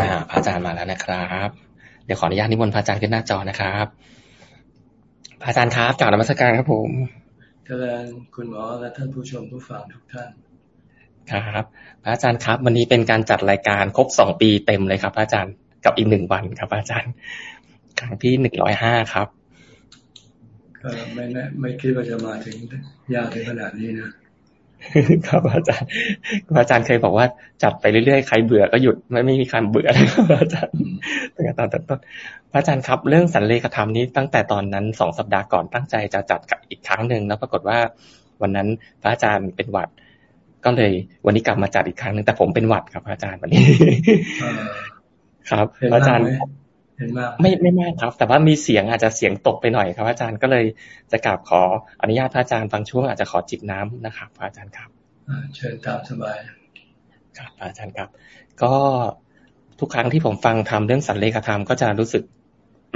อ่าพระอาจารย์มาแล้วนะครับ เดี๋ยวขออนุญาตนิมนต์พระอาจารย์ขึ้นหน้าจอนะครับพระอาจารย์ครับกล่าวนมัสการครับผมเจริญคุณหมอและท่านผู้ชมผู้ฟังทุกท่าน ครับ พระอาจารย์ครับ วันนี้เป็นการจัดรายการครบสองปีเต็มเลยครับพระอาจารย์กับอีกหนึ่งวันครับ อาจารย์ ครั้งที่หนึ่งร้อยห้าครับก็ไม่ไม่คิดว่าจะมาถึงยาวถึงขนาดนี้นะ ครับอาจารย์อาจารย์เคยบอกว่าจัดไปเรื่อยๆใครเบื่อก็หยุดไม่ไม่มีใครเบื่อเลยครับอาจารย์ตั้งแต่ตอนต้นพระอาจารย์ครับเรื่องสันเลขธรรมนี้ตั้งแต่ตอนนั้นสองสัปดาห์ก่อนตั้งใจจะจัดกับอีกครั้งหนึ่งแล้วปรากฏว่าวันนั้นพระอาจารย์เป็นหวัด ก็เลย วันนี้กลับมาจัดอีกครั้งหนึ่งแต่ผมเป็นหวัดครับอาจารย์วันนี้ ครับอาจารย์ ไม่ไม่มากครับ แต่ว่ามีเสียงอาจจะเสียงตกไปหน่อยครับ อาจารย์ก็เลยจะกราบขออนุญาตพระอาจารย์บางช่วงอาจจะขอจิบน้ำนะครับพระอาจารย์ครับเชิญตามสบายครับอาจารย์ครับ ก็ทุกครั้งที่ผมฟังทำเรื่องสันเลขธรรมก็จะรู้สึก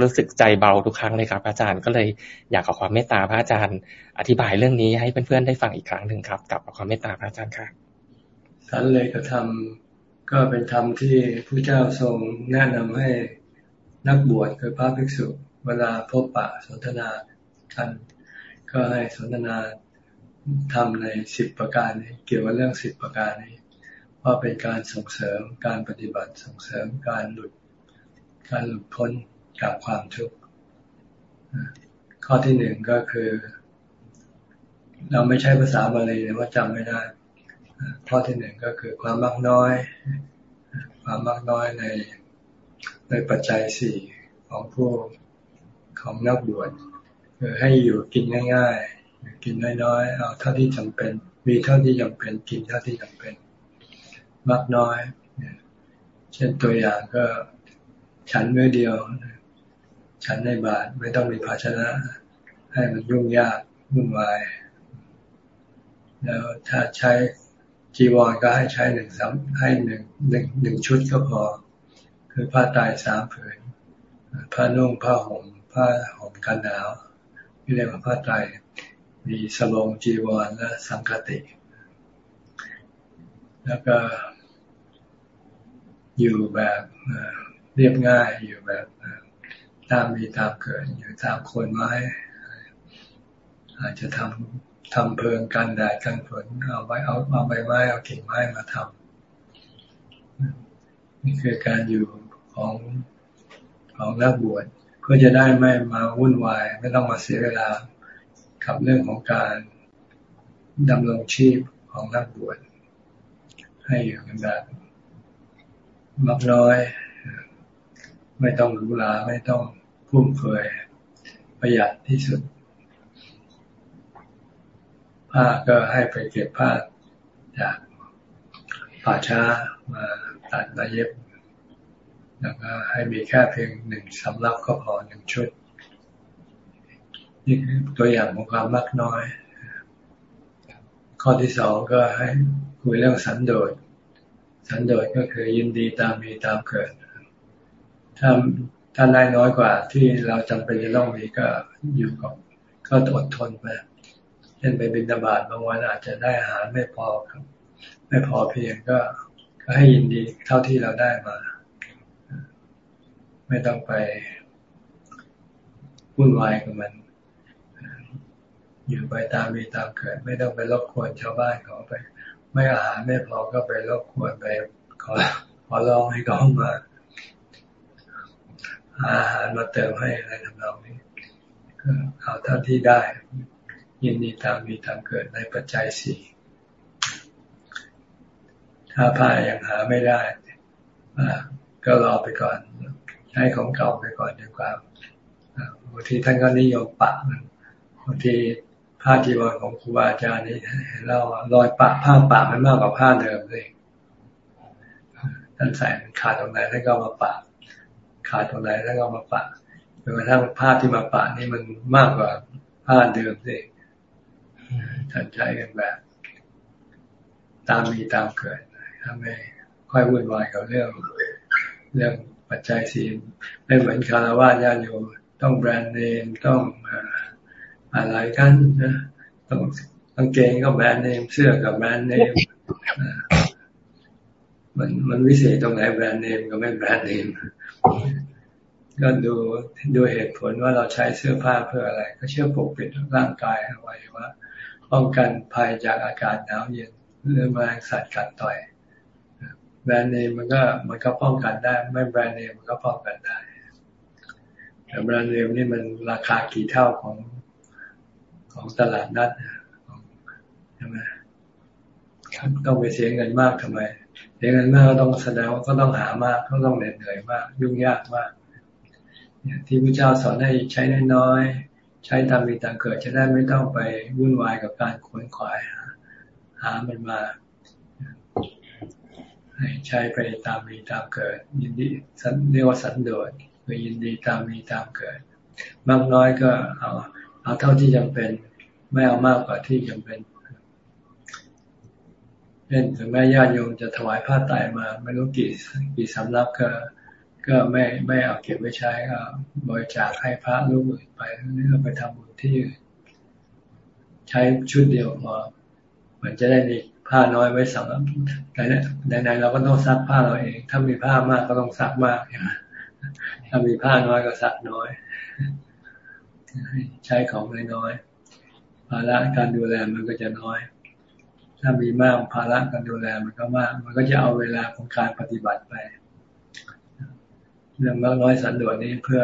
รู้สึกใจเบาทุกครั้งเลยครับ อาจารย์ก็เลยอยากขอความเมตตาพระอาจารย์ อธิบายเรื่องนี้ให้เพื่อนๆได้ฟังอีกครั้งหนึ่งครับกับขอความเมตตาพระอาจารย์ครับสันเลขธรรมก็เป็นธรรมที่พระเจ้าทรงแนะนำให้ นักบวชคือพระภิกษุ เวลาพบปะสนทนากันก็ให้สนทนาทำในสิบประการนี้เกี่ยวกับเรื่องสิบประการนี้ว่าเป็นการส่งเสริมการปฏิบัติส่งเสริมการหลุดการหลุดพ้นจากความทุกข์ข้อที่หนึ่งก็คือ เราไม่ใช้ภาษาบาลีแต่ว่าจำไม่ได้ ข้อที่หนึ่งก็คือความมากน้อย ความมากน้อยใน ในปัจจัยสี่ของผู้ของนักบวชคือให้อยู่กินง่ายๆ กินน้อยๆ เอาเท่าที่จำเป็น มีเท่าที่จำเป็น กินเท่าที่จำเป็น มากน้อย เช่นตัวอย่างก็ฉันเมื่อเดียว ฉันในบาทไม่ต้องมีภาชนะ ให้มันยุ่งยากวุ่นวาย แล้วถ้าใช้จีวรก็ให้ใช้หนึ่งซ้ำให้หนึ่งหนึ่งหนึ่งชุดก็พอ คือผ้าตายสามผืนผ้านุ่งผ้าห่มผ้าห่มกันหนาวนี่เรียกว่าผ้าตายมีสบงจีวรและสังคติ แล้วก็อยู่แบบเรียบง่ายอยู่แบบตามมีตามเกิดอยู่ตามคนไม้ อาจจะทำทำเพลิงกันแดดกันฝนเอาไว้เอาเอาใบไม้เอากิ่งไม้มาทำนี่คือการอยู่ ของของนักบวชเพื่อจะได้ไม่มาวุ่นวาย ไม่ต้องมาเสียเวลากับเรื่องของการดำรงชีพของนักบวชให้อยู่กันแบบมักน้อย ไม่ต้องหรูหราไม่ต้องพุ่มเฟยประหยัดที่สุด ผ้าก็ให้ไปเก็บผ้าจากป่าช้ามาตัดมาเย็บ แล้วก็ให้มีแค่เพียงหนึ่งสำรับก็พอหนึ่งชุด นี่คือตัวอย่างของความมากน้อย ข้อที่สองก็ให้คุยเรื่องสันโดษ สันโดษก็คือยินดีตามมีตามเกิด ถ้าถ้าได้น้อยกว่าที่เราจำเป็นจะต้องมีก็อยู่กับก็อดทนไปเช่นไปบินตบาทบางวันอาจจะได้อาหารไม่พอครับ ไม่พอเพียงก็ก็ให้ยินดีเท่าที่เราได้มา ไม่ต้องไปวุ่นวายกับมัน อยู่ไปตามมีตามเกิด ไม่ต้องไปรบกวนชาวบ้านเขาไป ไม่อาหารไม่พอก็ไปรบกวนไปขอขอร้องให้เขามาหาอาหารมาเติมให้อะไรทำนองนี้ก็เอาเท่าที่ได้ ยินดีตามมีตามเกิดในปัจจัยสี่ถ้าผ้ายังหาไม่ได้ก็รอไปก่อน ใช้ของเก่าไปก่อนดีกว่าบางทีท่านก็นิยมปะมันบางทีผ้าจีวรของครูบาอาจารย์นี่เรารอยปะผ้าปะมันมากกว่าผ้าเดิมเลยท่านใส่ขาดตรงไหนท่านก็มาปะ ขาดตรงไหนท่านก็มาปะจนกระทั่งผ้าที่มาปะนี่มันมากกว่าผ้าเดิมเลยท่านใช้กันแบบ ตามมีตามเกิดทำให้ค่อยวุ่นวายกับเรื่องเรื่อง ปัจจัยสี่ไม่เหมือนคารวะญาติโยมต้องแบรนด์เนมต้องอะไรกันนะต้องกางเกงก็แบรนด์เนมเสื้อกับแบรนด์เนมมันมันวิเศษตรงไหนแบรนด์เนมก็ไม่แบรนด์เนมก็ดูดูเหตุผลว่าเราใช้เสื้อผ้าเพื่ออะไร ก็เชื่อปกปิดร่างกายเอาไว้ว่าป้องกันภัยจากอากาศหนาวเย็นหรือแมลงสัตว์กัดต่อย แบรนด์เนมมันก็มันก็ป้องกันได้ ไม่แบรนด์เนมมันก็ป้องกันได้แต่แบรนด์เนมนี่มันราคากี่เท่าของของตลาดนัดใช่ไหมต้องไปเสียเงินมากทำไมเสียเงินมากก็ต้องแสดงว่าก็ต้องหามากก็ต้องเหนื่อยมาก ยุ่งยากมาก เนี่ยที่พระเจ้าสอนให้ใช้น้อยๆใช้ตามมีตามเกิดจะได้ไม่ต้องไปวุ่นวายกับการขวนขวายหาหามันมา ให้ใช้ไปตามมีตามเกิด ยินดีเรียกว่าสันโดษคือยินดีตามมีตามเกิด มากน้อยก็เอาเอาเท่าที่จำเป็น ไม่เอามากกว่าที่จำเป็นเช่นถึงแม่ญาติโยมจะถวายผ้าไตรมา ไม่รู้กี่กี่สำรับก็ ก็ไม่ไม่เอาเก็บไว้ใช้ก็บริจาคให้พระลูกอื่นไปหรือไปทำบุญที่ใช้ชุดเดียวพอมันจะได้มี ผ้าน้อยไว้สำหรับแต่ในๆเราก็ต้องซักผ้าเราเอง ถ้ามีผ้ามากก็ต้องซักมากถ้ามีผ้าน้อยก็ซักน้อย ใช้ของน้อยๆภาระการดูแลมันก็จะน้อย ถ้ามีมากภาระการดูแลมันก็มาก มันก็จะเอาเวลาของการปฏิบัติไปเรื่องมากน้อยสันโดษนี้เพื่อ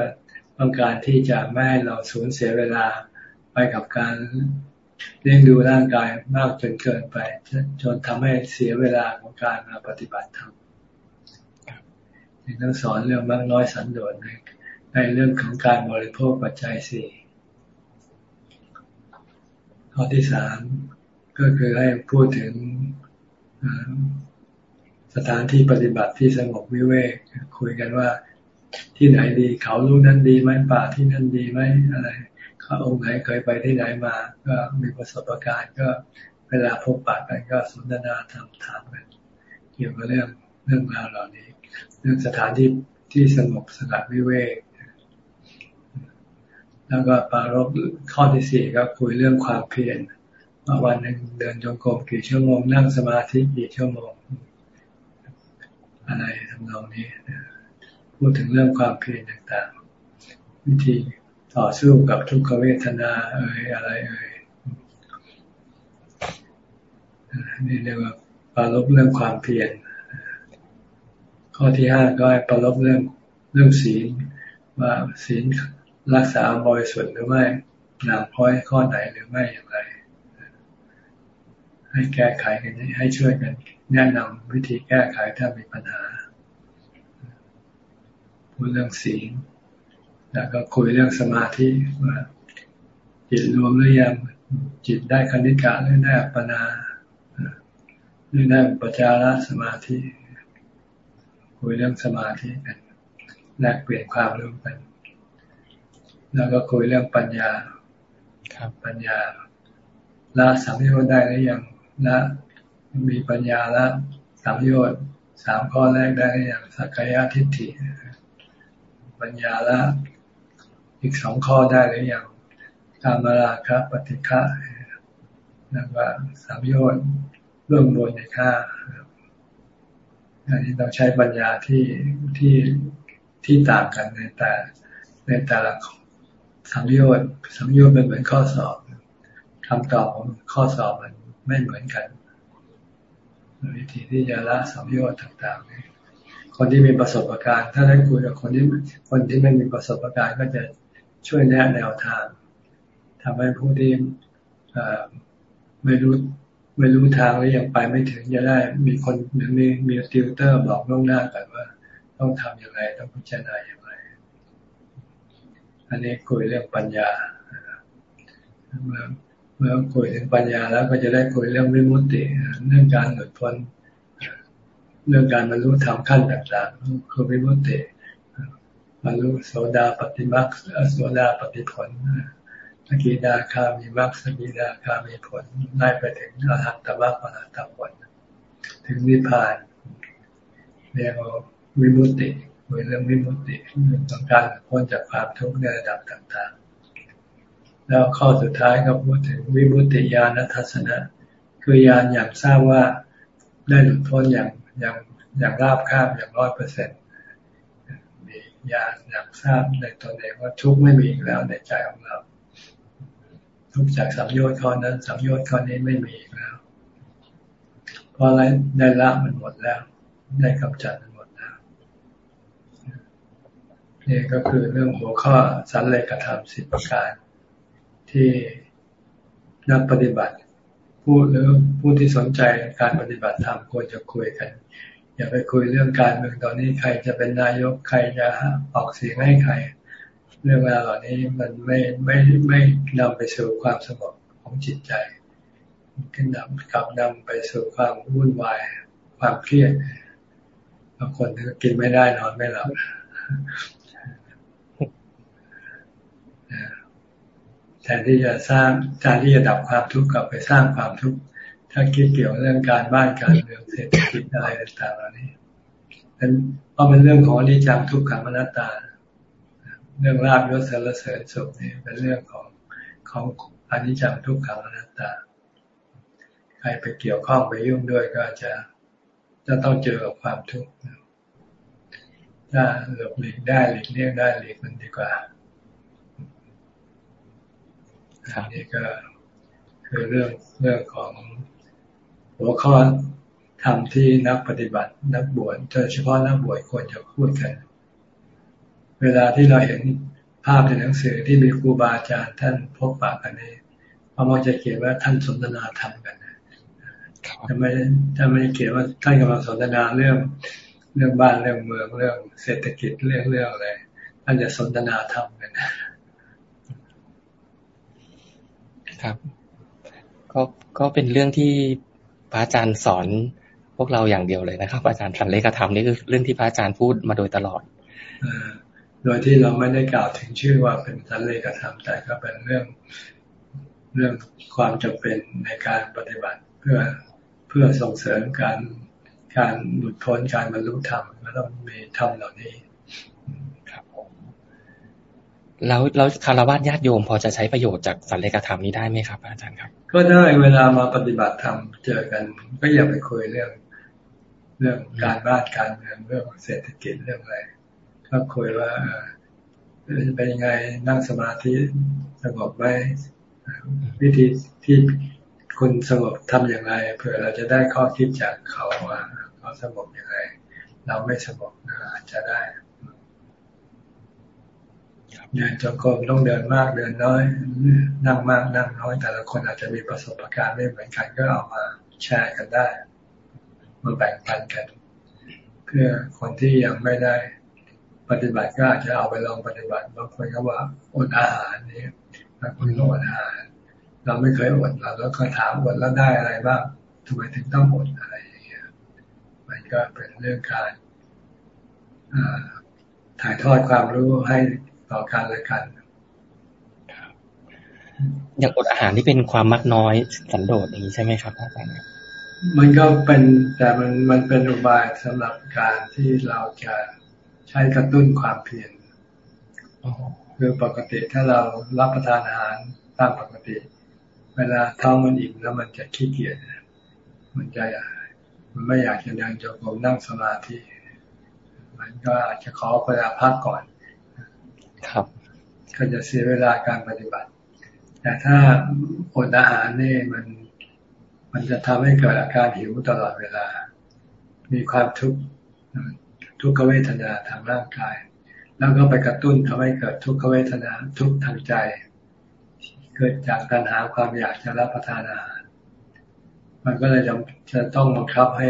ต้องการที่จะไม่ให้เราสูญเสียเวลาไปกับการ เลี้ยงดูร่างกายมากจนเกินไป จนทำให้เสียเวลาของการมาปฏิบัติธรรมต้องสอนเรื่องมากน้อยสันโดษในในเรื่องของการบริโภคปัจจัยสี่ข้อที่สามก็คือให้พูดถึงสถานที่ปฏิบัติที่สงบวิเวกคุยกันว่าที่ไหนดีเขาลูกนั้นดีไหมป่าที่นั่นดีไหมอะไร องค์ไหนเคยไปที่ไหนมา ก็มีประสบการณ์ก็เวลาพบปะกันก็สนทนาธรรมถามกันเกี่ยวกับเรื่องเรื่องราวเหล่านี้ เรื่องสถานที่ที่สงบสงัดวิเวกแล้วก็ปารบข้อที่สี่ก็คุยเรื่องความเพียรว่าวันหนึ่งเดินจงกรมกี่ชั่วโมงนั่งสมาธิกี่ชั่วโมง อะไรทำนองนี้พูดถึงเรื่องความเพียรต่างๆ วิธี ต่อสู้กับทุกขเวทนาเอ่ยอะไรเอ่ยนี่เรียกว่าปารบเรื่องความเพียรข้อที่ห้าก็ให้ปรบเรื่องเรื่องศีลว่าศีลรักษาบริสุทธิ์หรือไม่หนักพ้อยข้อไหนหรือไม่อย่างไร ให้แก้ไขกันให้ช่วยกันแนะนำวิธีแก้ไขถ้ามีปัญหาพูดเรื่องศีล แล้วก็คุยเรื่องสมาธิว่าจิตรวมหรือยังจิตได้คณิกะหรือได้อัปปนาหรือได้ปัจจารสมาธิ คุยเรื่องสมาธิกันแลกเปลี่ยนความรู้กัน แล้วก็คุยเรื่องปัญญาครับปัญญาละสามโยชน์ได้หรือยังละมีปัญญาละสามโยชน์สามข้อแรกได้หรือยังสักกายทิฏฐิปัญญาละ อีกสองข้อได้หรือยังกามราคะปฏิฆะแล้วก็สามโยชน์เรื่องบนในค่าอันนี้ต้องใช้ปัญญาที่ที่ที่ต่างกันในแต่ในแต่ละสังโยชน์สังโยชน์เป็นเหมือนข้อสอบคำตอบของข้อสอบมันไม่เหมือนกัน วิธีที่จะละสังโยชน์ต่างๆคนที่มีประสบการณ์ ถ้าได้คุยกับคนที่คนที่ไม่มีประสบการณ์ก็จะ ช่วยแนะแนวทางทำให้ผู้ที่ไม่รู้ไม่รู้ทางหรือยังไปไม่ถึงจะได้มีคนหรือมีมีติวเตอร์บอกล่วงหน้ากันว่า ต้องทำอย่างไรต้องพิจารณาอย่างไรอันนี้คุยเรื่องปัญญาเมื่อเมื่อคุยถึงปัญญาแล้วก็จะได้คุยเรื่องวิมุตติเรื่องการหลุดพ้นเรื่องการบรรลุธรรมขั้นต่างๆคือวิมุตติ บรรลุโสดาปฏิมักโสดาปฏิผลสกิดาคามีมักสกิดาคามีผลได้ไปถึงอรหัตตมรรคอรหัตตผล ถึงนิพพานเรียกว่าวิมุตติคุยเรื่องวิมุตติต้องการพ้นจากความทุกข์ในระดับต่างๆ แล้วข้อสุดท้ายก็พูดถึงวิมุตติญาณทัศนะ คือญาณอย่างทราบว่าได้หลุดพ้นอย่างอย่างอย่างราบคาบอย่างร้อยเปอร์เซ็นต์ ญาณอยากทราบในตนเองว่าทุกข์ไม่มีอีกแล้วในใจของเรา ทุกจากสัมโยชน์ข้อนั้นสัมโยชน์ข้อนี้ไม่มีอีกแล้ว เพราะอะไรได้ละมันหมดแล้ว ได้กำจัดมันหมดแล้วนี่ก็คือเรื่องหัวข้อสันเลกธรรมสิบประการที่นักปฏิบัติผู้หรือผู้ที่สนใจการปฏิบัติธรรมควรจะคุยกัน อย่าไปคุยเรื่องการเมืองตอนนี้ใครจะเป็นนายกใครจะออกเสียงให้ใคร เรื่องราวเหล่านี้มันไม่ไม่ไม่นำไปสู่ความสงบของจิตใจขึ้นนำกลับนำไปสู่ความวุ่นวายความเครียดบางคนก็กินไม่ได้นอนไม่หลับแทนที่จะสร้างแทนที่จะดับความทุกข์กลับไปสร้างความทุกข์ ถ้าคิดเกี่ยวเรื่องการบ้านการเมืองเศรษฐกิจอะไรต่างๆเหล่านี้เป็นเพราะเป็นเรื่องของอนิจจังทุกขังอนัตตา เรื่องราบยศสารเสริญสุขนี่เป็นเรื่องของของอนิจจังทุกขังอนัตตา ใครไปเกี่ยวข้องไปยุ่งด้วยก็จะจะต้องเจอกับความทุกข์ถ้าหลบหลีกได้หลีกเลี่ยงได้หลีกมันดีกว่านี่ก็คือเรื่องเรื่องของ หัวข้อธรรมที่นักปฏิบัติ นักบวชโดยเฉพาะนักบวชควรจะพูดกันเวลาที่เราเห็นภาพในหนังสือที่มีครูบาอาจารย์ท่านพบปะกันนี้พระมจะเขียนว่าท่านสนทนาธรรมกันถ้าไม่ถ้าไม่เขียนว่าท่านกำลังสนทนาเรื่องเรื่องบ้านเรื่องเมืองเรื่องเศรษฐกิจเรื่องเรื่องอะไรท่านจะสนทนาธรรมกันครับ ก็ก็เป็นเรื่องที่ พระอาจารย์สอนพวกเราอย่างเดียวเลยนะครับ อาจารย์สันเลขธรรมนี่คือเรื่องที่พระอาจารย์พูดมาโดยตลอดโดยที่เราไม่ได้กล่าวถึงชื่อว่าเป็นสันเลขธรรมแต่ก็เป็นเรื่องเรื่องความจำเป็นในการปฏิบัติเพื่อเพื่อส่งเสริมการการหลุดพ้นการบรรลุธรรมก็ต้องมีธรรมเหล่านี้ แล้วแล้วคารวะญาติโยมพอจะใช้ประโยชน์จากสันเลกธรรมนี้ได้ไหมครับ อาจารย์ครับ ก็ได้เวลามาปฏิบัติธรรมเจอกัน ก็อย่าไปคุยเรื่อง เรื่องการบ้านการเมืองเรื่องเศรษฐกิจเรื่องอะไรก็คุยว่าเป็นยังไงนั่งสมาธิสงบไหมวิธีที่คุณสงบทำอย่างไรเผื่อเราจะได้ข้อคิดจากเขาว่าเขาสงบอย่างไร เราไม่สงบอาจจะได้ เดินจงกรมต้องเดินมากเดินน้อย นั่งมากนั่งน้อย แต่ละคนอาจจะมีประสบการณ์ไม่เหมือนกันก็เอามาแชร์กันได้ มาแบ่งปันกัน เพื่อคนที่ยังไม่ได้ปฏิบัติก็อาจจะเอาไปลองปฏิบัติบางคนก็ว่าอดอาหารนี่บางคนก็อดอาหาร เราไม่เคยอดเราแล้วก็ถามอดแล้วได้อะไรบ้างทำไมถึงต้องอดอะไรอย่างเงี้ยมันก็เป็นเรื่องการถ่ายทอดความรู้ให้ ต่อกันและกันอย่างอดอาหารที่เป็นความมักน้อยสันโดษอย่างนี้ใช่ไหมครับอาจารย์มันก็เป็นแต่มันมันเป็นอุบายสำหรับการที่เราจะใช้กระตุ้นความเพียรคือปกติถ้าเรารับประทานอาหารตามปกติ เวลาท้องมันอิ่มแล้วมันจะขี้เกียจมันจะมันไม่อยากจะเดินจงกรมนั่งสมาธิมันก็อาจจะขอเวลาพักก่อน ครับ ก็จะเสียเวลาการปฏิบัติ แต่ถ้าอดอาหารนี่มันมันจะทำให้เกิดอาการหิวตลอดเวลา มีความทุกข์ทุกขเวทนาทางร่างกาย แล้วก็ไปกระตุ้นทำให้เกิดทุกขเวทนาทุกทางใจ เกิดจากการหาความอยากจะรับประทานอาหาร มันก็เลยจะจะต้องบังคับให้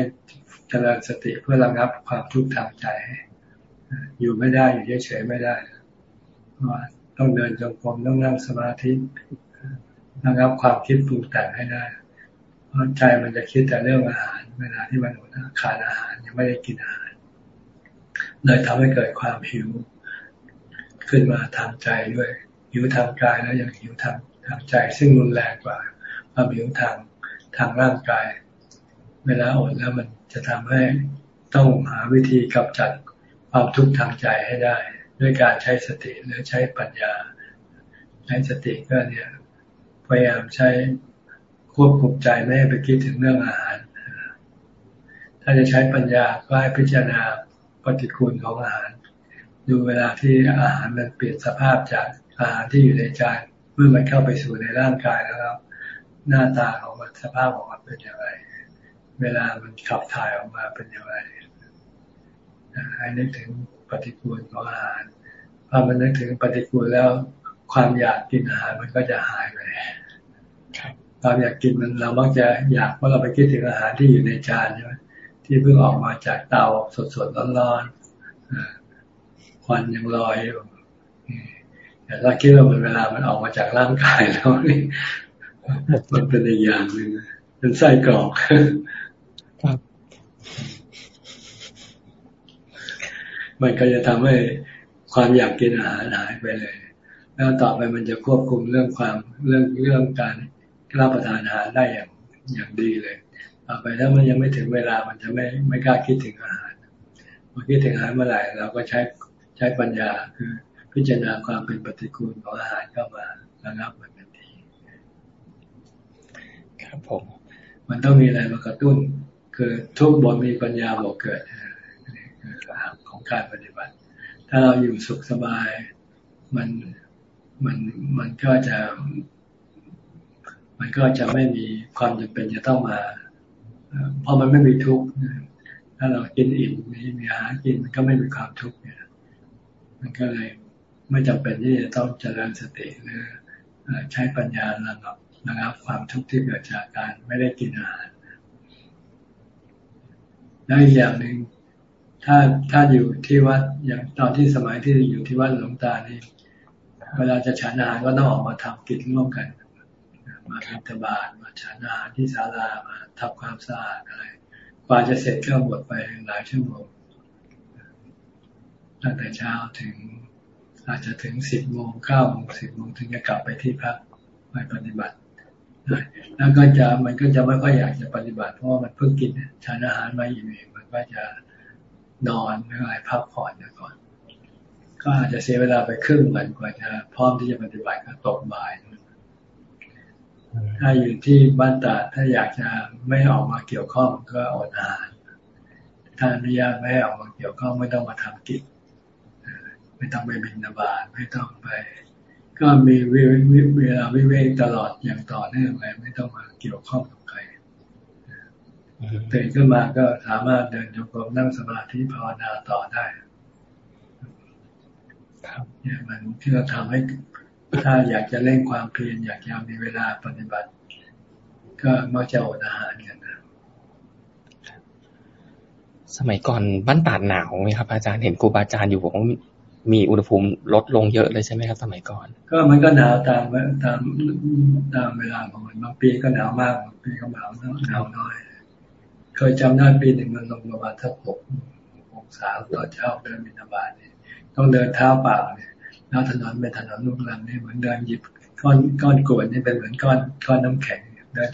เจริญสติเพื่อระงับความทุกข์ทางใจ อยู่ไม่ได้อยู่เฉยๆไม่ได้ ต้องเดินจงกรมต้องนั่งสมาธิระงับความคิดปรุงแต่งให้ได้เพราะใจมันจะคิดแต่เรื่องอาหารเวลาที่มันอดขาดอาหารยังไม่ได้กินอาหาร เลยทำให้เกิดความหิว ขึ้นมาทางใจด้วยหิวทางกายแล้วยังหิวทางทางใจ ซึ่งรุนแรงกว่าความหิวทางทางร่างกาย เวลาอดแล้วมันจะทำให้ต้องหาวิธีกำจัดความทุกข์ทางใจให้ได้ ด้วยการใช้สติหรือใช้ปัญญา ใช้สติก็เนี่ยพยายามใช้ควบคุมใจไม่ให้ไปคิดถึงเรื่องอาหาร ถ้าจะใช้ปัญญาก็ให้พิจารณาปฏิกูลของอาหาร ดูเวลาที่อาหารมันเปลี่ยนสภาพจากอาหารที่อยู่ในจานเมื่อมันเข้าไปสู่ในร่างกายแล้วหน้าตาของมันสภาพของมันเป็นอย่างไร เวลามันขับถ่ายออกมาเป็นอย่างไรให้นึกถึง ปฏิกูลของอาหารพอมันนึกถึงปฏิกูลแล้ว ความอยากกินอาหารมันก็จะหายไปความอยากกินมันเรามักจะอยากเมื่อเราไปคิดถึงอาหารที่อยู่ในจานใช่ไหมที่เพิ่งออกมาจากเตาสดๆร้อนๆควันยังลอยอยู่แต่ถ้าคิดว่ามันเวลามันออกมาจากร่างกายแล้วนี่มันเป็นอีกอย่างหนึ่งเป็นไส้กรอก มันก็จะทำให้ความอยากกินอาหารหายไปเลย แล้วต่อไปมันจะควบคุมเรื่องความเรื่องเรื่องการรับประทานอาหารได้อย่างอย่างดีเลยต่อไปถ้ามันยังไม่ถึงเวลามันจะไม่ไม่กล้าคิดถึงอาหารพอคิดถึงอาหารเมื่อไหร่เราก็ใช้ใช้ปัญญาคือพิจารณาความเป็นปฏิกูลของอาหารเข้ามาระงับมันทันทีครับผม มันต้องมีอะไรมากระตุ้น คือทุกบทมีปัญญาบอกเกิด ของการปฏิบัติ ถ้าเราอยู่สุขสบาย มันมันมันก็จะ มันก็จะไม่มีความจำเป็นจะต้องมา เพราะมันไม่มีทุกข์ถ้าเรากินอิ่มมีมีอาหารกินมันก็ไม่มีความทุกข์เนี่ย มันก็เลยไม่จำเป็นที่จะต้องเจริญสติหรือใช้ปัญญาระงับระงับความทุกข์ที่เกิดจากการไม่ได้กินอาหารแล้วอีกอย่างหนึ่ง ถ้าถ้าอยู่ที่วัดอย่างตอนที่สมัยที่อยู่ที่วัดหลวงตานี่เวลาจะฉันอาหารก็ต้องออกมาทำกิจร่วมกัน มาบิณฑบาตมาฉันอาหารที่ศาลามาทำความสะอาดอะไรกว่าจะเสร็จก็หมดไปหลายชั่วโมงตั้งแต่เช้าถึงอาจจะถึงสิบโมงเก้าโมงสิบโมงถึงจะกลับไปที่พักไปปฏิบัติแล้วก็จะมันก็จะไม่ค่อยอยากจะปฏิบัติเพราะว่ามันเพิ่งกินฉันอาหารมาอิ่มเองมันก็จะ นอนหรืออะไรพักผ่อนก่อน ก็อาจจะเสียเวลาไปครึ่งวันกว่าจะพร้อมที่จะปฏิบัติก็ตกบ่ายถ้าอยู่ที่บ้านตาถ้าอยากจะไม่ออกมาเกี่ยวข้องก็อดอาหารถ้าอนุญาตไม่ออกมาเกี่ยวข้องไม่ต้องมาทำกิจไม่ต้องไปบินบาตไม่ต้องไป ก็มีเวลาวิเวกตลอดอย่างต่อเนื่องเลยไม่ต้องมาเกี่ยวข้อง ตื่นขึ้นมาก็สามารถเดินจงกรมนั่งสมาธิภาวนาต่อได้เนี่ยมันที่เราทำให้ถ้าอยากจะเล่นความเพียรอยากจะมีเวลาปฏิบัติ ก็มักจะอดอาหารกันนะสมัยก่อนบ้านตาดหนาวไหมครับ อาจารย์เห็นครูบาอาจารย์อยู่บอกว่ามีอุณหภูมิลดลงเยอะเลยใช่ไหมครับ สมัยก่อน ก็มันก็หนาวตามตามตามเวลาของมันบางปีก็หนาวมากบางปีก็หนาวหนาวน้อย เคยจำได้ปีหนึ่งมันลงประมาณทักหกองศาต่อเช้าเดินบินาบาตเนี่ยต้องเดินเท้าเปล่าเนี่ยแล้วถนนเป็นถนนลูกรังนี่ยเหมือนเดินหยิบก้อนก้อนกรวดนี่เป็นเหมือนก้อนก้อนน้ำแข็งเดิน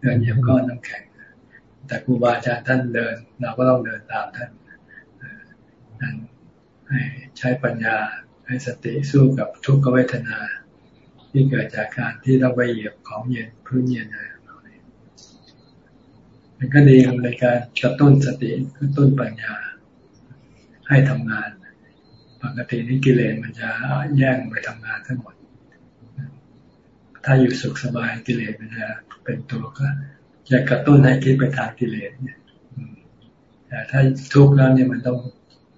เดินหยิบก้อนน้ำแข็ง แต่ครูบาอาจารย์ท่านเดิน เราก็ต้องเดินตามท่านนั่นให้ใช้ปัญญาให้สติสู้กับทุกขเวทนา ที่เกิดจากการที่ต้องไปเหยียบของเย็นพื้นเย็นอะ มันก็ดีในการกระตุ้นสติกระตุ้นปัญญา ให้ทำงาน ปกตินี้กิเลสมันจะแย่งไปทำงานทั้งหมด ถ้าอยู่สุขสบายกิเลสมันจะเป็นตัวก็จะกระตุ้นให้คิดไปทางกิเลสเนี่ยแต่ถ้าทุกข์แล้วเนี่ยมันต้อง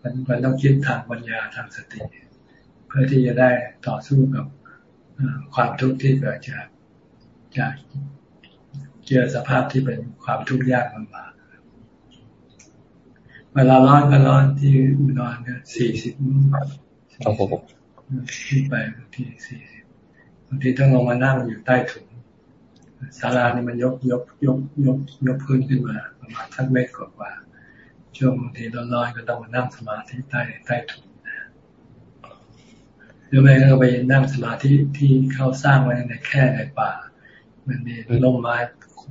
มันมันต้องคิดทางปัญญาทางสติ เพื่อที่จะได้ต่อสู้กับความทุกข์ที่เกิดจากจาก เจอสภาพที่เป็นความทุกข์ยากลำบากเวลาร้อนก็ร้อนที่นอนก็สี่สิบขึ้นไปบางทีสี่สิบบางทีต้องลงมานั่งอยู่ใต้ถุนศาลานี่มันยกยกยกยกยกพื้นขึ้นมา ประมาณทักเมตรกว่าช่วงบางทีร้อนๆก็ต้องมานั่งสมาธิใต้ใต้ถุนหรือไม่ก็ไปนั่งสมาธิที่เขาสร้างไว้ในแค่ในป่า มันมีร่มไม้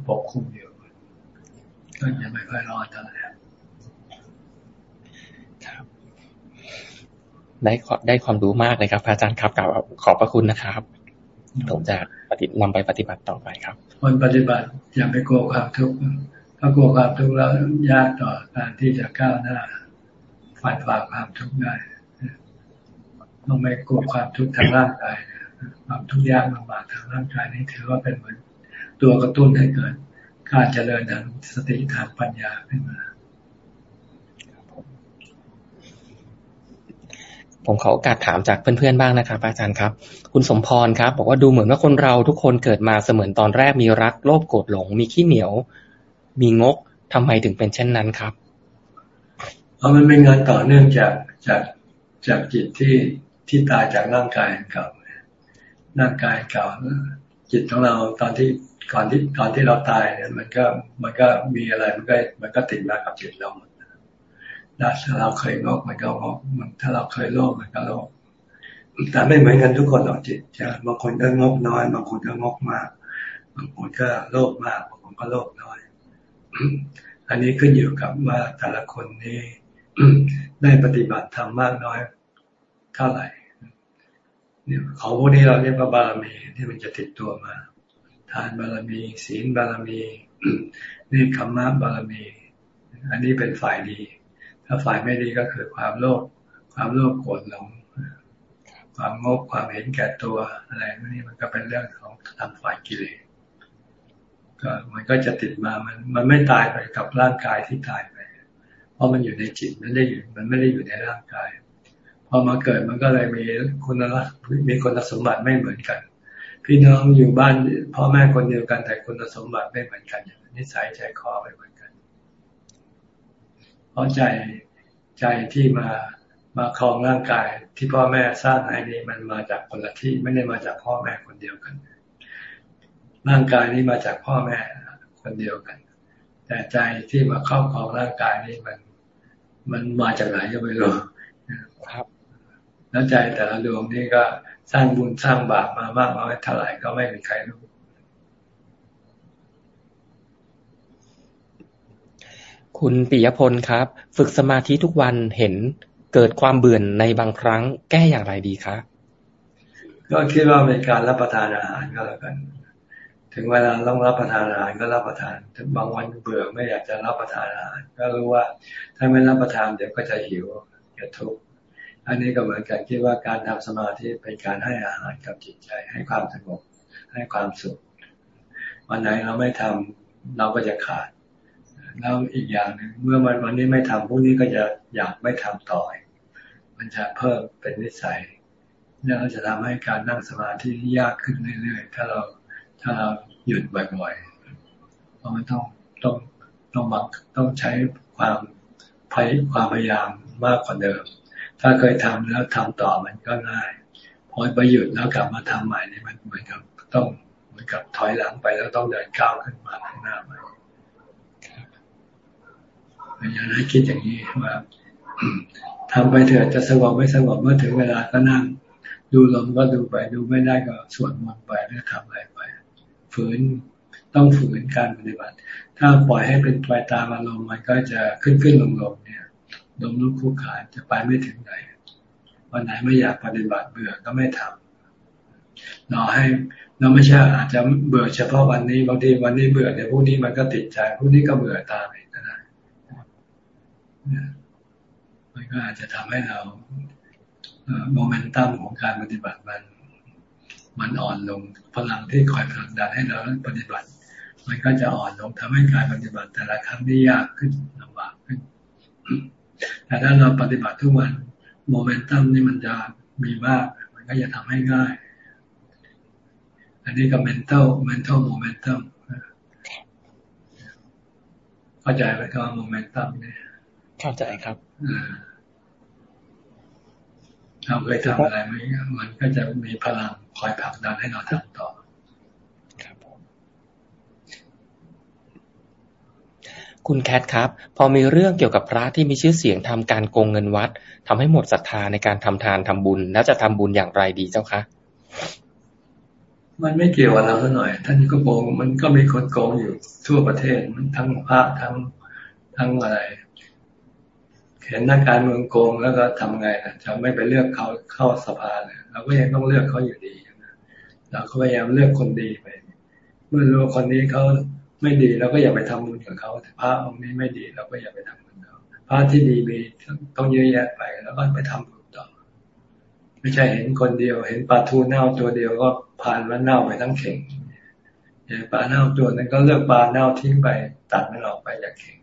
ปกคุมอยู่ก็ยังไม่ค่อยรอดเท่าไหร่ครับได้ได้ความรู้มากเลยครับอาจารย์ครับกล่าวขอบพระคุณนะครับ ผมจะปฏินำไปปฏิบัติต่อไปครับคนปฏิบัติอย่าไปกลัวความทุกข์ถ้ากลัวความทุกข์แล้วยากต่อการที่จะก้าวหน้าฝ่ายฝ่าความทุกข์ได้ต้องไม่กลัวความทุกข์ทางร่างกายความทุกข์ยากลำบากทางร่างกายนี่ถือว่าเป็นเหมือน ตัวกระตุ้นให้เกิดการเจริญทางสติทางปัญญาขึ้นมา ผมขอโอกาสถามจากเพื่อนๆบ้างนะครับอาจารย์ครับ คุณสมพรครับ บอกว่าดูเหมือนว่าคนเราทุกคนเกิดมาเสมือนตอนแรกมีรักโลภโกรธหลง มีขี้เหนียว มีงกทำไมถึงเป็นเช่นนั้นครับเพราะมันเป็นงานต่อเนื่องจากจากจากจิตที่ที่ตายจากร่างกายเก่าร่างกายเก่าจิตของเราตอนที่ ก่อนที่ตอนที่เราตายเนี่ยมันก็มันก็มีอะไรมันก็มันก็ติดมากับจิตเราหมดถ้าเราเคยโลภมันก็โลภถ้าเราเคยโลภมันก็โลภแต่ไม่เหมือนกันทุกคนหรอกจิตจะบางคนก็งกน้อยบางคนก็งกมาก บางคนก็โลภมากบางคนก็โลภน้อย อันนี้ขึ้นอยู่กับว่าแต่ละคนนี้ได้ปฏิบัติทำมากน้อยเท่าไหร่เนี่ยของพวกนี้เราเรียกว่าบารมีที่มันจะติดตัวมา ทานบารมี ศีลบารมีนี่คำมมาบารมี อันนี้เป็นฝ่ายดี ถ้าฝ่ายไม่ดีก็คือความโลภความโลภโกรธหลงความงกความเห็นแก่ตัวอะไรนี้มันก็เป็นเรื่องของทางฝ่ายกิเลสก็มันก็จะติดมามันมันไม่ตายไปกับร่างกายที่ตายไป เพราะมันอยู่ในจิตมันได้อยู่มันไม่ได้อยู่ในร่างกายพอมาเกิดมันก็เลยมีคุณลักษณ์มีคุณสมบัติไม่เหมือนกัน พี่น้องอยู่บ้านพ่อแม่คนเดียวกันแต่คุณสมบัติไม่เหมือนกันอย่างนิสัยใจคอไม่เหมือนกัน เพราะใจใจที่มามาครองร่างกายที่พ่อแม่สร้างให้นี้มันมาจากคนละที่ไม่ได้มาจากพ่อแม่คนเดียวกัน ร่างกายนี้มาจากพ่อแม่คนเดียวกัน แต่ใจที่มาครอบครองร่างกายนี้มัน มันมาจากไหนก็ไม่รู้ครับ แล้วใจแต่ละดวงนี่ก็ สร้างบุญสร้างบาปมามากน้อยเท่าไหร่ก็ไม่มีใครรู้คุณปิยพลครับ ฝึกสมาธิทุกวันเห็นเกิดความเบื่อในบางครั้ง แก้อย่างไรดีคะก็คิดว่าเป็นการรับประทานอาหารก็แล้วกัน ถึงเวลาต้องรับประทานอาหารก็รับประทานถึงบางวันเบื่อไม่อยากจะรับประทานอาหาร ก็รู้ว่าถ้าไม่รับประทานเดี๋ยวก็จะหิวจะทุกข์ อันนี้ก็เหมือนกันคิดว่าการทำสมาธิเป็นการให้อาหารกับจิตใจ ให้ความสงบให้ความสุข วันไหนเราไม่ทำเราก็จะขาด แล้วอีกอย่างหนึ่งเมื่อวันวันนี้ไม่ทำพรุ่งนี้ก็จะอยากไม่ทำต่อ มันจะเพิ่มเป็นนิสัยแล้วจะทำให้การนั่งสมาธิยากขึ้นเรื่อยๆ ถ้าเราถ้าเราหยุดบ่อยๆ เพราะมันต้องต้องต้องมักต้องใช้ความพยความพยายามมากกว่าเดิม ถ้าเคยทำแล้วทำต่อมันก็ง่ายพอไปหยุดแล้วกลับมาทำใหม่นี่มันเหมือนกับต้องเหมือนกับถอยหลังไปแล้วต้องเดินก้าวขึ้นมาข้างหน้าใหม่อย่างนั้นคิดอย่างนี้ว่าทำไปเถอะจะสงบไม่สงบเมื่อถึงเวลาก็นั่ง ดูลมก็ดูไป ดูไม่ได้ก็สวดมนต์ไปหรือทำอะไรไป ฝืนต้องฝืนการปฏิบัติ ถ้าปล่อยให้เป็นไปตามอารมณ์มันก็จะขึ้นขึ้นลงลงเนี่ย ลมลุกคู่ขาจะไปไม่ถึงไหนวันไหนไม่อยากปฏิบัติเบื่อก็ไม่ทำราให้เราไม่ใช่อาจจะเบื่อเฉพาะวันนี้บางทีวันนี้เบื่อเดี๋ยวพรุ่งนี้มันก็ติดใจพรุ่งนี้ก็เบื่อตามอีกนะมันก็อาจจะทำให้เราโมเมนตัมของการปฏิบัติมัน มันอ่อนลงพลังที่คอยผลักดันให้เราปฏิบัติ มันก็จะอ่อนลงทำให้การปฏิบัติ แต่ละครั้งนี่ยากขึ้นลำบากขึ้น แต่ถ้าเราปฏิบัติทุกวันโมเมนตัมนี่มันจะมีมาก มันก็จะทำให้ง่าย อันนี้ก็ mental mental momentum เข้าใจไหมครับโมเมนตัมเนี่ยเข้าใจครับเราเคยทำอะไรไหมมันก็จะมีพลังคอยผลักดันให้เราทำต่อ ครับ คุณแคทครับ พอมีเรื่องเกี่ยวกับพระที่มีชื่อเสียงทำการโกงเงินวัดทำให้หมดศรัทธาในการทำทานทำบุญ แล้วจะทำบุญอย่างไรดีเจ้าคะมันไม่เกี่ยวกับเราซะหน่อย ท่านก็โกงมันก็มีคนโกงอยู่ทั่วประเทศมันทั้งพระทั้งทั้งอะไรเห็นนักการเมืองโกงแล้วก็ทำไงนะจะไม่ไปเลือกเขาเข้าสภาเนี่ยเราก็ยังต้องเลือกเขาอยู่ดีนะเราก็พยายามเลือกคนดีไป เมื่อรู้คนนี้เขา ไม่ดีเราก็อย่าไปทำบุญกับเขาแต่พระองค์นี้ไม่ดีเราก็อย่าไปทำบุญเขาพระที่ดีมีต้องเยอะแยะไป แล้วก็ไปทำบุญต่อ ไม่ใช่เห็นคนเดียว เห็นปลาทูเน่าตัวเดียวก็ผ่านว่าเน่าไปทั้งเข่งปลาเน่าตัวนั้นก็เลือกปลาเน่าทิ้งไป ตัดมันออกไปจากเข่ง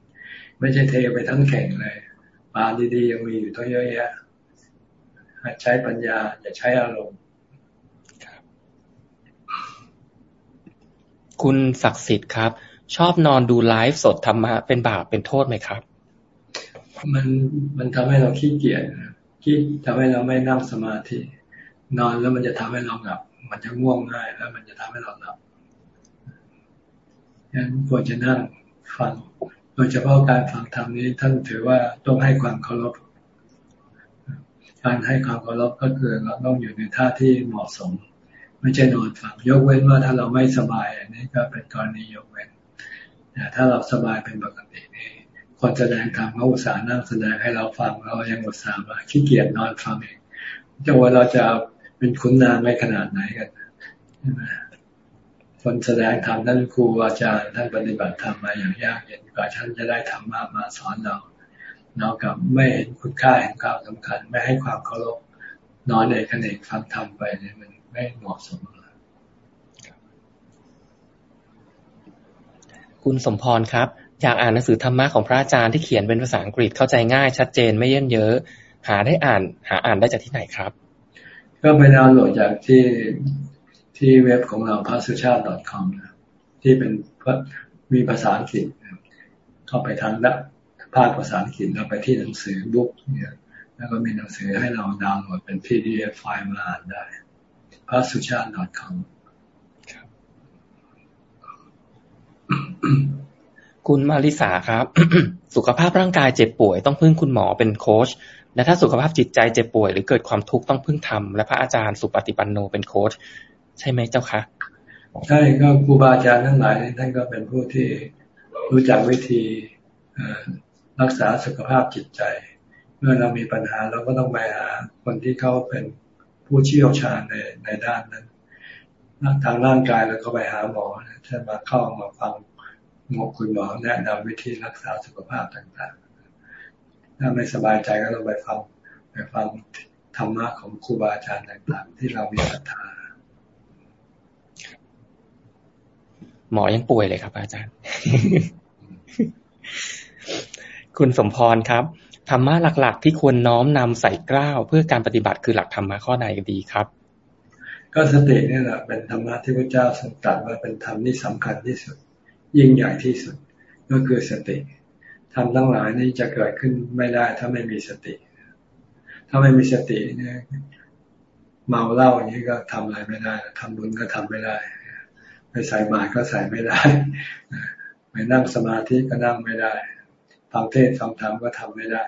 ไม่ใช่เทไปทั้งเข่งเลยปลาดีๆยังมีอยู่ต้องเยอะแยะใช้ปัญญาอย่าใช้อารมณ์คุณศักดิ์สิทธิ์ครับ ชอบนอนดูไลฟ์สดธรรมะเป็นบาปเป็นโทษไหมครับ มันมันทำให้เราขี้เกียจคิดทำให้เราไม่นั่งสมาธิ นอนแล้วมันจะทำให้เราหลับ มันจะง่วงง่าย แล้วมันจะทำให้เราหลับฉะนั้นควรจะนั่งฟังโดยเฉพาะการฟังธรรมนี้ท่านถือว่าต้องให้ความเคารพการให้ความเคารพก็คือเราต้องอยู่ในท่าที่เหมาะสม ไม่ใช่นอนฟังยกเว้นว่าถ้าเราไม่สบายอันนี้ก็เป็นกรณียกเว้น ถ้าเราสบายเป็นปกตินี่คนแสดงธรรมเขาอุตส่าห์นั่งแสดงให้เราฟังเรายังอุตส่าห์มาขี้เกียจนอนฟังเองจะว่าเราจะเป็นคุณนางไม่ขนาดไหนกันคนแสดงธรรมท่านครูอาจารย์ท่านปฏิบัติธรรมมาอย่างยากเย็นกว่าท่านจะได้ธรรมามาสอนเราเรากับไม่เห็นคุณค่าเห็นความสำคัญ ไม่ให้ความเคารพนอนเอกเนกฟังธรรมไปเนี่ยมันไม่เหมาะสม คุณสมพรครับ อยากอ่านหนังสือธรรมะของพระอาจารย์ที่เขียนเป็นภาษาอังกฤษเข้าใจง่ายชัดเจนไม่เยินเยอะ หาได้อ่าน หาอ่านได้จากที่ไหนครับ ก็ไปดาวน์โหลดจากที่ที่เว็บของเราพาสุชาติ .com นะที่เป็นมีภาษาอังกฤษ เข้าไปทางด้านภาคภาษาอังกฤษเราไปที่หนังสือบุ๊กเนี่ย แล้วก็มีหนังสือให้เราดาวน์โหลดเป็น PDF ไฟล์มาอ่านได้พระสุชาติ .com คุณมาริสาครับ สุขภาพร่างกายเจ็บป่วย ต้องพึ่งคุณหมอเป็นโค้ชและถ้าสุขภาพจิตใจเจ็บป่วย หรือเกิดความทุกข์ต้องพึ่งธรรมและพระอาจารย์สุปฏิปันโนเป็นโค้ชใช่ไหมเจ้าคะใช่ก็ครูบาอาจารย์ทั้งหลายท่านก็เป็นผู้ที่รู้จักวิธีรักษาสุขภาพจิตใจ เมื่อเรามีปัญหาเราก็ต้องไปหาคนที่เขาเป็นผู้เชี่ยวชาญในในด้านนั้นทางร่างกายเราก็ไปหาหมอถ้ามาเข้ามาฟัง หมอคุณหมอแนะนำวิธีรักษาสุขภาพต่างๆ ถ้าไม่สบายใจก็ต้องไปฟังไปฟังธรรมะของครูบาอาจารย์ต่างๆ ที่เรามีศรัทธาหมอยังป่วยเลยครับ อาจารย์ คุณสมพรครับธรรมะหลัก ๆ ที่ควรน้อมนำใส่กล้าว เพื่อการปฏิบัติคือหลักธรรมะข้อใดดีครับ ก็สตินี่แหละเป็นธรรมะที่พระเจ้าทรงตรัสว่าเป็นธรรมที่สำคัญที่สุด ยิ่งใหญ่ที่สุดก็คือสติทำทั้งหลายนี้จะเกิดขึ้นไม่ได้ถ้าไม่มีสติ ถ้าไม่มีสติเนี่ยเมาเหล้าอย่างนี้ก็ทำอะไรไม่ได้ทำบุญก็ทำไม่ได้ไปใส่บาตรก็ใส่ไม่ได้ไปนั่งสมาธิก็นั่งไม่ได้ฟังเทศฟังธรรมก็ทำไม่ได้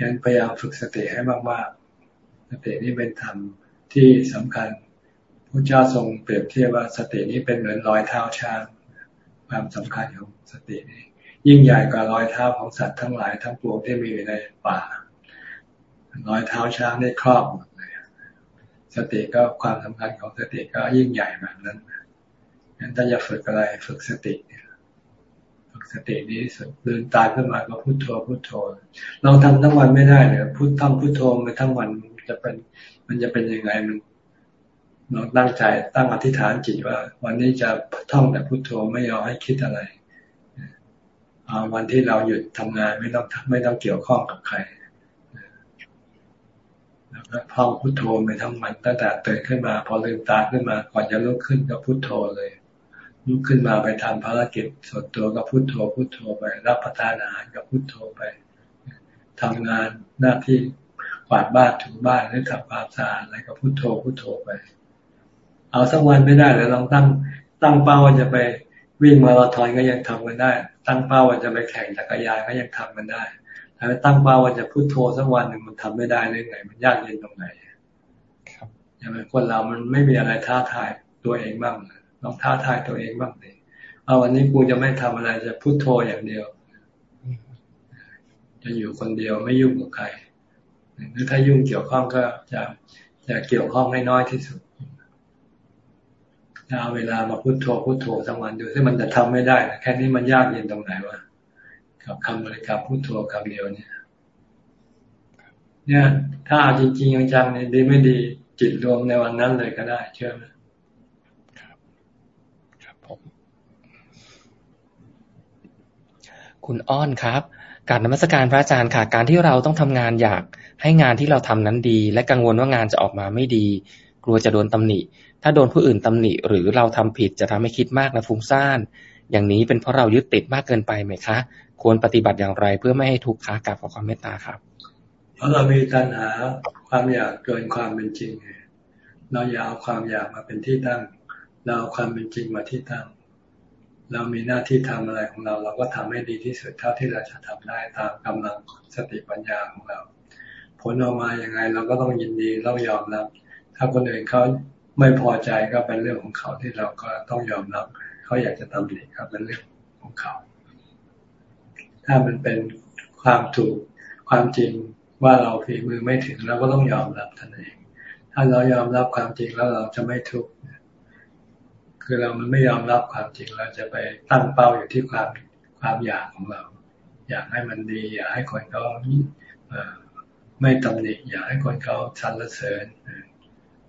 ยังพยายามฝึกสติให้มากๆ สตินี้เป็นธรรมที่สำคัญพระเจ้าทรงเปรียบเทียบว่าสตินี้เป็นเหมือนรอยเท้าช้าง ความสำคัญของสตินี้ยิ่งใหญ่กว่ารอยเท้าของสัตว์ทั้งหลายทั้งปวงที่มีอยู่ในป่ารอยเท้าช้างได้ครอบหมดเลยสติก็ความสำคัญของสติก็ยิ่งใหญ่แบบนั้นงั้นถ้าจะฝึกอะไรฝึกสติเนี่ยสติดีที่สุดเดินตายขึ้นมาก็พุโทโธพุโทโธเราทำทั้งวันไม่ได้เนี่ยพุททำพุโทโธไปทั้งวันจะเป็น มันจะเป็นยังไงมัน เราตั้งใจตั้งอธิษฐานจิตว่า วันนี้จะท่องแต่พุโทโธไม่ยอมให้คิดอะไรวันที่เราหยุดทำงานไม่ต้องไม่ต้องเกี่ยวข้องกับใครแล้วก็ท่องพุโทโธไปทั้งวันตั้งแต่ตื่นขึ้นมา พอลืมตาขึ้นมาก่อนจะลุกขึ้นก็พุโทโธเลยลุกขึ้นมาไปทำภารกิจส่วนตัวก็พุโทโธพุโทโธไป รับประทานอาหารก็พุโทโธไปทำงานหน้าที่กวาดบ้านถูบ้านหรือทำความสะอาดอะไรก็พุโทโธพุโทโธไป เอาสักวันไม่ได้เลยลองตั้ง ตั้งเป้าว่าจะไปวิ่งมาราธอนก็ยังทำกันได้ ตั้งเป้าว่าจะไปแข่งจักรยานก็ยังทำกันได้แต่ตั้งเป้าว่าจะพุโทโธสักวันหนึ่งมันทำไม่ได้ได้ไง มันยากเย็นตรงไหนครับอย่างไรคนเรามันไม่มีอะไรท้าทายตัวเองบ้างเลยลองท้าทายตัวเองบ้างเลยเอาวันนี้กูจะไม่ทำอะไรจะพูดโทอย่างเดียว จะอยู่คนเดียวไม่ยุ่งกับใครหรือถ้ายุ่งเกี่ยวข้องก็จะจะเกี่ยวข้องให้น้อยที่สุด เอาเวลามาพุโทโธพุโทโธทั้งวันดูที่มันจะทำไม่ได้แค่นี้มันยากเย็นตรงไหนวะกับคำบริกรรมพุโทโธคำเดียวเนี่ย เนี่ย ถ้าเอาจริงจังๆเนี่ยดีไม่ดีจิตรวมในวันนั้นเลยก็ได้ เชื่อไหมครับ ครับผมคุณอ้อนครับการนมัสการพระอาจารย์ค่ะ การที่เราต้องทำงานอยากให้งานที่เราทำนั้นดี และกังวลว่างานจะออกมาไม่ดี กลัวจะโดนตำหนิ ถ้าโดนผู้อื่นตำหนิหรือเราทำผิดจะทำให้คิดมากและฟุ้งซ่าน อย่างนี้เป็นเพราะเรายึดติดมากเกินไปไหมคะ ควรปฏิบัติอย่างไรเพื่อไม่ให้ทุกข์ค้ากับความเมตตาครับ เพราะเรามีตัณหาความอยากเกินความเป็นจริง เราอย่าเอาความอยากมาเป็นที่ตั้ง เราเอาความเป็นจริงมาที่ตั้ง เรามีหน้าที่ทำอะไรของเรา เราก็ทำให้ดีที่สุดเท่าที่เราจะทำได้ตามกำลังสติปัญญาของเรา ผลออกมาอย่างไงเราก็ต้องยินดีเรายอมรับถ้าคนอื่นเขา ไม่พอใจก็เป็นเรื่องของเขาที่เราก็ต้องยอมรับ เขาอยากจะตำหนิครับเป็นเรื่องของเขา ถ้ามันเป็นความถูกความจริงว่าเราฝีมือไม่ถึงเราก็ต้องยอมรับท่านเอง ถ้าเรายอมรับความจริงแล้วเราจะไม่ทุกข์คือเรามันไม่ยอมรับความจริงเราจะไปตั้งเป้าอยู่ที่ความความอยากของเรา อยากให้มันดี อยากให้คนเขาไม่ตำหนิอยากให้คนเขาสรรเสริญ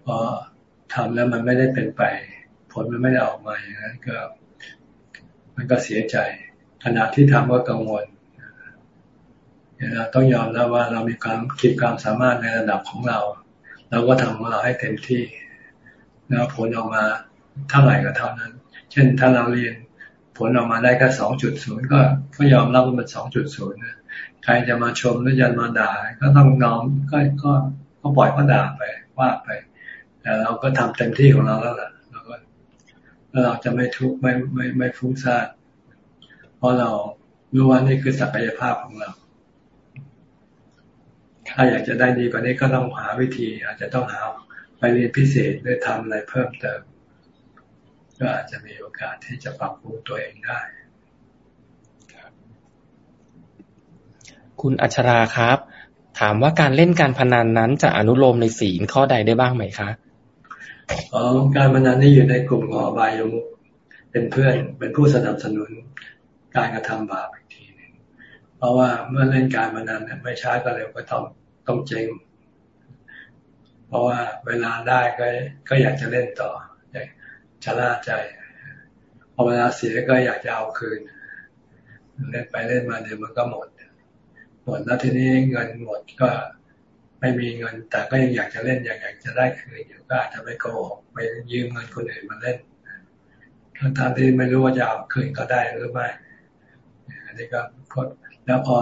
เพราะ ทำแล้วมันไม่ได้เป็นไป ผลมันไม่ได้ออกมาอย่างนั้นก็ มันก็เสียใจ ขณะที่ทำก็กังวลเราต้องยอมแล้วว่าเรามีความคิดความสามารถในระดับของเรา เราก็ทำของเราให้เต็มที่ แล้วผลออกมาเท่าไหร่ก็เท่านั้น เช่นถ้าเราเรียนผลออกมาได้แค่สองจุดศูนย์ก็ก็ยอมรับว่ามันสองจุดศูนย์นะใครจะมาชมหรือจะมาด่าก็ต้องน้อมก็ก็ก็ปล่อยก็ด่าไปว่าไป แต่เราก็ทำเต็มที่ของเราแล้วล่ะเราก็แล้วเราจะไม่ทุกข์ไม่ไม่ไม่ฟุ้งซ่านเพราะเรารู้ว่านี่คือศักยภาพของเรา ถ้าอยากจะได้ดีกว่านี้ก็ต้องหาวิธี อาจจะต้องหาไปเรียนพิเศษด้วยทำอะไรเพิ่มเติมก็อาจจะมีโอกาสที่จะปรับปรุงตัวเองได้คุณอัชราครับ ถามว่าการเล่นการพนันนั้นจะอนุโลมในศีลข้อใดได้บ้างไหมคะ อ๋อการพนันนี่อยู่ในกลุ่มของอบายมุกเป็นเพื่อนเป็นผู้สนับสนุนการกระทำบาปอีกทีหนึ่งเพราะว่าเมื่อเล่นการพนันไม่ช้าก็เร็วก็ต้องต้องเจ๊งเพราะว่าเวลาได้ก็ก็อยากจะเล่นต่อชะล่าใจพอเวลาเสียก็อยากจะเอาคืน เล่นไปเล่นมาเดี๋ยวมันก็หมด หมดแล้วทีนี้เงินหมดก็ ไม่มีเงิน แต่ก็ยังอยากจะเล่นอยากอยากจะได้คืนอยู่ก็อาจจะไปโกหกไปยืมเงินคนอื่นมาเล่นทั้งที่ไม่รู้ว่าจะเอาคืนก็ได้หรือไม่อันนี้ก็แล้วพอ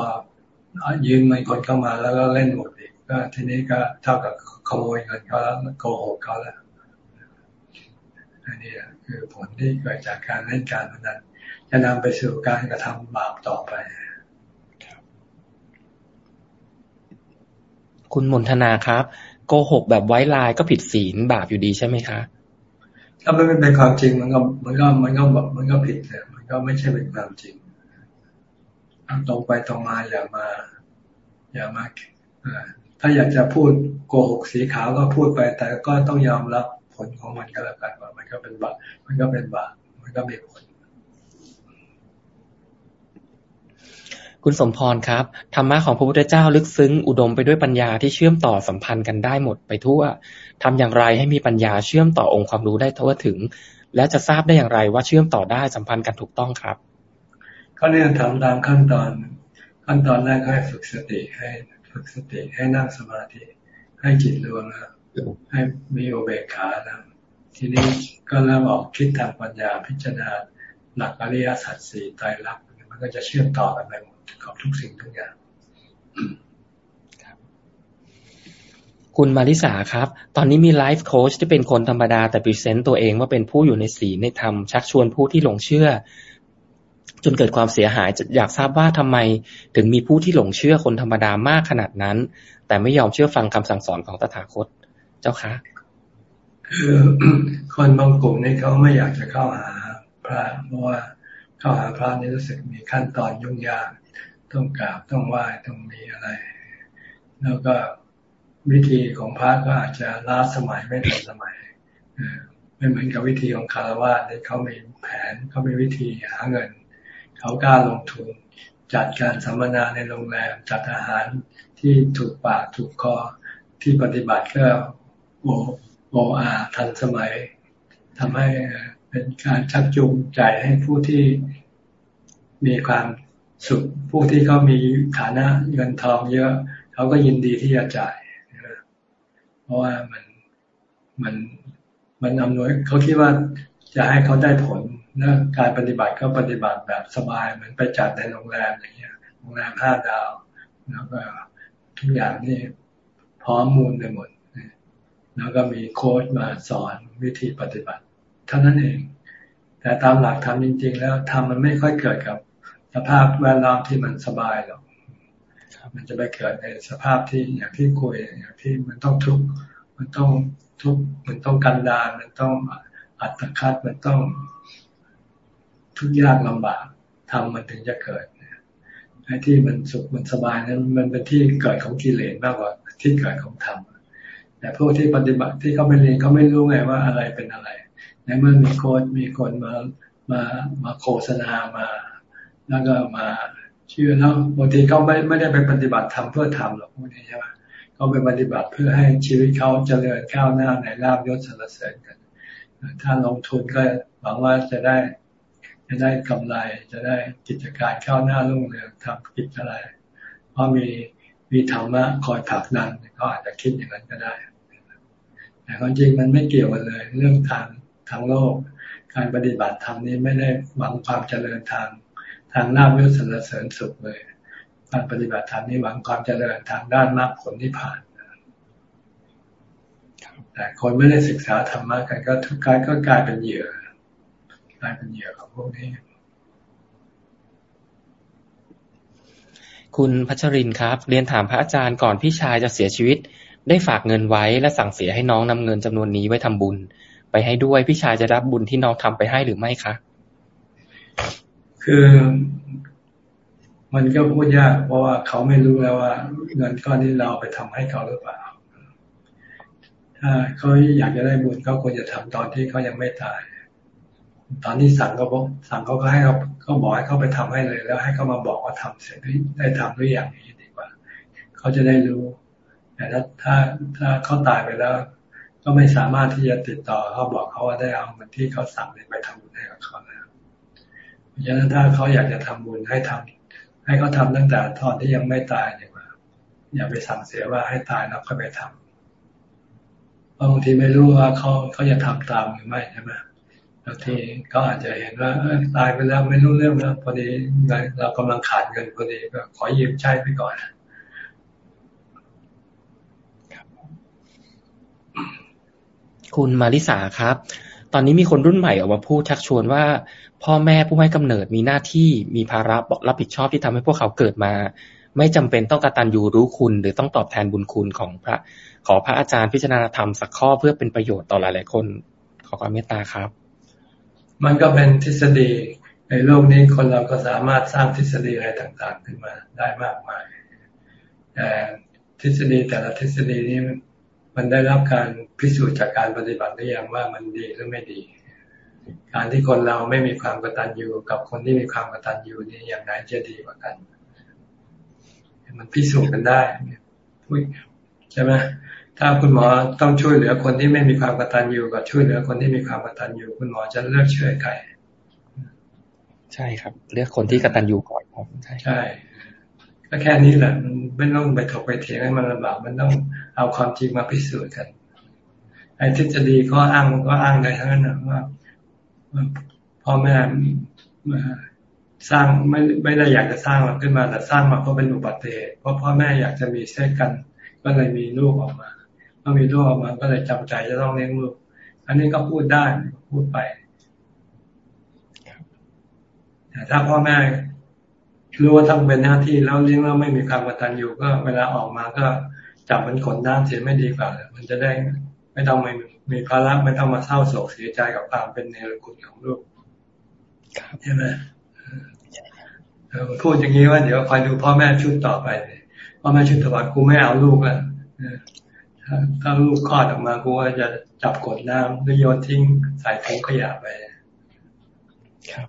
ยืมเงินคนเข้ามาแล้วก็เล่นหมดอีกก็ทีนี้ก็เท่ากับขโมยเงินเขาแล้วโกหกเขาแล้วอันนี้คือผลที่เกิดจากการเล่นการพนันจะนำไปสู่การกระทำบาปต่อไป คุณมนทนาครับ โกหกแบบไว้ลายก็ผิดศีลบาปอยู่ดีใช่ไหมคะถ้าไม่เป็นความจริงมันก็มันก็มันก็มันก็ผิดเลยมันก็ไม่ใช่เป็นความจริงตรงไปตรงมาอย่ามา อย่ามาถ้าอยากจะพูดโกหกสีขาวก็พูดไป แต่ก็ต้องยอมรับผลของมันก็แล้วกันว่ามันก็เป็นบาปมันก็เป็นบาปมันก็มีผล คุณสมพรครับ ธรรมะของพระพุทธเจ้าลึกซึ้งอุดมไปด้วยปัญญาที่เชื่อมต่อสัมพันธ์กันได้หมดไปทั่วทำอย่างไรให้มีปัญญาเชื่อมต่อองค์ความรู้ได้ทั่วถึง และจะทราบได้อย่างไรว่าเชื่อมต่อได้สัมพันธ์กันถูกต้องครับก็เรียนทำตามขั้นตอน ขั้นตอนแรกให้ฝึกสติให้ฝึกสติให้นั่งสมาธิ ให้จิตรวมนะให้มีโอเบกขานะทีนี้ก็เริ่มออกคิดทางปัญญาพิจารณาหลักอริยสัจสี่ไตรลักษณ์มันก็จะเชื่อมต่อกันไปหมด กับทุกสิ่งทุกอย่างคุณมาริสาครับ ตอนนี้มี life coach ที่เป็นคนธรรมดาแต่ present ตัวเองว่าเป็นผู้อยู่ในศีลในธรรม ชักชวนผู้ที่หลงเชื่อ จนเกิดความเสียหายอยากทราบว่าทำไมถึงมีผู้ที่หลงเชื่อคนธรรมดามากขนาดนั้น แต่ไม่ยอมเชื่อฟังคำสั่งสอนของตถาคต เจ้าคะคือคนบางกลุ่มนี่เขาไม่อยากจะเข้าหาพระเพราะว่าเข้าหาพระนี่รู้สึกมีขั้นตอนยุ่งยาก ต้องกราบต้องไหว้ต้องมีอะไร แล้วก็วิธีของพระก็อาจจะล้าสมัยไม่ทันสมัยไม่เหมือนกับวิธีของคารวะที่เขามีแผนเขามีวิธีหาเงิน เขากล้าลงทุน จัดการสัมมนาในโรงแรม จัดอาหารที่ถูกปากถูกคอที่ปฏิบัติก็โอโออาทันสมัยทำให้เป็นการชักจูงใจให้ผู้ที่มีความ สุขผู้ที่เขามีฐานะเงินทองเยอะเขาก็ยินดีที่จะจ่ายเพราะว่ามันมันมันอำนวยเขาคิดว่าจะให้เขาได้ผลนะการปฏิบัติก็ปฏิบัติแบบสบายเหมือนไปจัดในโรงแรมอย่างเงี้ยโรงแรมห้าดาวแล้วก็ทุกอย่างนี่พร้อมมูลไปหมดแล้วก็มีโค้ดมาสอนวิธีปฏิบัติเท่านั้นเอง แต่ตามหลักธรรมจริง ๆ แล้วธรรมมันไม่ค่อยเกิดกับ ภาพแวดล้อมที่มันสบายหรอกมันจะไปเกิดในสภาพที่อย่างที่คุยอย่างที่มันต้องทุกข์มันต้องทุกข์มันต้องกันดานมันต้องอัตคัดมันต้องทุกยากลำบากทำมันถึงจะเกิดไอ้ที่มันสุขมันสบายนั้นมันเป็นที่เกิดของกิเลสมากกว่าที่เกิดของธรรมแต่พวกที่ปฏิบัติที่เขาไม่เรียนเขาไม่รู้ไงว่าอะไรเป็นอะไรในเมื่อมีโค้ดมีคนมามามาโฆษณามา แล้วก็มาเชื่อแล้วบางทีเขาไม่ไม่ได้ไปปฏิบัติทำเพื่อทำหรอกพวกนี้ใช่ไหมเขาไปปฏิบัติเพื่อให้ชีวิตเขาเจริญก้าวหน้าในลาบยศสรรเสริญกัน ถ้าลงทุนก็หวังว่าจะได้จะได้กำไรจะได้กิจการก้าหน้ารุ่งเรืองทำกิจอะไร เพราะมีมีธรรมะคอยผลักดันก็อาจจะคิดอย่างนั้นก็ได้ แต่ความจริงมันไม่เกี่ยวกันเลย เรื่องทางทางโลก การปฏิบัติธรรมนี้ไม่ได้หวังความเจริญทาง ทางลาบยศสรรเสริญสุขเลย การปฏิบัติธรรมนี้หวังความเจริญทางด้านมรรคผลที่ผ่านแต่คนไม่ได้ศึกษาธรรมะกันก็ทุกการก็กลายเป็นเหยื่อกลายเป็นเหยื่อของพวกนี้คุณพัชรินครับ เรียนถามพระอาจารย์ก่อนพี่ชายจะเสียชีวิต ได้ฝากเงินไว้และสั่งเสียให้น้องนำเงินจำนวนนี้ไว้ทำบุญ ไปให้ด้วยพี่ชายจะรับบุญที่น้องทำไปให้หรือไม่คะ คือมันก็พูดยาก เพราะว่าเขาไม่รู้แล้วว่า เงินก้อนนี้เราไปทำให้เขาหรือเปล่า ถ้าเขาอยากจะได้บุญเขาควรจะทำตอนที่เขายังไม่ตาย ตอนที่สั่งก็บอกสั่งเขาก็ให้เขาเขาบอกให้เขาไปทำให้เลย แล้วให้เขามาบอกว่าทำเสร็จได้ทำด้วยอย่างนี้ดีกว่า เขาจะได้รู้ แต่ถ้าถ้าถ้าเขาตายไปแล้ว ก็ไม่สามารถที่จะติดต่อเขาบอกเขาว่าได้เอาเงินที่เขาสั่งไปทำบุญให้กับเขาแล้ว ราะฉะนั้นถ้าเขาอยากจะทำบุญให้ทำให้เขาทาตั้งแต่ตอนที่ยังไม่ตายดีกว่า อย่าไปสั่งเสียว่าให้ตายแล้วค่อยไปทำบางทีไม่รู้ว่าเขาเขาจะทำตามหรือไม่ใช่ไหมบางทีเขาอาจจะเห็นว่าตายไปแล้วไม่รู้เรื่องแล้วพอดีเรากำลังขาดเงินพอดีก็ขอยืมใช้ไปก่อนคุณมาริสาครับ ตอนนี้มีคนรุ่นใหม่ออกมาพูดชักชวนว่า พ่อแม่ผู้ให้กำเนิดมีหน้าที่มีภาระรับผิดชอบที่ทำให้พวกเขาเกิดมา ไม่จำเป็นต้องกตัญญูรู้คุณ หรือต้องตอบแทนบุญคุณของพระ ขอพระอาจารย์พิจารณาธรรมสักข้อเพื่อเป็นประโยชน์ต่อหลายๆคน ขอความเมตตาครับ มันก็เป็นทฤษฎีในโลกนี้คนเราก็สามารถสร้างทฤษฎีอะไรต่างๆ ขึ้นมาได้มากมายแต่ทฤษฎีแต่ละทฤษฎีนี้มัน ได้รับการพิสูจน์จากการปฏิบัติได้อย่างว่ามันดีหรือไม่ดี การที่คนเราไม่มีความกตัญญูกับคนที่มีความกตัญญูนี่อย่างไหนจะดีกว่ากัน มันพิสูจน์กันได้ใช่ไหมถ้าคุณหมอต้องช่วยเหลือคนที่ไม่มีความกตัญญูกับช่วยเหลือคนที่มีความกตัญญูคุณหมอจะเลือกช่วยใครใช่ครับ เลือกคนที่กตัญญูก่อนครับใช่ ก็แค่นี้แหละ มันไม่ต้องไปถกไปเถียงให้มันลำบากมันต้องเอาความจริงมาพิสูจน์กันไอ้ทฤษฎีก็อ้างก็อ้างได้ทั้งนั้นว่าพ่อแม่สร้างไม่ไม่ได้อยากจะสร้างมันขึ้นมาแต่สร้างมาเพราะเป็นอุบัติเหตุเพราะพ่อแม่อยากจะมีเส้กัน ก็เลยมีลูกออกมาเมื่อมีลูกออกมาก็เลยจำใจจะต้องเลี้ยงลูกอันนี้ก็พูดได้พูดไปแต่ถ้าพ่อแม่ รู้ว่าต้องเป็นหน้าที่แล้วเลี้ยงแล้วไม่มีความกตัญญูก็เวลาออกมาก็จับมันขนด้านเสียไม่ดีกว่า มันจะได้ไม่ต้องไม่มีภาระไม่ต้องมาเศร้าโศกเสียใจกับความเป็นเนรคุณของลูกใช่ไหมพูดอย่างนี้ว่าเดี๋ยวคอยดูพ่อแม่ชุดต่อไปพ่อแม่ชุดต่อไปกูไม่เอาลูกแล้วถ้าถ้าลูกคลอดออกมากูว่าจะจับกดน้ำหรือโยนทิ้งใส่ถุงขยะไป ครับ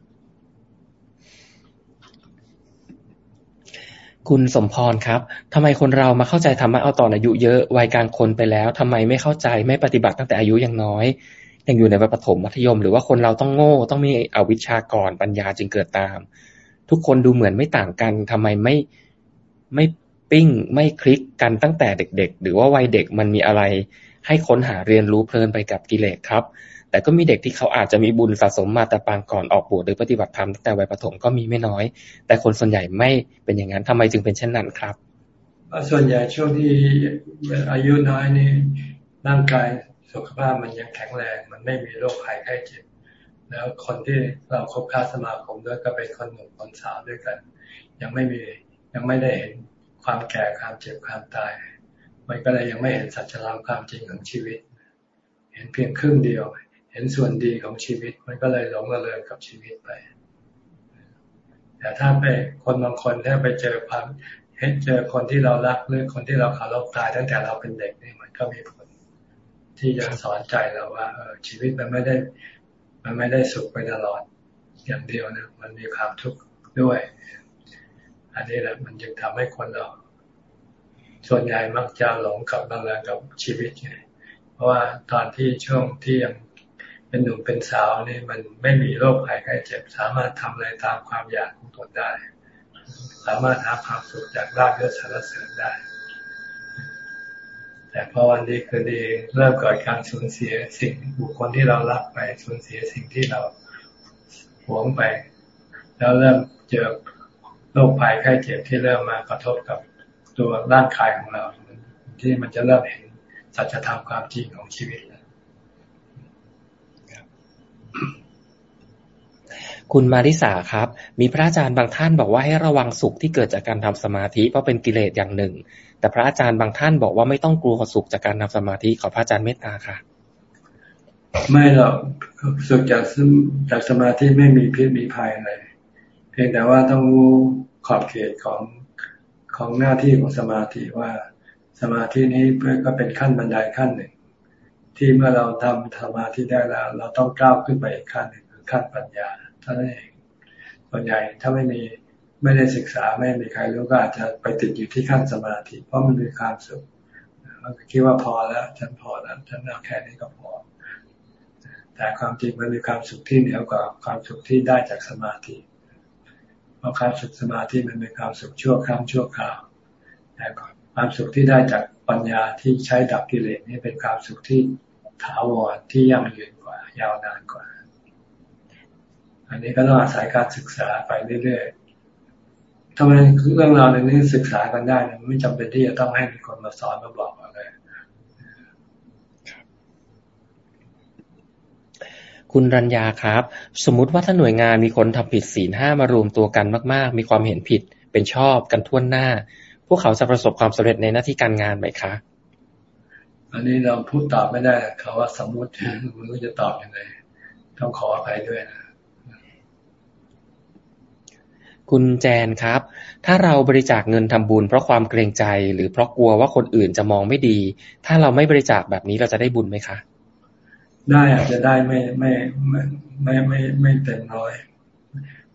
คุณสมพรครับ ทำไมคนเรามาเข้าใจธรรมะเอาตอนอายุเยอะวัยกลางคนไปแล้ว ทำไมไม่เข้าใจไม่ปฏิบัติตั้งแต่อายุยังน้อย ยังอยู่ในวัยประถมมัธยม หรือว่าคนเราต้องโง่ต้องมีอวิชชาก่อนปัญญาจึงเกิดตาม ทุกคนดูเหมือนไม่ต่างกัน ทำไมไม่ไม่ปิ้งไม่คลิกกันตั้งแต่เด็ก ๆ หรือว่าวัยเด็กมันมีอะไร ให้ค้นหาเรียนรู้เพลินไปกับกิเลสครับ แต่ก็มีเด็กที่เขาอาจจะมีบุญสะสมมาแต่ปางก่อนออกบวชหรือปฏิบัติธรรมตั้งแต่วัยประถมก็มีไม่น้อย แต่คนส่วนใหญ่ไม่เป็นอย่างนั้นทำไมจึงเป็นเช่นนั้นครับส่วนใหญ่ช่วงที่อายุน้อยนี่ร่างกายสุขภาพมันยังแข็งแรง มันไม่มีโรคภัยไข้เจ็บแล้วคนที่เราคบค้าสมาคมด้วยก็เป็นคนหนุ่มคนสาวด้วยกัน ยังไม่มียังไม่ได้เห็นความแก่ความเจ็บความตายมันก็เลยยังไม่เห็นสัจธรรมความจริงของชีวิต เห็นเพียงครึ่งเดียว ห็นส่วนดีของชีวิต มันก็เลยหลงระเริงกับชีวิตไปแต่ถ้าไปคนบางคนถ้าไปเจอความเห็นเจอคนที่เรารักหรือคนที่เราเคารพตายตั้งแต่เราเป็นเด็กนี่มันก็มีผลที่จะสอนใจเราว่าเออชีวิตมันไม่ได้ มันไม่ได้สุขไปตลอดอย่างเดียวนะมันมีความทุกข์ด้วย อันนี้แหละมันจึงทำให้คนเรา ส่วนใหญ่มักจะหลงกับบังเอิญกับชีวิตไงเพราะว่าตอนที่ช่วงที่ยัง เป็นหนุ่มเป็นสาวนี่มันไม่มีโรคภัยไข้เจ็บ สามารถทำอะไรตามความอยากของตนได้ สามารถหาความสุขจากลาภยศสารเสริญได้ แต่พอวันดีคืนดีเริ่มเกิดการสูญเสียสิ่งบุคคลที่เรารักไปสูญเสียสิ่งที่เราหวงไป แล้วเริ่มเจอโรคภัยไข้เจ็บที่เริ่มมากระทบกับตัวร่างกายของเรา ที่มันจะเริ่มเห็นสัจธรรมความจริงของชีวิตแล้ว คุณมาริสาครับ มีพระอาจารย์บางท่านบอกว่าให้ระวังสุขที่เกิดจากการทำสมาธิเพราะเป็นกิเลสอย่างหนึ่ง แต่พระอาจารย์บางท่านบอกว่าไม่ต้องกลัวสุขจากการทำสมาธิขอพระอาจารย์เมตตาค่ะ ไม่หรอกสุขจากจากสมาธิไม่มีพิษมีภัยอะไรเพียงแต่ว่าต้องรู้ขอบเขตของของหน้าที่ของสมาธิว่าสมาธินี้เพื่อก็เป็นขั้นบันไดขั้นหนึ่ง ที่เมื่อเราทำสมาธิได้แล้ว เราต้องก้าวขึ้นไปอีกขั้นหนึ่งคือขั้นปัญญา ท่านั้นเองส่วนใหญ่ถ้าไม่มีไม่ได้ศึกษาไม่มีใครรู้ก็อาจจะไปติดอยู่ที่ขั้นสมาธิ เพราะมันมีความสุขมันคิดว่าพอแล้ว ฉันพอแล้วฉันเอาแค่นี้ก็พอ แต่ความจริงมันมีความสุขที่เหนือกว่าความสุขที่ได้จากสมาธิ เพราะความสุขสมาธิมันเป็นความสุขชั่วครั้งชั่วคราวแต่ความสุขที่ได้จากปัญญาที่ใช้ดับกิเลสนี่เป็นความสุขที่ถาวรที่ยั่งยืนกว่า ยาวนานกว่า อันนี้ก็ต้องอาศัยการศึกษาไปเรื่อยๆทำไมเรื่องราวในนี้ศึกษากันได้นะไม่จำเป็นที่จะต้องให้มีคนมาสอนมาบอกอะไรคุณรัญญาครับ สมมุติว่าถ้าหน่วยงานมีคนทำผิดศีลห้ามารวมตัวกันมาก ๆ มีความเห็นผิดเป็นชอบกันทั่วหน้า พวกเขาจะประสบความสำเร็จในหน้าที่การงานไหมคะ อันนี้เราพูดตอบไม่ได้เขาว่าสมมุติมันก็จะตอบอยังไงต้องขออภัยด้วยนะ คุณแจนครับ ถ้าเราบริจาคเงินทำบุญเพราะความเกรงใจ หรือเพราะกลัวว่าคนอื่นจะมองไม่ดี ถ้าเราไม่บริจาคแบบนี้เราจะได้บุญไหมคะ ได้อาจจะได้ไม่ไม่ไม่ไม่ไม่ไม่เต็มร้อย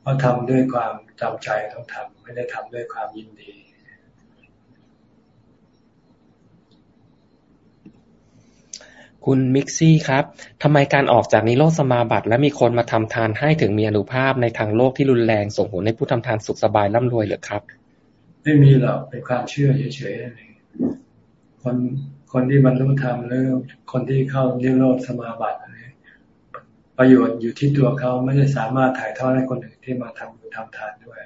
เพราะทำด้วยความจำใจต้องทำไม่ได้ทำด้วยความยินดี คุณมิกซี่ครับทำไมการออกจากนิโรธสมาบัติ และมีคนมาทำทานให้ถึงมีอนุภาพในทางโลกที่รุนแรงส่งผลให้ผู้ทำทานสุขสบายร่ำรวยหรือครับ ไม่มีหรอกเป็นความเชื่อเฉยๆคนคนที่บรรลุธรรมหรือคนที่เข้านิโรธสมาบัติประโยชน์อยู่ที่ตัวเขาไม่ได้สามารถถ่ายทอดให้คนอื่นที่มาทำบุญทำทานด้วย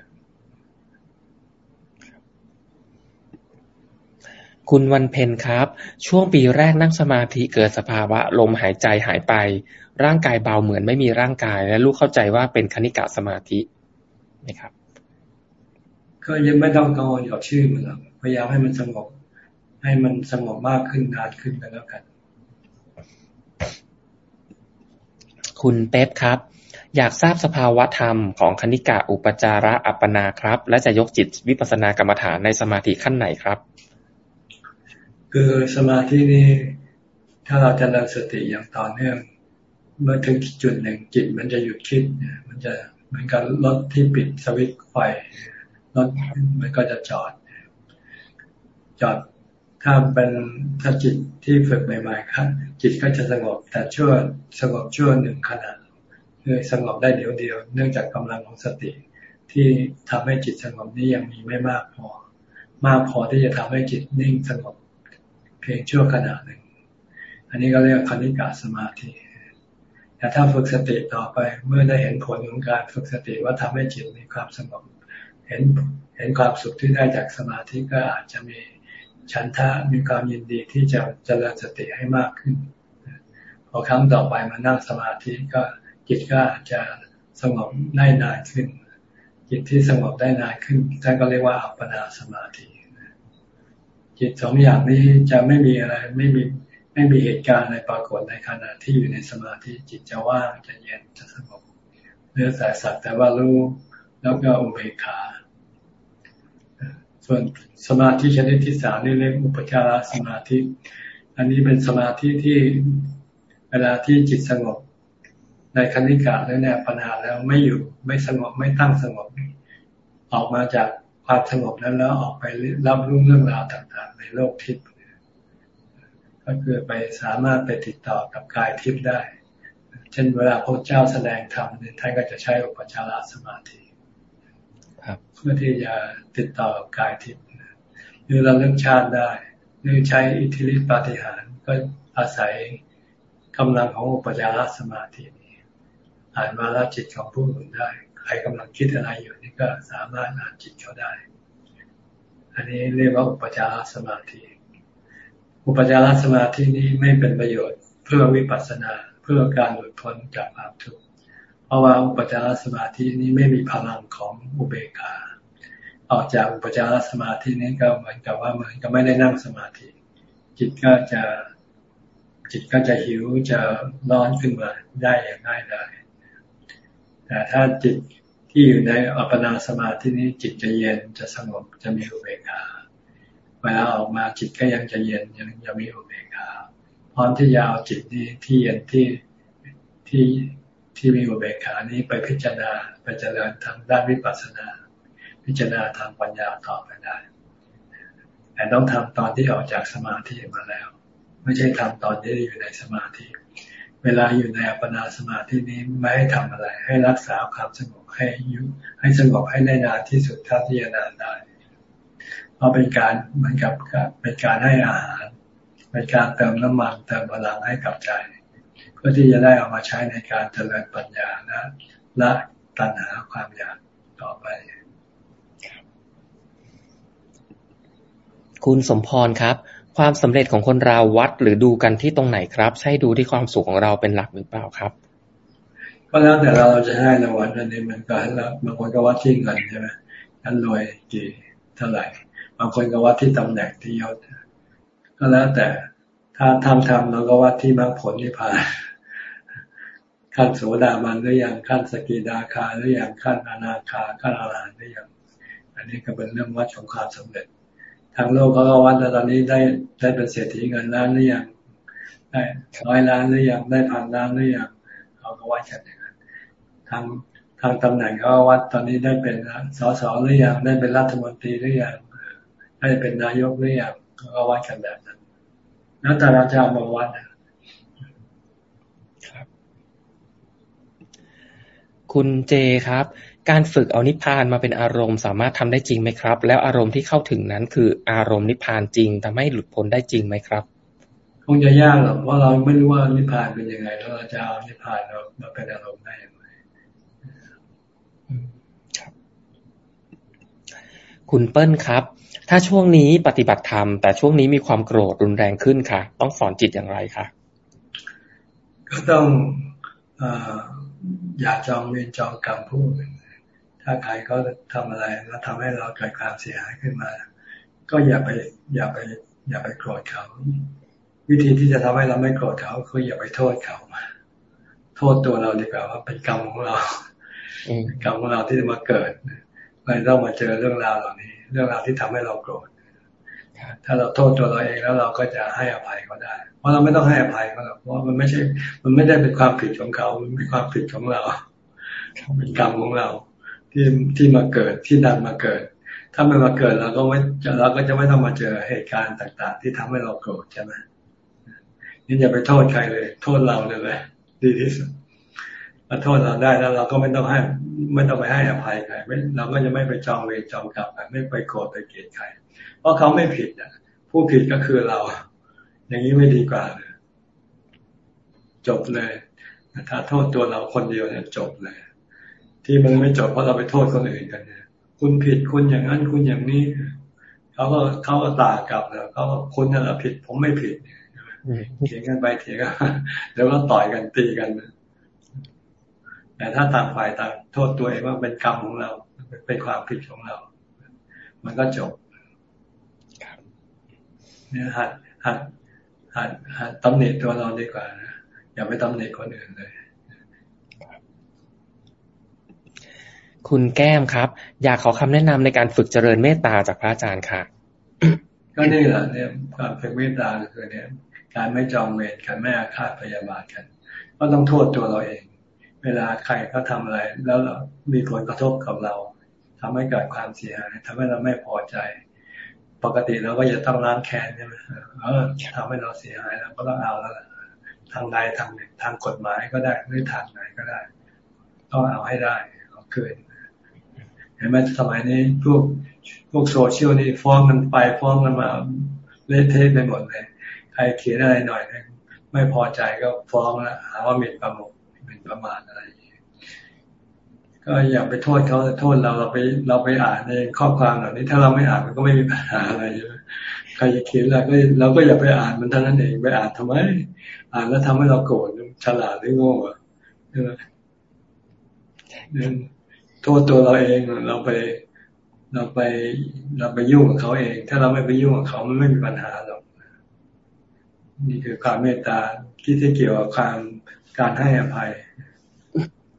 คุณวันเพ็ญครับ ช่วงปีแรกนั่งสมาธิเกิดสภาวะ ลมหายใจหายไป ร่างกายเบาเหมือนไม่มีร่างกาย และลูกเข้าใจว่าเป็นคณิกะสมาธินะครับ ก็ยังไม่ต้องกังวลกับชื่อมันหรอกพยายามให้มันสงบ ให้มันสงบมากขึ้นนานขึ้นกันแล้วกัน คุณเป๊ปครับอยากทราบสภาวะธรรมของคณิกะอุปจาระอัปปนาครับ และจะยกจิตวิปัสสนากรรมฐานในสมาธิขั้นไหนครับ คือสมาธินี่ถ้าเราจะดันสติอย่างต่อเนื่องเมื่อถึงจุดหนึ่งจิตมันจะหยุดคิดมันจะเหมือนกับรถที่ปิดสวิตช์ไฟรถมันก็จะจอด จอดถ้าเป็นถ้าจิตที่ฝึกใหม่ๆครับจิตก็จะสงบแต่ชั่วสงบชั่วหนึ่งขณะคือสงบได้เดียวเดียว เนื่องจากกำลังของสติ ที่ทำให้จิตสงบนี้ยังมีไม่มากพอ มากพอที่จะทำให้จิตนิ่งสงบ เพียงชั่วขณะหนึ่ง อันนี้ก็เรียกคณิกาสมาธิแต่ถ้าฝึกสติต่อไปเมื่อได้เห็นผลของการฝึกสติว่าทำให้จิตมีความสงบเห็นเห็นความสุขที่ได้จากสมาธิก็อาจจะมีฉันทะมีความยินดีที่จะเจริญสติให้มากขึ้น พอครั้งต่อไปมานั่งสมาธิก็จิตก็อาจจะสงบได้นานขึ้น จิตที่สงบได้นานขึ้นท่านก็เรียกว่าอัปปนาสมาธิ จิตสองอย่างนี้จะไม่มีอะไรไม่มีไม่มีเหตุการณ์อะไรปรากฏในขณะที่อยู่ในสมาธิจิตจะว่างจะเย็นจะสงบเนื้อแต่สัตว์แต่ว่ารู้แล้วก็อุเบกขาส่วนสมาธิชนิดที่สามนี่เรียกอุปจารสมาธิ อันนี้เป็นสมาธิที่เวลาที่จิตสงบ ในคณิกาแล้วเนี่ยปัญหาแล้วไม่อยู่ไม่สงบไม่ตั้งสงบ ออกมาจาก ความสงบนั้นแล้วออกไปรับรู้เรื่องราวต่างๆ ในโลกทิพย์ก็คือไปสามารถไปติดต่อกับกายทิพย์ได้ เช่นเวลาพระเจ้าแสดงธรรมท่านก็จะใช้อุปจารสมาธิเพื่อที่จะติดต่อกับกายทิพย์หรือเราเลือกชาติได้ หรือใช้อิทธิฤทธิปาฏิหาริย์ก็อาศัยกำลังของอุปจารสมาธินี้อ่านมาแล้วจิตของผู้อื่นได้ ใครกำลังคิดอะไรอยู่นี่ก็สามารถอ่านจิตเขาได้ อันนี้เรียกว่าอุปจารสมาธิ อุปจารสมาธินี้ไม่เป็นประโยชน์เพื่อวิปัสสนาเพื่อการหลุดพ้นจากความทุกข์เพราะว่าอุปจารสมาธินี้ไม่มีพลังของอุเบกขาออกจากอุปจารสมาธินี้ก็เหมือนกับว่าเหมือนกับไม่ได้นั่งสมาธิ จิตก็จะจิตก็จะหิวจะร้อนขึ้นมาได้อย่างง่ายดายแต่ถ้าจิต ที่อยู่ในอัปปนาสมาธินี้จิตจะเย็นจะสงบจะมีอุเบกขาเวลาออกมาจิตก็ยังจะเย็นยังจะมีอุเบกขาพร้อมที่จะเอาจิตนี้ที่เย็นที่ที่ที่มีอุเบกขานี้ไปพิจารณาไปเจริญทางด้านวิปัสสนา พิจารณาทางปัญญาต่อไปได้ แต่ต้องทำตอนที่ออกจากสมาธิมาแล้ว ไม่ใช่ทำตอนที่อยู่ในสมาธิ เวลาอยู่ในอัปปนาสมาธินี้ไม่ให้ทำอะไร ให้รักษาความสงบ ให้ยุให้สงบให้ได้นานที่สุดเท่าที่จะนานได้เพราะเป็นการเหมือนกับเป็นการให้อาหารเป็นการเติมน้ำมันเติมพลังให้กับใจ เพื่อที่จะได้เอามาใช้ในการเจริญปัญญานะละตัณหาความอยากต่อไป คุณสมพรครับ ความสำเร็จของคนเราวัดหรือดูกันที่ตรงไหนครับ ใช่ดูที่ความสุขของเราเป็นหลักหรือเปล่าครับ ก็แล้วแต่เราจะให้รางวัลอันนี้มันก็แล้วบางคนก็วัดที่เงินใช่ไหมท่านรวยกี่เท่าไหร่ บางคนก็วัดที่ตำแหน่งที่ยศก็แล้วแต่ถ้าทำทำเราก็วัดที่มรรคผลนิพพานขั้นโสดามันหรือยังขั้นสกิดาคาหรือยังขั้นอนาคาขั้นอรหันต์หรือยังอันนี้ก็เป็นเรื่องวัดของความสำเร็จ ทางโลกเขาก็วัดแล้วตอนนี้ได้ได้เป็นเศรษฐีเงินล้านหรือยังได้ร้อยล้านหรือยังได้พันล้านหรือยังเขาก็วัดกันอย่นั้น ทางทางตำแหน่งเขาวัดตอนนี้ได้เป็นสสหรือยังได้เป็นรัฐมนตรีหรือยังได้เป็นนายกหรือยังเขาก็วัดกันแบบนั้นแล้วแต่เราจะมาวัดคุณเจครับ การฝึกเอานิพพานมาเป็นอารมณ์สามารถทำได้จริงไหมครับ แล้วอารมณ์ที่เข้าถึงนั้นคืออารมณ์นิพพานจริงทำให้หลุดพ้นได้จริงไหมครับคงจะยากหรอกเพราะเราไม่รู้ว่านิพพานเป็นยังไงแล้วเราจะเอานิพพานเรามาเป็นอารมณ์ได้ยังไงครับ คุณเปิ้ลครับ ถ้าช่วงนี้ปฏิบัติธรรม แต่ช่วงนี้มีความโกรธรุนแรงขึ้นค่ะ ต้องสอนจิตอย่างไรคะก็ต้องออย่าจองเวรจองกรรมผู้อื่นถ้าใครเขาทำอะไรแล้วทำให้เราเกิดความเสียหายขึ้นมา ก็อย่าไปอย่าไป อย่าไปโกรธเขาวิธีที่จะทำให้เราไม่โกรธเขาคืออย่าไปโทษเขามาโทษตัวเราดีกว่าว่าเป็นกรรมของเรากรรมของเราที่จะมาเกิด เลยต้องมาเจอเรื่องราวเหล่านี้ เรื่องราวที่ทำให้เราโกรธถ้าเราโทษตัวเราเองแล้วเราก็จะให้อภัยเขาได้ เพราะเราไม่ต้องให้อภัยเขาหรอกเพราะมันไม่ใช่ มันไม่ได้เป็นความผิดของเขา มันเป็นความผิดของเราเป็นกรรมของเรา ที่ที่มาเกิดที่ดันมาเกิด ถ้าไม่มาเกิดเราก็ไม่เราก็จะไม่ต้องมาเจอเหตุการณ์ต่าง ๆ ที่ทำให้เราโกรธใช่ไหมนี่อย่าไปโทษใครเลย โทษเราเลยเลยดีที่สุด มาโทษเราได้แล้ว เราก็ไม่ต้องให้ไม่ต้องไปให้อภัยใครเราก็จะไม่ไปจองเวรจองกรรมไม่ไปโกรธไปเกลียดใครเพราะเขาไม่ผิดอะ ผู้ผิดก็คือเรา อย่างนี้ไม่ดีกว่าเลยจบเลยถ้าโทษตัวเราคนเดียวเนี่ยจบเลย ที่มันไม่จบเพราะเราไปโทษคนอื่นกันเนี่ยคุณผิดคุณอย่างนั้นคุณอย่างนี้เขาก็เขาก็ตากลับแล้วเขาคุณนั่นแหละผิด ผมไม่ผิดเถียงกันไปเถียงกันแล้วก็ต่อยกันตีกัน แต่ถ้าต่างฝ่ายต่างโทษตัวเองว่าเป็นกรรมของเรา เป็นความผิดของเรา มันก็จบเนี่ยหัดหัดหัดหัดตำหนิตัวเราดีกว่านะอย่าไปตำหนิคนอื่นเลยคุณแก้มครับ อยากขอคำแนะนำในการฝึกเจริญเมตตาจากพระอาจารย์ค่ะ ก็นี่แหละเนี่ยความฝึกเมตตาคือเนี่ย การไม่จองเวรการไม่อาฆาตพยาบาทกัน ก็ต้องโทษตัวเราเอง เวลาใครเขาทาอะไร แล้วมีผลกระทบกับเราทำให้เกิดความเสียหายทำให้เราไม่พอใจ ปกติเราก็จะต้องล้างแค้นใช่ไหมเออทำให้เราเสียหายแล้วก็ต้องเอาแล้วทางใดทางหนึ่งทางกฎหมายก็ได้หรือทางไหนก็ได้ต้องเอาให้ได้เอาคืนเห็นไหมสมัยนี้พวกพวกโซเชียลนี่ฟ้องกันไปฟ้องกันมาเละเทะไปหมดเลย ใครเขียนอะไรหน่อยนึงไม่พอใจก็ฟ้องแล้วหาว่าหมิ่นประมาทหมิ่น ประมาทอะไรก็อย่าไปโทษเขาโทษเราเราไปเราไปอ่านในข้อความเหล่านี้ ถ้าเราไม่อ่านมันก็ไม่มีปัญหาอะไรใช่ไหมใครจะเขียนอะไรก็เราก็อย่าไปอ่านมันเท่านั้นเองไปอ่านทำไม อ่านแล้วทำให้เราโกรธฉลาดหรือโง่ใช่ไหมโทษตัวเราเองเราไปเราไปเราไปยุ่งกับเขาเอง ถ้าเราไม่ไปยุ่งกับเขามันไม่มีปัญหาหรอกนี่คือความเมตตาที่ที่เกี่ยวกับความการให้อภัย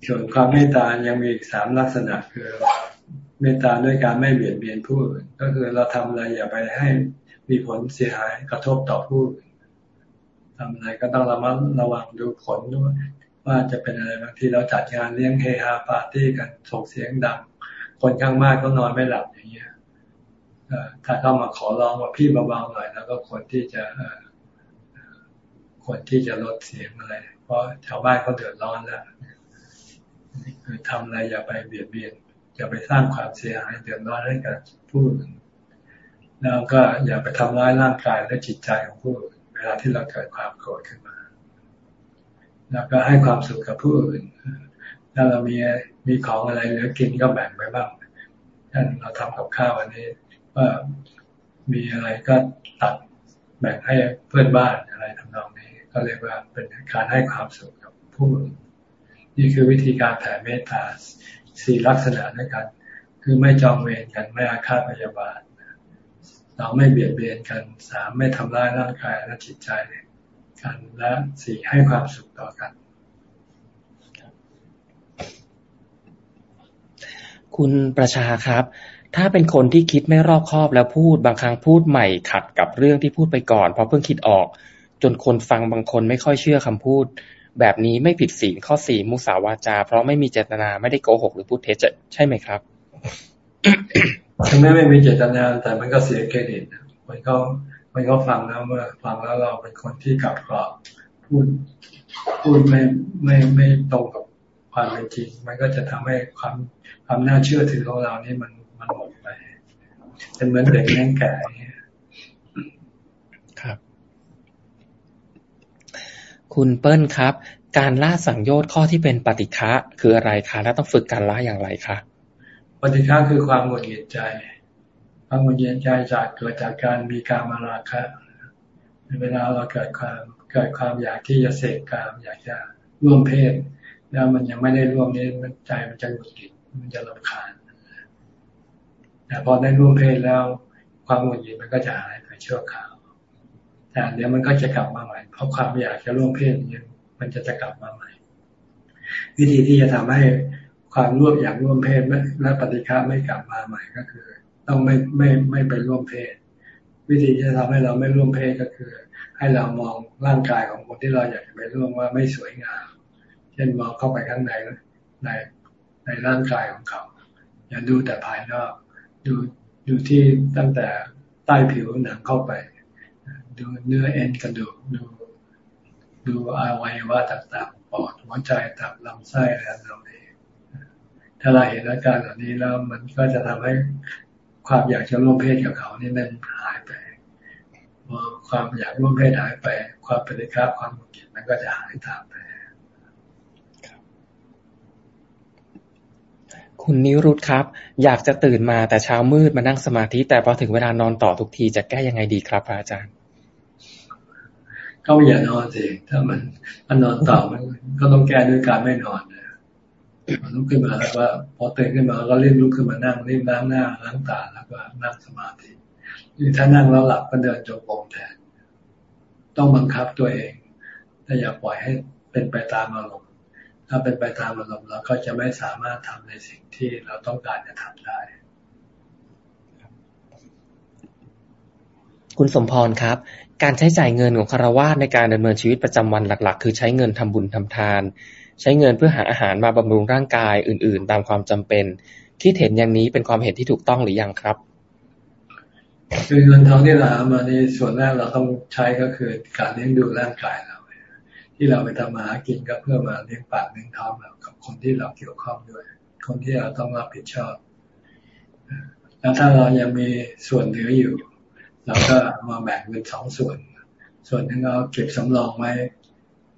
ส่วนความเมตตายังมีอีกสามลักษณะคือ เมตตาด้วยการไม่เบียดเบียนผู้อื่นก็คือเราทำอะไรอย่าไปให้มีผลเสียหายกระทบต่อผู้อื่นทำอะไรก็ต้องระมัดระวังดูผลด้วยว่าจะเป็นอะไรบางทีเราจัดงานเลี้ยงเฮฮาปาร์ตี้กันส่งเสียงดัง คนข้างมากก็นอนไม่หลับอย่างเงี้ยถ้าเข้ามาขอร้องว่าพี่เบาๆหน่อย แล้วก็คนที่จะคนที่จะลดเสียงอะไร เพราะชาวบ้านเขาเดือดร้อนแล้ว คือทำอะไรอย่าไปเบียดเบียนอย่าไปสร้างความเสียหายเดือดร้อนให้กับผู้อื่นแล้วก็อย่าไปทำร้ายร่างกายและจิตใจของผู้อื่นเวลาที่เราเกิดความโกรธขึ้นมา แล้วก็ให้ความสุขกับผู้อื่น ถ้าเรามีมีของอะไรเหลือกินก็แบ่งไปบ้างท่านเราทำกับข้าววันนี้ว่ามีอะไรก็ตัดแบ่งให้เพื่อนบ้านอะไรทำนองนี้ ก็เรียกว่าเป็นการให้ความสุขกับผู้อื่น นี่คือวิธีการแผ่เมตตาสี่ลักษณะด้วยกัน คือไม่จองเวรกันไม่อาฆาตพยาบาทเราไม่เบียดเบียนกันสามไม่ทำร้ายร่างกายและจิตใจกันและสี่ให้ความสุขต่อกัน คุณประชาครับ ถ้าเป็นคนที่คิดไม่รอบคอบแล้วพูดบางครั้งพูดใหม่ขัดกับเรื่องที่พูดไปก่อนเพราะเพิ่งคิดออก จนคนฟังบางคนไม่ค่อยเชื่อคำพูด แบบนี้ไม่ผิดศีลข้อสี่มุสาวาจา เพราะไม่มีเจตนาไม่ได้โกหกหรือพูดเท็จใช่ไหมครับถึงแม้ไม่มีเจตนาแต่มันก็เสียเครดิตมันก็มันก็ฟังแล้วเมื่อฟังแล้วเราเป็นคนที่กลับกรอบพูดพูดไม่ไม่ไม่ตรงกับความเป็นจริง มันก็จะทำให้ความความน่าเชื่อถือของเรานี่มันมันหมดไปเป็นเหมือนเด็กแง่แก่ คุณเปิ้ลครับ การละสังโยชน์ข้อที่เป็นปฏิฆะคืออะไรคะและต้องฝึกการละอย่างไรคะปฏิฆะคือความหงุดหงิดใจ ความหงุดหงิดใจจากเกิดจากการมีการมาราคะเวลาเราเกิดความเกิดความอยากที่จะเสกกามอยากจะร่วมเพศ แล้วมันยังไม่ได้ร่วมนี้มันใจมันจะหงุดหงิดมันจะรำคาญแต่พอได้ร่วมเพศแล้ว ความหงุดหงิดมันก็จะหายไปชั่วคราว แต่เดี๋ยวมันก็จะกลับมาใหม่ เพราะความอยากจะร่วมเพศเนี่ยมันจะจะกลับมาใหม่ วิธีที่จะทำให้ความร่วมอยากร่วมเพศและปฏิฆาไม่กลับมาใหม่ก็คือ ต้องไม่ไม่ไม่ไปร่วมเพศ วิธีที่จะทำให้เราไม่ร่วมเพศก็คือ ให้เรามองร่างกายของคนที่เราอยากจะไปร่วมว่าไม่สวยงาม เช่นมองเข้าไปข้างในในในร่างกายของเขา อย่าดูแต่ภายนอก ดูดูที่ตั้งแต่ใต้ผิวหนังเข้าไป ดูเนื้อเอ็นกระดูกดูดูอวัยวะต่างๆปอดหัวใจตับลำไส้อะไรเหล่านี้ ถ้าเราเห็นอาการเหล่านี้แล้วมันก็จะทำให้ความอยากจะร่วมเพศกับเขานี่มันหายไปพอความอยากร่วมเพศหายไป ความปฏิฆาความหงุดหงิดมันก็จะหายตามไปคุณนิรุตครับ อยากจะตื่นมาแต่เช้ามืดมานั่งสมาธิ แต่พอถึงเวลานอนต่อทุกทีจะแก้ยังไงดีครับอาจารย์ ก็อย่านอนสิถ้ามันมันนอนต่อมันก็ต้องแก้ด้วยการไม่นอนนะลุกขึ้นมาแล้วว่า พอตื่นขึ้นมาก็รีบลุกขึ้นมานั่งรีบล้างหน้าล้างตาแล้วก็นั่งสมาธิหรือถ้านั่งแล้วหลับก็เดินจงกรมแทน ต้องบังคับตัวเองแต่อย่าปล่อยให้เป็นไปตามอารมณ์ถ้าเป็นไปตามอารมณ์เราก็จะไม่สามารถทำในสิ่งที่เราต้องการจะทำได้ คุณสมพรครับ การใช้จ่ายเงินของคารวาสในการดำเนินชีวิตประจำวันหลัก ๆ คือใช้เงินทำบุญทำทาน ใช้เงินเพื่อหาอาหารมาบำรุงร่างกายอื่น ๆ ตามความจำเป็น คิดเห็นอย่างนี้เป็นความเห็นที่ถูกต้องหรือยังครับคือเงินทองที่เราหามาในส่วนแรกเราต้องใช้ก็คือการเลี้ยงดูร่างกายเราที่เราไปทำมาหากินก็เพื่อมาเลี้ยงปากเลี้ยงท้องเรากับคนที่เราเกี่ยวข้องด้วย คนที่เราต้องรับผิดชอบแล้วถ้าเรายังมีส่วนเหลืออยู่ เราก็มาแบ่งเป็นสองส่วน ส่วนนึงเราเก็บสำรองไว้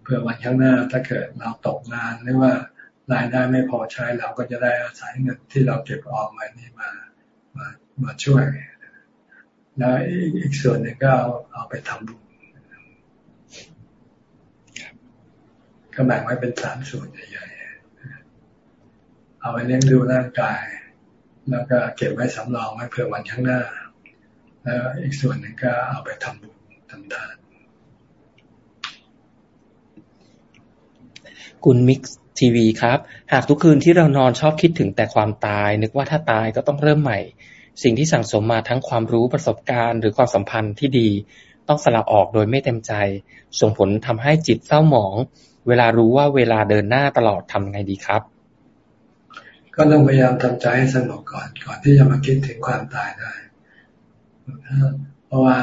เพื่อวันข้างหน้าถ้าเกิดเราตกงานหรือว่ารายได้ไม่พอใช้เราก็จะได้อาศัยเงินที่เราเก็บออมไว้นี่มามามาช่วยแล้วอีกส่วนหนึ่งก็เอาเอาไปทำบุญก็แบ่งไว้เป็นสามส่วนใหญ่ๆเอาไปเลี้ยงดูร่างกาย แล้วก็เก็บไว้สำรองไว้เผื่อวันข้างหน้า แล้วอีกส่วนหนึ่งก็เอาไปทำบุญทำทาน คุณมิกซ์ทีวีครับ หากทุกคืนที่เรานอนชอบคิดถึงแต่ความตาย นึกว่าถ้าตายก็ต้องเริ่มใหม่ สิ่งที่สั่งสมมาทั้งความรู้ประสบการณ์ หรือความสัมพันธ์ที่ดี ต้องสละออกโดยไม่เต็มใจ ส่งผลทำให้จิตเศร้าหมอง เวลารู้ว่าเวลาเดินหน้าตลอดทำไงดีครับ ก็ต้องพยายามทำใจให้สงบก่อนก่อนที่จะมาคิดถึงความตายได้ เพราะว่า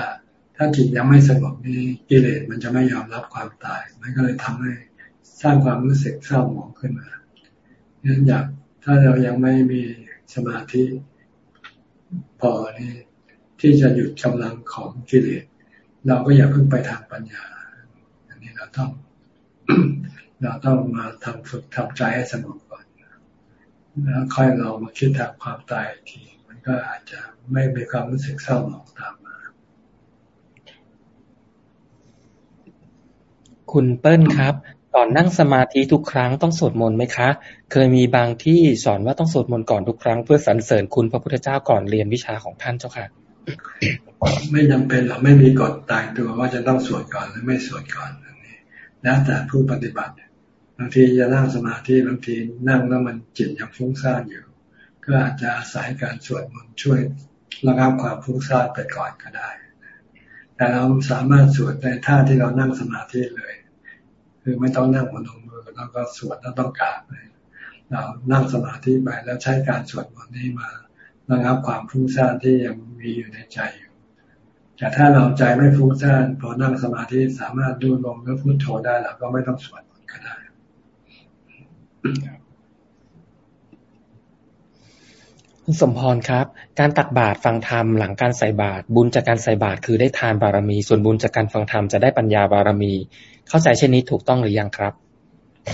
ถ้าจิตยังไม่สงบนี่กิเลสมันจะไม่ยอมรับความตาย มันก็เลยทำให้สร้างความรู้สึกเศร้าหมองขึ้นมาดังนั้นอยากถ้าเรายังไม่มีสมาธิพอนี่ที่จะหยุดกำลังของกิเลสเราก็อย่าเพิ่งไปทางปัญญา อันนี้เราต้อง เราต้องมาทำฝึกทำใจให้สงบก่อน แล้วค่อยเรามาคิดทางความตายที มันก็อาจจะ ไม่มีความรู้สึกเศร้าหมองตามมา คุณเปิ้ลครับก่อนนั่งสมาธิทุกครั้งต้องสวดมนต์ไหมคะ เคยมีบางที่สอนว่าต้องสวดมนต์ก่อนทุกครั้ง เพื่อสรรเสริญคุณพระพุทธเจ้าก่อนเรียนวิชาของท่านเจ้าค่ะ ไม่จาเป็นหรอกไม่มีกฎตายตัวว่าจะต้องสวดก่อนหรือไม่สวดก่อนอันนี้แล้วแต่ผู้ปฏิบัติบางทีจะนั่งสมาธิบางทีนั่งแล้วมันจิตยังฟุ้งซ่านอยู่ ก็อาจจะอาศัยการสวดมนต์ช่วย ระงับความฟุ้งซ่านไปก่อนก็ได้ แต่เราสามารถสวดในท่าที่เรานั่งสมาธิเลย คือไม่ต้องนั่งบนองมือแล้วก็สวดแล้วต้องกาบเลยเรานั่งสมาธิไปแล้วใช้การสวดมนต์นี้มาระงับความฟุ้งซ่านที่ยังมีอยู่ในใจอยู่ แต่ถ้าเราใจไม่ฟุ้งซ่านพอนั่งสมาธิสามารถดูลมแล้วพูดโธได้เราก็ไม่ต้องสวดมนต์ก็ได้ คุณสมพรครับ การตักบาตรฟังธรรมหลังการใส่บาตรบุญจากการใส่บาตรคือได้ทานบารมี ส่วนบุญจากการฟังธรรมจะได้ปัญญาบารมี เข้าใจเช่นนี้ถูกต้องหรือยังครับ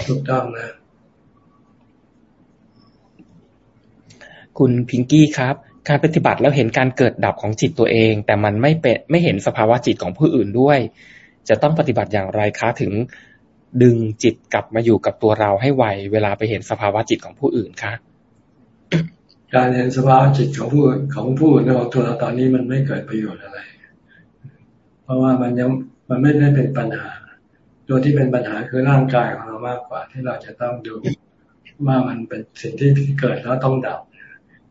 ถูกต้องนะคุณพิงกี้ครับ การปฏิบัติแล้วเห็นการเกิดดับของจิตตัวเอง แต่มันไม่เป็นไม่เห็นสภาวะจิตของผู้อื่นด้วย จะต้องปฏิบัติอย่างไรคะถึงดึงจิตกลับมาอยู่กับตัวเราให้ไวเวลาไปเห็นสภาวะจิตของผู้อื่นคะ การเห็นสภาวะจิตของผู้ของผู้อื่นของตัวเราตอนนี้มันไม่เกิดประโยชน์อะไร เพราะว่ามันยังมันไม่ได้เป็นปัญหา ตัวที่เป็นปัญหาคือร่างกายของเรามากกว่า ที่เราจะต้องดูว่ามันเป็นสิ่งที่เกิดแล้วต้องดับ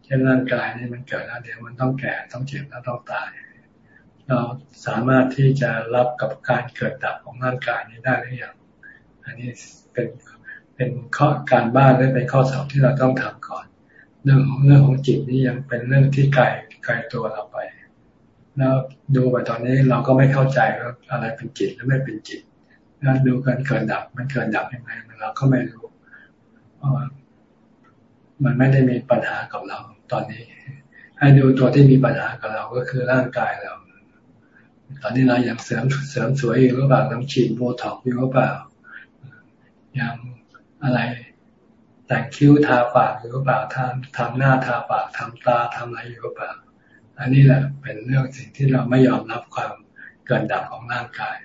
เช่นร่างกายนี่มันเกิดแล้วเดี๋ยวมันต้องแก่ต้องเจ็บแล้วต้องตาย เราสามารถที่จะรับกับการเกิดดับของร่างกายนี้ได้หรือยังอันนี้เป็นเป็นข้อการบ้านและเป็นข้อสอบที่เราต้องทำก่อน เรื่องของเรื่องของจิตนี่ยังเป็นเรื่องที่ไกลไกลตัวเราไป แล้วดูไปตอนนี้เราก็ไม่เข้าใจว่าอะไรเป็นจิตและไม่เป็นจิตแล้วดูกันเกิดดับมันเกิดดับยังไงเราก็ไม่รู้มันไม่ได้มีปัญหากับเราตอนนี้ ให้ดูตัวที่มีปัญหากับเราก็คือร่างกายเราตอนนี้เรายังเสริมเสริมสวยอยู่หรือเปล่าต้องฉีดโบท็อกอยู่หรือเปล่ายังอะไร แต่งคิ้วทาปากอยู่หรือเปล่าทำทำหน้าทาปากทำตาทำอะไรอยู่หรือเปล่า อันนี้แหละเป็นเรื่องสิ่งที่เราไม่ยอมรับความเกินดับของร่างกาย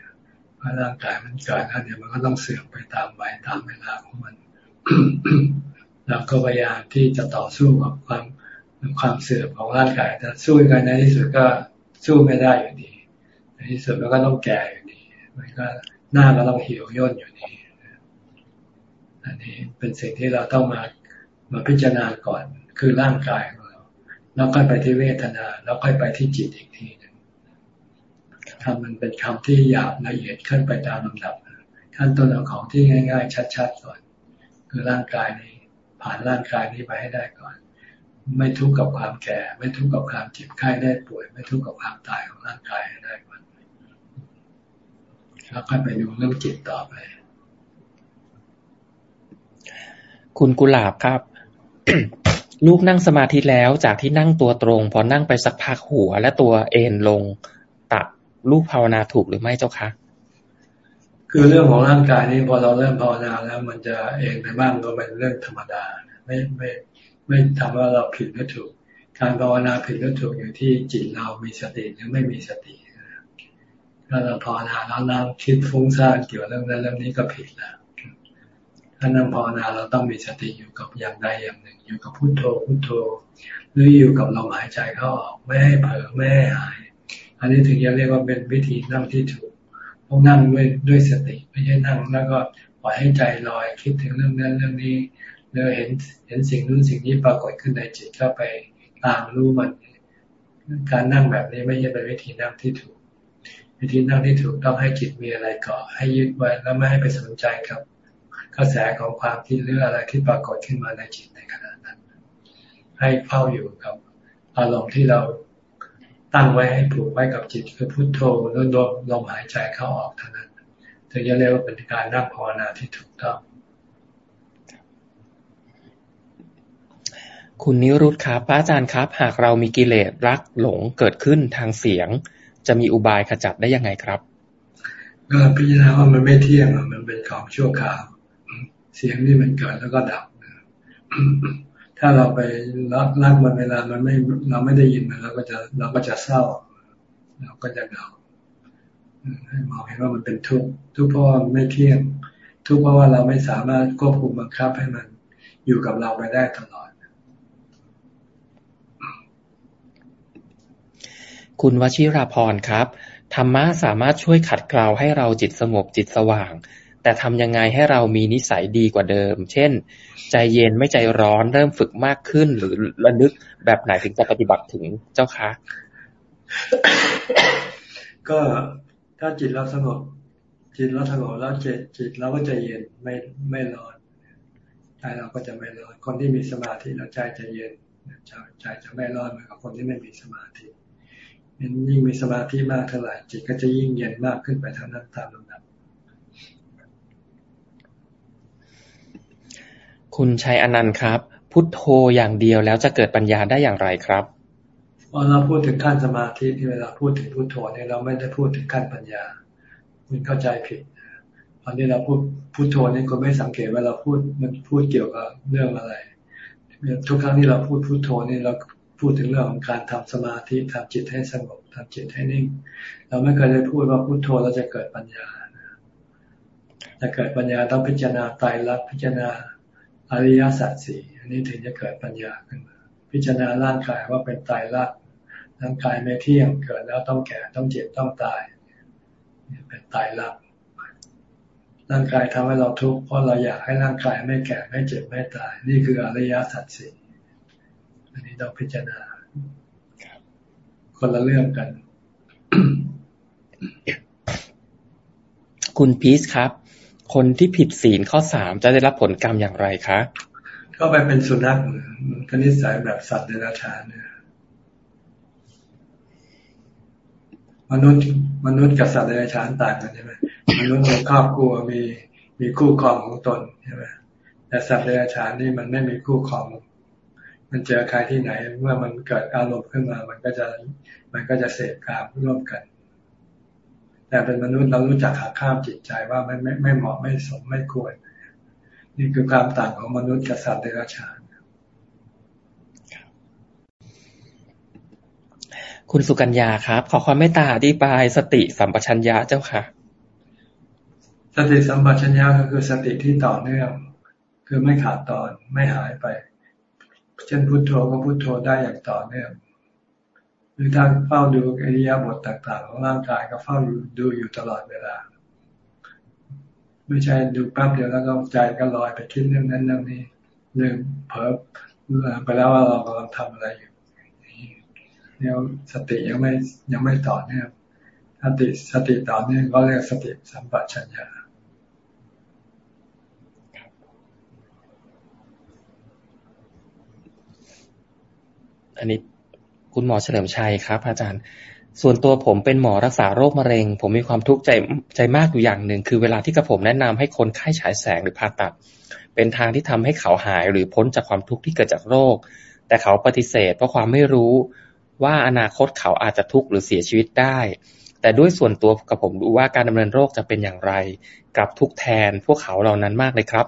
เพราะร่างกายมันเกิดแล้วเนี่ยมันก็ต้องเสื่อมไปตามวัยตามเวลาของมันเราก็พยายามที่จะต่อสู้กับความความเสื่อมของร่างกายแต่สู้กันในที่สุดก็สู้ไม่ได้อยู่ดีในที่สุดมันก็ต้องแก่อยู่ดีมันก็หน้าก็ต้องเหี่ยวย่นอยู่ดี อันนี้เป็นสิ่งที่เราต้องมามาพิจารณาก่อน คือร่างกายของเราแล้วค่อยไปที่เวทนา แล้วค่อยไปที่จิตอีกทีหนึ่งทำมันเป็นคำที่หยาบละเอียดขึ้นไปตามลำดับขั้นต้นของที่ง่าย ๆ ชัด ๆ ก่อน คือร่างกายนี้ ผ่านร่างกายนี้ไปให้ได้ก่อน ไม่ทุกข์กับความแก่ ไม่ทุกข์กับความเจ็บไข้ได้ป่วย ไม่ทุกข์กับความตายของร่างกายให้ได้ก่อนแล้วค่อยไปดูเรื่องจิตต่อไป คุณกุหลาบครับ ลูกนั่งสมาธิแล้วจากที่นั่งตัวตรง พอนั่งไปสักพักหัว และตัวเอ็นลงตักลูกภาวนาถูกหรือไม่เจ้าคะคือเรื่องของร่างกายนี้พอเราเริ่มภาวนาแล้ว มันจะเองไปบ้างก็เป็นเรื่องธรรมดา ไม่ไม่ไม่ทำว่าเราผิดหรือถูก การภาวนาผิดหรือถูกอยู่ที่จิตเรามีสติหรือไม่มีสติถ้าเราภาวนาแล้วนั่งคิดฟุ้งซ่านเกี่ยวกับเรื่องนั้นเรื่องนี้ก็ผิดแล้ว ถ้านั่งภาวนาเราต้องมีสติอยู่กับอย่างใดอย่างหนึ่ง อยู่กับพุโทโธพุโทโธ หรืออยู่กับลมหายใจเข้าออกไม่ให้เผลอไม่ให้หาย อันนี้ถึงจะเรียกว่าเป็นวิธีนั่งที่ถูกต้องนั่งด้วยด้วยสติไม่ใช่นั่งแล้วก็ปล่อยให้ใจลอยคิดถึงเรื่องนั้นเรื่องนี้แล้วเห็นเห็นสิ่งนู้นสิ่งนี้ปรากฏขึ้นในจิตก็ไปตามรู้มัน การนั่งแบบนี้ไม่ใช่เป็นวิธีนั่งที่ถูก วิธีนั่งที่ถูกต้องให้จิตมีอะไรเกาะให้ยึดไว้แล้วไม่ให้ไปสนใจกับ กระแสของความคิดหรืออะไรที่ปรากฏขึ้นมาในจิตในขณะนั้น ให้เฝ้าอยู่กับอารมณ์ที่เราตั้งไว้ให้ผูกไว้กับจิตคือพุโทโธแล้วลมลมหายใจเข้าออกเท่านั้นถึงจะเรียกว่าเป็นการนั่งภาวนาที่ถูกต้อง คุณนิรุตครับพระอาจารย์ครับ หากเรามีกิเลสรักหลงเกิดขึ้นทางเสียง จะมีอุบายขจัดได้ยังไงครับก็พิจารณาว่ามันไม่เที่ยงมันเป็นของชั่วคราว เสียงนี่มันเกิดแล้วก็ดับถ้าเราไปรักรักมันเวลามันไม่เราไม่ได้ยินมันเราก็จะเราก็จะเศร้า เราก็จะเหงาให้มองเห็นว่ามันเป็นทุกข์ทุกข์เพราะว่าไม่เที่ยง ทุกข์เพราะว่าเราไม่สามารถควบคุมบังคับให้มันอยู่กับเราไปได้ตลอด คุณวชิราพรครับธรรมะสามารถช่วยขัดเกลาให้เราจิตสงบจิตสว่าง แต่ทำยังไงให้เรามีนิสัยดีกว่าเดิม เช่น ใจเย็นไม่ใจร้อนเริ่มฝึกมากขึ้น หรือระลึกแบบไหนถึงจะปฏิบัติถึงเจ้าคะก็ถ้าจิตเราสงบจิตเราสงบแล้วจิตจิตเราก็จะเย็นไม่ไม่ร้อนใจเราก็จะไม่ร้อนคนที่มีสมาธิแล้วใจจะเย็นใจจะไม่ร้อนเหมือนกับคนที่ไม่มีสมาธิยิ่งมีสมาธิมากเท่าไหร่จิตก็จะยิ่งเย็นมากขึ้นไปเท่านั้นตามลำดับ คุณชัยอนันต์ครับ พุทโธอย่างเดียวแล้วจะเกิดปัญญาได้อย่างไรครับเราพูดถึงขั้นสมาธิที่เวลาพูดถึงพุทโธเนี่ยเราไม่ได้พูดถึงขั้นปัญญา คุณเข้าใจผิดตอนนี้เราพูดพุทโธเนี่ยคนไม่สังเกตว่าเราพูดมันพูดเกี่ยวกับเรื่องอะไร ทุกครั้งที่เราพูดพุทโธเนี่ยเราพูดถึงเรื่องของการทำสมาธิทำจิตให้สงบทำจิตให้นิ่ง เราไม่เคยได้พูดว่าพุทโธเราจะเกิดปัญญาจะเกิดปัญญาต้องพิจารณาตายรักพิจารณา อริยสัจสี่อันนี้ถึงจะเกิดปัญญาขึ้นมา พิจารณาร่างกายว่าเป็นตายรักร่างกายไม่เที่ยงเกิดแล้วต้องแก่ต้องเจ็บต้องตายเป็นตายรักร่างกายทำให้เราทุกข์เพราะเราอยากให้ร่างกายไม่แก่ไม่เจ็บไม่ตาย นี่คืออริยสัจสี่อันนี้ต้องพิจารณาคนละเรื่องกัน คุณพีชครับ คนที่ผิดศีลข้อสามจะได้รับผลกรรมอย่างไรคะก็ไปเป็นสุนัขคณิสัยแบบสัตว์เดรัจฉานเนี่ยมนุษย์มนุษย์กับสัตว์เดรัจฉานต่างกันใช่ไหมมนุษย์มีครอบครัวมีมีคู่ครองของตนใช่ไหมแต่สัตว์เดรัจฉานนี่มันไม่มีคู่ครอง มันเจอใครที่ไหน เมื่อมันเกิดอารมณ์ขึ้นมา มันก็จะมันก็จะเสพกามร่วมกัน แต่เป็นมนุษย์เรารู้จักหักข้ามจิตใจว่าไม่ไม่ไม่เหมาะไม่สมไม่ควร นี่คือความต่างของมนุษย์กับสัตว์เดรัจฉานคุณสุกัญญาครับ ขอความเมตตาอธิบายสติสัมปชัญญะเจ้าค่ะ สติสัมปชัญญะก็คือสติที่ต่อเนื่อง คือไม่ขาดตอนไม่หายไป เช่นพุโทโธก็พุโทโธได้อย่างต่อเนื่อง หรือถ้าเฝ้าดูอริยบทต่าง ๆ ของร่างกายก็เฝ้าดูอยู่ตลอดเวลา ไม่ใช่ดูแป๊บเดียวแล้วก็ใจก็ลอยไปคิดเรื่องนั้นเรื่องนี้เรื่องเพิ่มไปแล้วว่าเรากำลังทำอะไรอยู่เนี่ยสติยังไม่ยังไม่ต่อเนื่องสติสติต่อเนื่องก็เรียกสติสัมปชัญญะอันนี้ คุณหมอเฉลิมชัยครับ อาจารย์ ส่วนตัวผมเป็นหมอรักษาโรคมะเร็ง ผมมีความทุกข์ใจใจมากอยู่อย่างหนึ่ง คือเวลาที่กระผมแนะนำให้คนไข้ฉายแสงหรือผ่าตัด เป็นทางที่ทำให้เขาหายหรือพ้นจากความทุกข์ที่เกิดจากโรค แต่เขาปฏิเสธ เพราะความไม่รู้ว่าอนาคตเขาอาจจะทุกข์หรือเสียชีวิตได้ แต่ด้วยส่วนตัวกับผมรู้ว่าการดำเนินโรคจะเป็นอย่างไร กับทุกแทนพวกเขาเหล่านั้นมากเลยครับ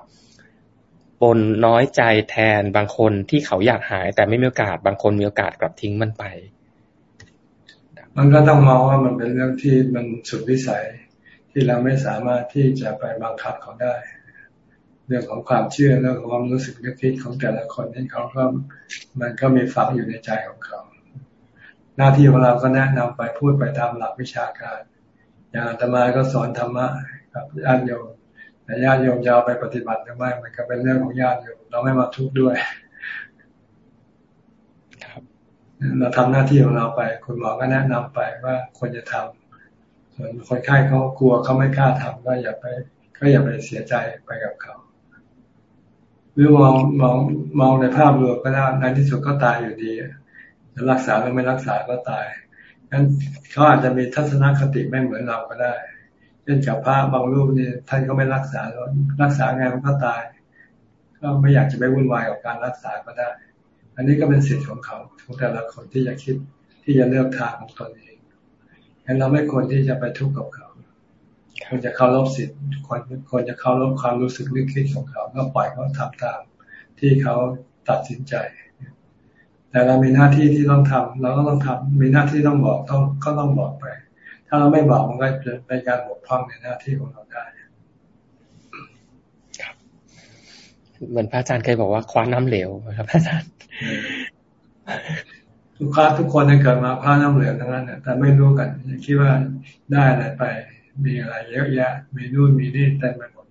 ปนน้อยใจแทนบางคนที่เขาอยากหาย แต่ไม่มีโอกาสบางคนมีโอกาสกลับทิ้งมันไป มันก็ต้องมองว่ามันเป็นเรื่องที่มันสุดวิสัยที่เราไม่สามารถที่จะไปบังคับเขาได้ เรื่องของความเชื่อเรื่องของความรู้สึกนึกคิดของแต่ละคนนี่เขาก็มันก็มีฝังอยู่ในใจของเขา หน้าที่ของเราก็แนะนำไปพูดไปตามหลักวิชาการ อย่างอาตมาก็สอนธรรมะกับญาติโยม แต่ญาติโยมจะเอาไปปฏิบัติหรือไม่มันก็เป็นเรื่องของญาติโยมเราไม่มาทุกข์ด้วยเราทำหน้าที่ของเราไป คุณหมอก็แนะนำไปว่าควรจะทำส่วนคนไข้เขากลัวเขาไม่กล้าทำก็อย่าไป ก็อย่าไปเสียใจไปกับเขา หรือมองมองมองในภาพรวมก็ได้ในที่สุดก็ตายอยู่ดีจะรักษาหรือไม่รักษาก็ตายงั้นเขาอาจจะมีทัศนคติไม่เหมือนเราก็ได้ ช่นกับพระบางรูปนี่ท่านก็ไม่รักษาแล้วรักษาไงมันก็ตาย ก็ไม่อยากจะไปวุ่นวายกับการรักษาก็ได้ อันนี้ก็เป็นสิทธิ์ของเขาของแต่ละคนที่จะคิดที่จะเลือกทางของตนเองงั้นเราไม่ควรที่จะไปทุกข์กับเขาควรจะเคารพสิทธิ์ควรควรจะเคารพความรู้สึกนึกคิดของเขา ก็ปล่อยเขาทำตาม ที่เขาตัดสินใจ แต่เรามีหน้าที่ที่ต้องทำเราก็ต้องทำมีหน้าที่ต้องบอกต้องก็ต้องบอกไป ถ้าเราไม่บอกมันก็จะเป็นการบกพร่องในหน้าที่ของเราได้ครับเหมือนพระอาจารย์เคยบอกว่าคว้าน้ำเหลวครับพระอาจารย์ทุกค้าทุกคนในเกิดมาคว้าน้ำเหลวทั้งนั้นแต่ไม่รู้กันคิดว่าได้อะไรไป มีอะไรเยอะแยะ มีนู่นมีนี่เต็มไปหมด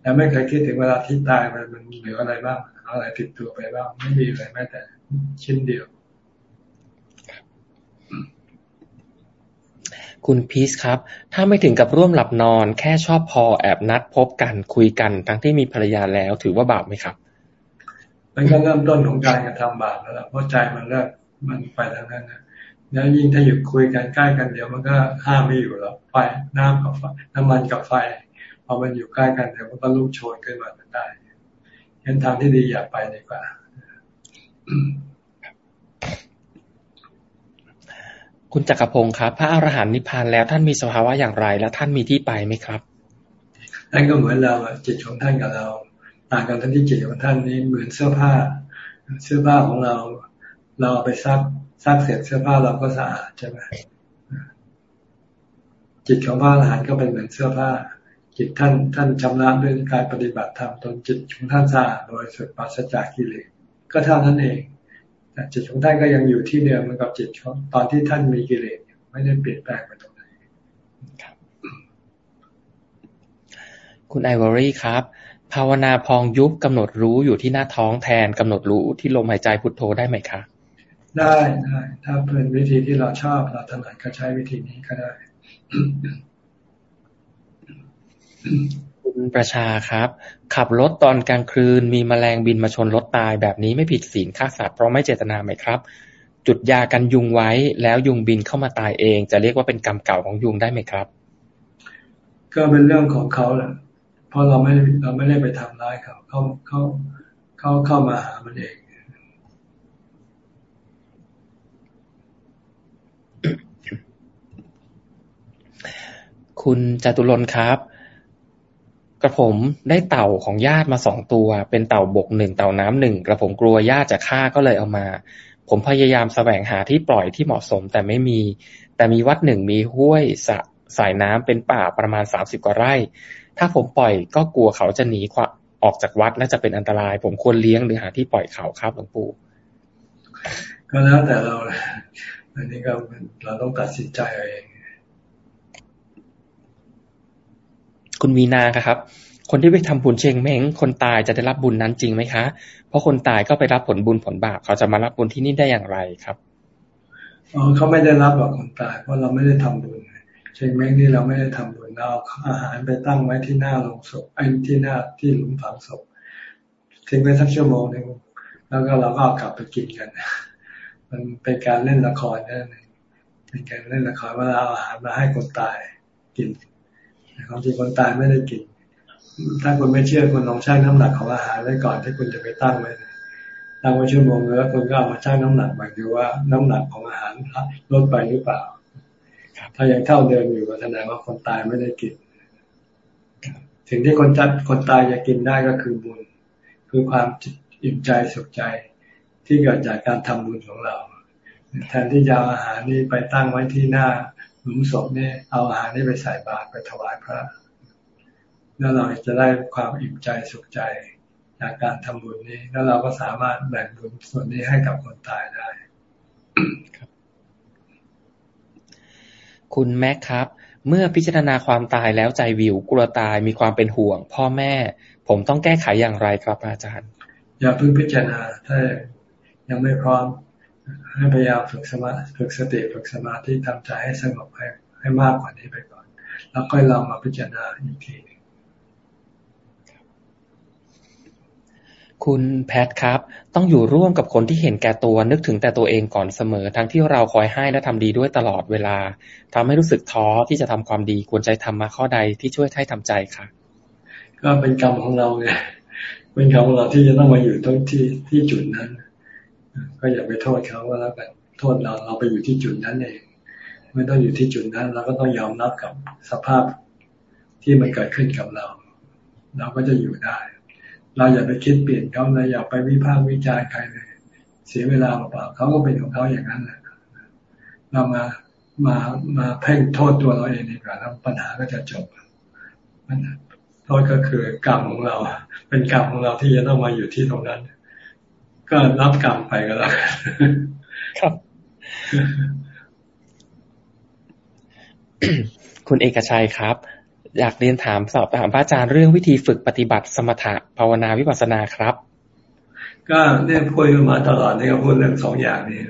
แต่ไม่เคยคิดถึงเวลาที่ตายมันมันเหลืออะไรบ้างอะไรติดตัวไปบ้างไม่มีเลยแม้แต่ชิ้นเดียว คุณพีชครับ ถ้าไม่ถึงกับร่วมหลับนอน แค่ชอบพอแอบนัดพบกันคุยกัน ทั้งที่มีภรรยาแล้วถือว่าบาปไหมครับ มันก็เริ่มต้นของการกระทำบาปแล้วเพราะใจมันเริ่มมันไปทางนั้นนะแล้วยิ่งถ้าอยู่คุยกันใกล้กันเดี๋ยวมันก็ห้ามไม่อยู่แล้วไฟน้ำกับไฟน้ำมันกับไฟพอมันอยู่ใกล้กันเดี๋ยวมันก็ลุกโชนขึ้นมาได้เห็นทางที่ดีอย่าไปดีกว่า คุณจักรพงศ์ครับ พระอรหันต์นิพพานแล้วท่านมีสภาวะอย่างไร และท่านมีที่ไปไหมครับท่านก็เหมือนเราจิตของท่านกับเราต่างกันทั้งที่จิตของท่านนี้เหมือนเสื้อผ้า เสื้อผ้าของเราเราไปซักซักเสร็จเสื้อผ้าเราก็สะอาดใช่ไหมจิตของพระอรหันต์ก็เป็นเหมือนเสื้อผ้า จิตท่านท่านชำระด้วยการปฏิบัติธรรมตนจิตของท่านสะอาดโดยสุดปราศจากกิเลสก็เท่านั้นเอง แต่จิตของท่านก็ยังอยู่ที่เดิมเหมือนกับจิตของตอนที่ท่านมีกิเลสไม่ได้เปลี่ยนแปลงไปตรงไหนคุณไอวอรี่ครับ ภาวนาพองยุบกำหนดรู้อยู่ที่หน้าท้องแทนกำหนดรู้ที่ลมหายใจพุทโธได้ไหมคะได้ได้ถ้าเป็นวิธีที่เราชอบเราถนัดก็ใช้วิธีนี้ก็ได้คุณประชาครับ ขับรถตอนกลางคืนมีแมลงบินมาชนรถตายแบบนี้ไม่ผิดศีลฆ่าสัตว์เพราะไม่เจตนาไหมครับ จุดยากันยุงไว้แล้วยุงบินเข้ามาตายเอง จะเรียกว่าเป็นกรรมเก่าของยุงได้ไหมครับ ก็เป็นเรื่องของเขาแหละเพราะเราไม่เราไม่ได้ไปทำร้ายเขาเขาเขาเขาเข้ามาหามันเองคุณจตุรนครับ กระผมได้เต่าของญาติมาสองตัว เป็นเต่าบกหนึ่งเต่าน้ำหนึ่งกระผมกลัวญาติจะฆ่าก็เลยเอามา ผมพยายามแสวงหาที่ปล่อยที่เหมาะสมแต่ไม่มี แต่มีวัดหนึ่งมีห้วยสะสายน้ำเป็นป่าประมาณสามสิบกว่าไร่ ถ้าผมปล่อยก็กลัวเขาจะหนีออกจากวัดและจะเป็นอันตราย ผมควรเลี้ยงหรือหาที่ปล่อยเขาครับหลวงปู่ ก็แล้วแต่เราอันนี้ก็เราต้องตัดสินใจเอง คุณมีนาครับ คนที่ไปทำบุญเชงเม้ง คนตายจะได้รับบุญนั้นจริงไหมคะ เพราะคนตายก็ไปรับผลบุญผลบาปเขาจะมารับบุญที่นี่ได้อย่างไรครับอ๋อเขาไม่ได้รับหรอกคนตายเพราะเราไม่ได้ทำบุญเชงเม้งนี่เราไม่ได้ทำบุญเราอาหารไปตั้งไว้ที่หน้าโรงศพไอ้ที่หน้าที่หลุมฝังศพทิ้งไว้สักชั่วโมงหนึ่งแล้วก็เราก็เอากลับไปกินกัน มันเป็นการเล่นละครนั่นเองเป็นการเล่นละครว่าเราเอาอาหารมาให้คนตายกิน ความจริงคนตายไม่ได้กิน ถ้าคุณไม่เชื่อคุณลองชั่งน้ำหนักของอาหารไว้ก่อนที่คุณจะไปตั้งไว้ตั้งไว้ชั่วโมงแล้วคุณก็เอามาชั่งน้ำหนักมาดูว่าน้ำหนักของอาหารลดไปหรือเปล่า ถ้ายังเท่าเดิมอยู่ก็แสดงว่าคนตายไม่ได้กินสิ่งที่คนจัดคนตายจะกินได้ก็คือบุญ คือความอิ่มใจสุขใจที่เกิดจากการทำบุญของเรา แทนที่จะเอาอาหารนี้ไปตั้งไว้ที่หน้า หลุมศพเนี่ยเอาอาหารนี้ไปใส่บาตรไปถวายพระ แล้วเราจะได้ความอิ่มใจสุขใจจากการทำบุญนี้ แล้วเราก็สามารถแบ่งบุญส่วนนี้ให้กับคนตายได้คุณแม็กครับ เมื่อพิจารณาความตายแล้วใจวิวกลัวตายมีความเป็นห่วง พ่อแม่ ผมต้องแก้ไขอย่างไรครับอาจารย์ อย่าเพิ่งพิจารณาถ้ายังไม่พร้อม ให้พยายามฝึกสมาฝึกสติฝึกสมาธิทำใจให้สงบให้ให้มากกว่านี้ไปก่อน แล้วค่อยลองมาพิจารณาอีกทีนึงคุณแพทครับ ต้องอยู่ร่วมกับคนที่เห็นแก่ตัวนึกถึงแต่ตัวเองก่อนเสมอ ทั้งที่เราคอยให้และทำดีด้วยตลอดเวลาทำให้รู้สึกท้อที่จะทำความดีควรใจทำมาข้อใดที่ช่วยให้ทำใจค่ะ ก็เป็นกรรมของเราไงเป็นกรรมของเราที่จะต้องมาอยู่ตรงที่ที่จุดนั้น ก็อย่าไปโทษเขาว่าแล้วกันโทษเราเราไปอยู่ที่จุดนั้นเองไม่ต้องอยู่ที่จุดนั้นเราก็ต้องยอมรับกับสภาพที่มันเกิดขึ้นกับเรา เราก็จะอยู่ได้ เราอย่าไปคิดเปลี่ยนเขาเราอย่าไปวิพากษ์วิจารณ์ใครเลย เสียเวลาเปล่าเขาก็เป็นของเขาอย่างนั้นแหละเรามามามาเพ่งโทษตัวเราเองดีกว่าแล้วปัญหาก็จะจบมันโทษก็คือกรรมของเรา เป็นกรรมของเราที่จะต้องมาอยู่ที่ตรงนั้น ก็รับกรรมไปก็แล้วครับ คุณเอกชัยครับ อยากเรียนถามสอบถามพระอาจารย์เรื่องวิธีฝึกปฏิบัติสมถะภาวนาวิปัสสนาครับ ก็เนี่ยพูดมาตลอดนี่ก็พูดเรื่องสองอย่างนี้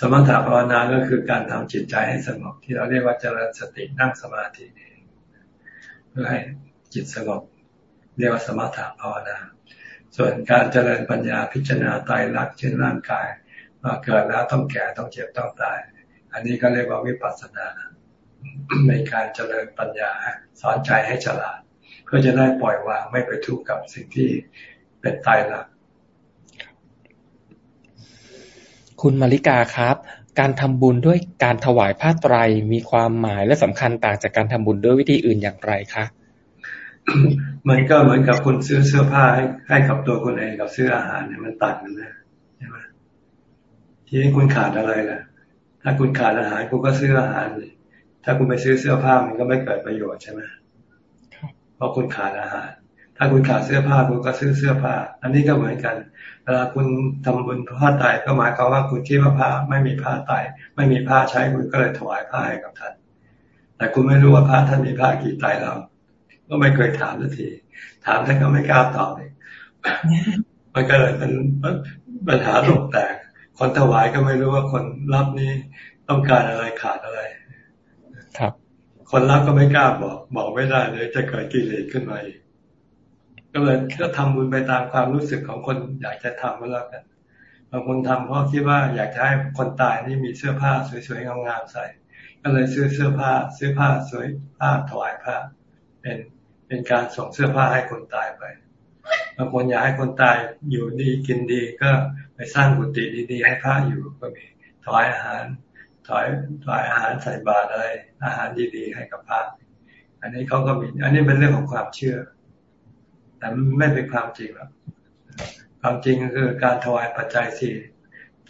สมถะภาวนาก็คือการทำจิตใจให้สงบที่เราเรียกว่าเจริญสตินั่งสมาธินี่เพื่อให้จิตสงบเรียกว่าสมถะภาวนา ส่วนการเจริญปัญญาพิจารณาตายรักเช่นร่างกายมาเกิดแล้วต้องแก่ต้องเจ็บต้องตาย อันนี้ก็เรียกว่าวิปัสสนาในการเจริญปัญญาสอนใจให้ฉลาด เพื่อจะได้ปล่อยวางไม่ไปทุกข์กับสิ่งที่เป็นตายรัก คุณมาริกาครับ การทำบุญด้วยการถวายผ้าไตรมีความหมายและสำคัญต่างจากการทำบุญด้วยวิธีอื่นอย่างไรคะ มันก็เหมือนกับคุณซื้อเสื้อผ้าให้ให้กับตัวคุณเองกับซื้ออาหารเนี่ยมันต่างกันนะใช่ไหมทีนี้คุณขาดอะไรล่ะ ถ้าคุณขาดอาหารคุณก็ซื้ออาหารเลยถ้าคุณไปซื้อเสื้อผ้ามันก็ไม่เกิดประโยชน์ใช่ไหมเพราะคุณขาดอาหาร ถ้าคุณขาดเสื้อผ้าคุณก็ซื้อเสื้อผ้า อันนี้ก็เหมือนกัน เวลาคุณทำบุญผ้าไตรก็หมายความว่าคุณคิดว่าผ้าไม่มีผ้าไตรไม่มีผ้าใช้คุณก็เลยถวายผ้าให้กับท่าน แต่คุณไม่รู้ว่าผ้าท่านมีผ้ากี่ไตรแล้ว ก็ไม่เคยถามสักที ถามท่านก็ไม่กล้าตอบเลยมันก็เลยเป็นปัญหาตกแตก คนถวายก็ไม่รู้ว่าคนรับนี้ต้องการอะไรขาดอะไร ครับ คนรับก็ไม่กล้าบอก บอกไม่ได้เลยจะเกิดกิเลสขึ้นมาอีกก็เลยก็ทำบุญไปตามความรู้สึกของคนอยากจะทำก็แล้วกันบางคนทำเพราะคิดว่าอยากจะให้คนตายนี่มีเสื้อผ้าสวยๆงามๆใส่ ก็เลยซื้อเสื้อผ้า ซื้อผ้าสวยผ้าถวายผ้าเป็น เป็นการส่งเสื้อผ้าให้คนตายไปบางคนอยากให้คนตายอยู่ดีกินดีก็ไปสร้างกุฏิดีๆให้พระอยู่ก็มีถวายอาหารถวายถวายอาหารใส่บาตรอะไรอาหารดีๆให้กับพระ อันนี้เขาก็มี อันนี้เป็นเรื่องของความเชื่อ แต่ไม่เป็นความจริงหรอกความจริงก็คือการถวายปัจจัยสี่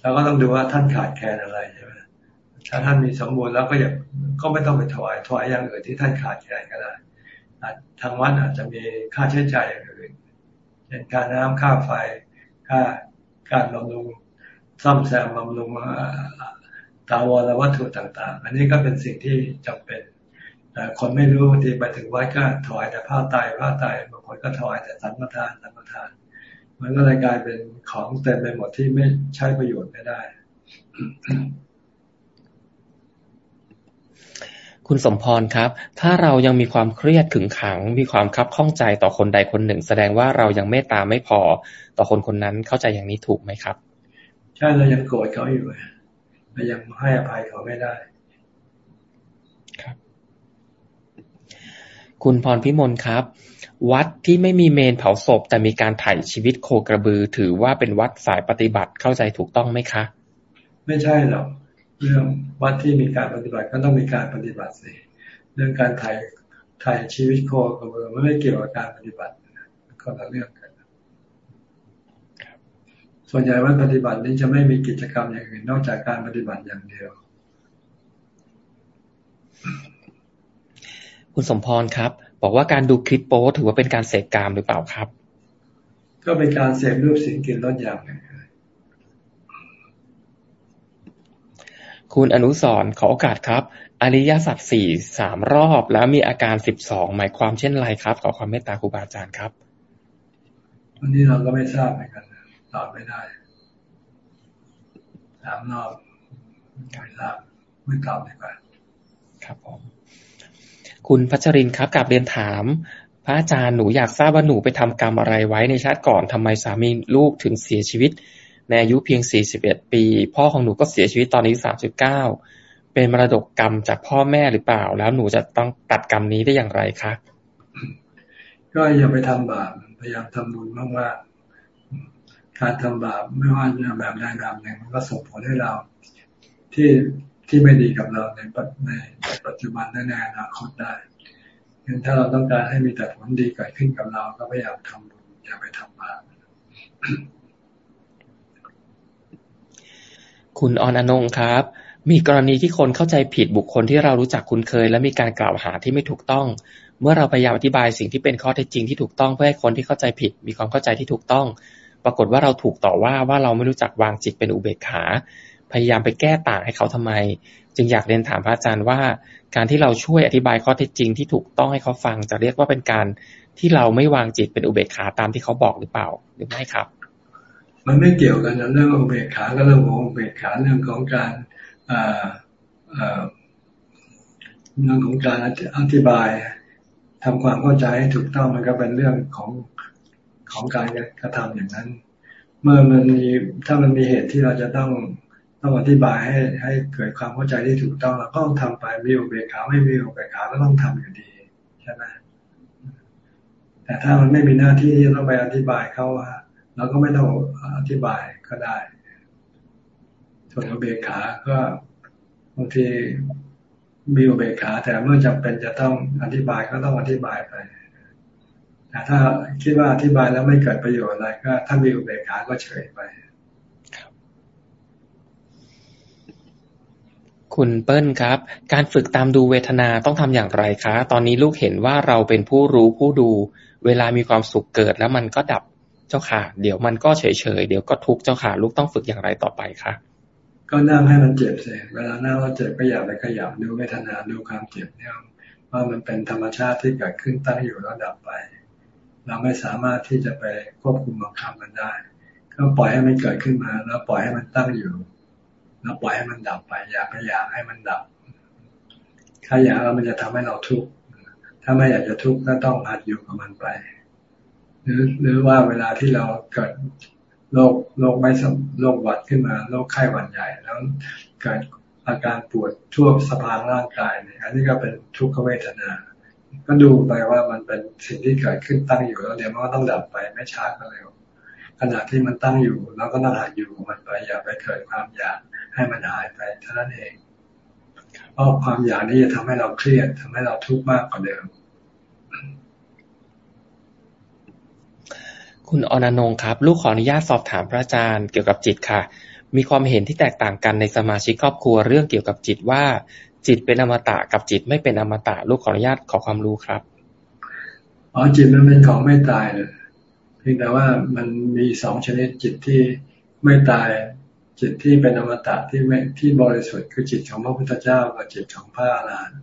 เราก็ต้องดูว่าท่านขาดแคลนอะไรใช่ไหมถ้าท่านมีสมบูรณ์แล้วก็อย่าก็ไม่ต้องไปถวายถวายอย่างอื่นที่ท่านขาดแคลนก็ได้ ทางวัดอาจจะมีค่าใช้จ่ายอย่างอื่นเช่นการน้ำค่าไฟค่าการบำรุงซ่อมแซมบำรุงตาวรวัตถุต่าง ๆ อันนี้ก็เป็นสิ่งที่จำเป็นแต่คนไม่รู้บางทีไปถึงวัดก็ถวายแต่ผ้าไตผ้าไตบางคนก็ถวายแต่สังฆทานสังฆทาน มันก็เลยกลายเป็นของเต็มไปหมดที่ไม่ใช้ประโยชน์ไม่ได้ คุณสมพรครับ ถ้าเรายังมีความเครียดขึงขัง มีความคับข้องใจต่อคนใดคนหนึ่ง แสดงว่าเรายังเมตตาไม่พอต่อคนคนนั้นเข้าใจอย่างนี้ถูกไหมครับ ใช่เรายังโกรธเขาอยู่เรายังให้อภัยเขาไม่ได้ครับ คุณพรพิมลครับ วัดที่ไม่มีเมนเผาศพ แต่มีการถ่ายชีวิตโคกระบือ ถือว่าเป็นวัดสายปฏิบัติเข้าใจถูกต้องไหมคะ ไม่ใช่หรอก เรื่องวัดที่มีการปฏิบัติก็ต้องมีการปฏิบัติสิเรื่องการถ่ายถ่ายชีวิตโคกับเบอร์ไม่ได้เกี่ยวกับการปฏิบัติก็ละเรื่องกันส่วนใหญ่วัดปฏิบัตินี้จะไม่มีกิจกรรมอย่างอื่นนอกจากการปฏิบัติอย่างเดียว คุณสมพรครับ บอกว่าการดูคลิปโป๊ถือว่าเป็นการเสพกามหรือเปล่าครับ ก็เป็นการเสพรูปสิ่งกินรสอย่างหนึ่ง คุณอนุสรขอโอกาสครับ อริยสัจสี่สามรอบ แล้วมีอาการสิบสองหมายความเช่นไรครับ ขอความเมตตาครูบาอาจารย์ครับ วันนี้เราก็ไม่ทราบเหมือนกันตอบไม่ได้สามรอบไม่ทราบไม่ตอบดีกว่าครับผมคุณพัชรินครับกับเรียนถาม พระอาจารย์หนูอยากทราบว่าหนูไปทำกรรมอะไรไว้ในชาติก่อนทำไมสามีลูกถึงเสียชีวิต ในอายุเพียง 41 ปี พ่อของหนูก็เสียชีวิตตอนนี้39 เป็นมรดกกรรมจากพ่อแม่หรือเปล่า แล้วหนูจะต้องตัดกรรมนี้ได้อย่างไรคะ ก็อย่าไปทำบาป พยายามทำบุญมากๆ การทำบาปไม่ว่าจะแบบใดแบบหนึ่งมันก็ส่งผลให้เราที่ที่ไม่ดีกับเราในในปัจจุบันและในอนาคตได้งั้นถ้าเราต้องการให้มีแต่ผลดีเกิดขึ้นกับเรา ก็พยายามทำบุญอย่าไปทำบาป คุณออนอนงครับ มีกรณีที่คนเข้าใจผิดบุคคลที่เรารู้จักคุ้นเคย และมีการกล่าวหาที่ไม่ถูกต้อง เมื่อเราพยายามอธิบายสิ่งที่เป็นข้อเท็จจริงที่ถูกต้องเพื่อให้คนที่เข้าใจผิด มีความเข้าใจที่ถูกต้อง ปรากฏว่าเราถูกต่อว่าว่าเราไม่รู้จักวางจิตเป็นอุเบกขา พยายามไปแก้ต่างให้เขาทำไม จึงอยากเรียนถามพระอาจารย์ว่า การที่เราช่วยอธิบายข้อเท็จจริงที่ถูกต้องให้เขาฟังจะเรียกว่าเป็นการที่เราไม่วางจิตเป็นอุเบกขาตามที่เขาบอกหรือเปล่าหรือไม่ครับ มันไม่เกี่ยวกันนะเรื่องอุเบกขาก็เรื่องของอุเบกขาเรื่องของการเรื่องของการอธิบายทำความเข้าใจให้ถูกต้องมันก็เป็นเรื่องของของการกระทำอย่างนั้น เมื่อมันมีถ้ามันมีเหตุที่เราจะต้องต้องอธิบายให้ให้เกิดความเข้าใจที่ถูกต้องเราก็ต้องทำไปมีอุเบกขาไม่มีอุเบกขาก็ต้องทำอยู่ดีใช่ไหมแต่ถ้ามันไม่มีหน้าที่ที่ต้องไปอธิบายเขาว่า เราก็ไม่ต้องอธิบายก็ได้ส่วนอุเบกขา ก็บางทีมีอุเบกขา แต่เมื่อจำเป็นจะต้องอธิบายก็ต้องอธิบายไปแต่ถ้าคิดว่าอธิบายแล้วไม่เกิดประโยชน์อะไรก็ ถ้ามีอุเบกขาก็เฉยไปคุณเปิ้ลครับ การฝึกตามดูเวทนาต้องทำอย่างไรคะ ตอนนี้ลูกเห็นว่าเราเป็นผู้รู้ผู้ดู เวลามีความสุขเกิดแล้วมันก็ดับ เจ้าค่ะ เดี๋ยวมันก็เฉยเฉยเดี๋ยวก็ทุกเจ้าค่ะ ลูกต้องฝึกอย่างไรต่อไปคะก็นั่งให้มันเจ็บเสียเวลานั่งเราเจ็บก็อย่าไปขยับดูเวทนาดูความเจ็บเนี่ยว่ามันเป็นธรรมชาติที่เกิดขึ้นตั้งอยู่แล้วดับไป เราไม่สามารถที่จะไปควบคุมบังคับมันได้ ก็ปล่อยให้มันเกิดขึ้นมา แล้วปล่อยให้มันตั้งอยู่ แล้วปล่อยให้มันดับไป อย่าไปอยากให้มันดับ ถ้าอยากแล้วมันจะทำให้เราทุกข์ถ้าไม่อยากจะทุกข์ก็ต้องหัดอยู่กับมันไป หรือหรือว่าเวลาที่เราเกิดโรคโรคไม่สมโรคหวัดขึ้นมาโรคไข้หวัดใหญ่แล้วเกิดอาการปวดทั่วสะพานร่างกายเนี่ยอันนี้ก็เป็นทุกขเวทนา ก็ดูไปว่ามันเป็นสิ่งที่เกิดขึ้นตั้งอยู่แล้วเดี๋ยวมันก็ต้องดับไปไม่ช้าก็เร็วขณะที่มันตั้งอยู่เราก็ต้องหัดอยู่มันไปอย่าไปเกิดความอยากให้มันหายไปเท่านั้นเองเพราะความอยากนี้จะทำให้เราเครียดทำให้เราทุกข์มากกว่าเดิม คุณอนนงครับ ลูกขออนุญาตสอบถามพระอาจารย์เกี่ยวกับจิตค่ะ มีความเห็นที่แตกต่างกันในสมาชิกครอบครัวเรื่องเกี่ยวกับจิตว่า จิตเป็นอมตะกับจิตไม่เป็นอมตะ ลูกขออนุญาตขอความรู้ครับอ๋อจิตมันเป็นของไม่ตายเลยเพียงแต่ว่ามันมีสองชนิดจิตที่ไม่ตายจิตที่เป็นอมตะที่ไม่ที่บริสุทธิ์คือจิตของพระพุทธเจ้ากับจิตของพระอรหันต์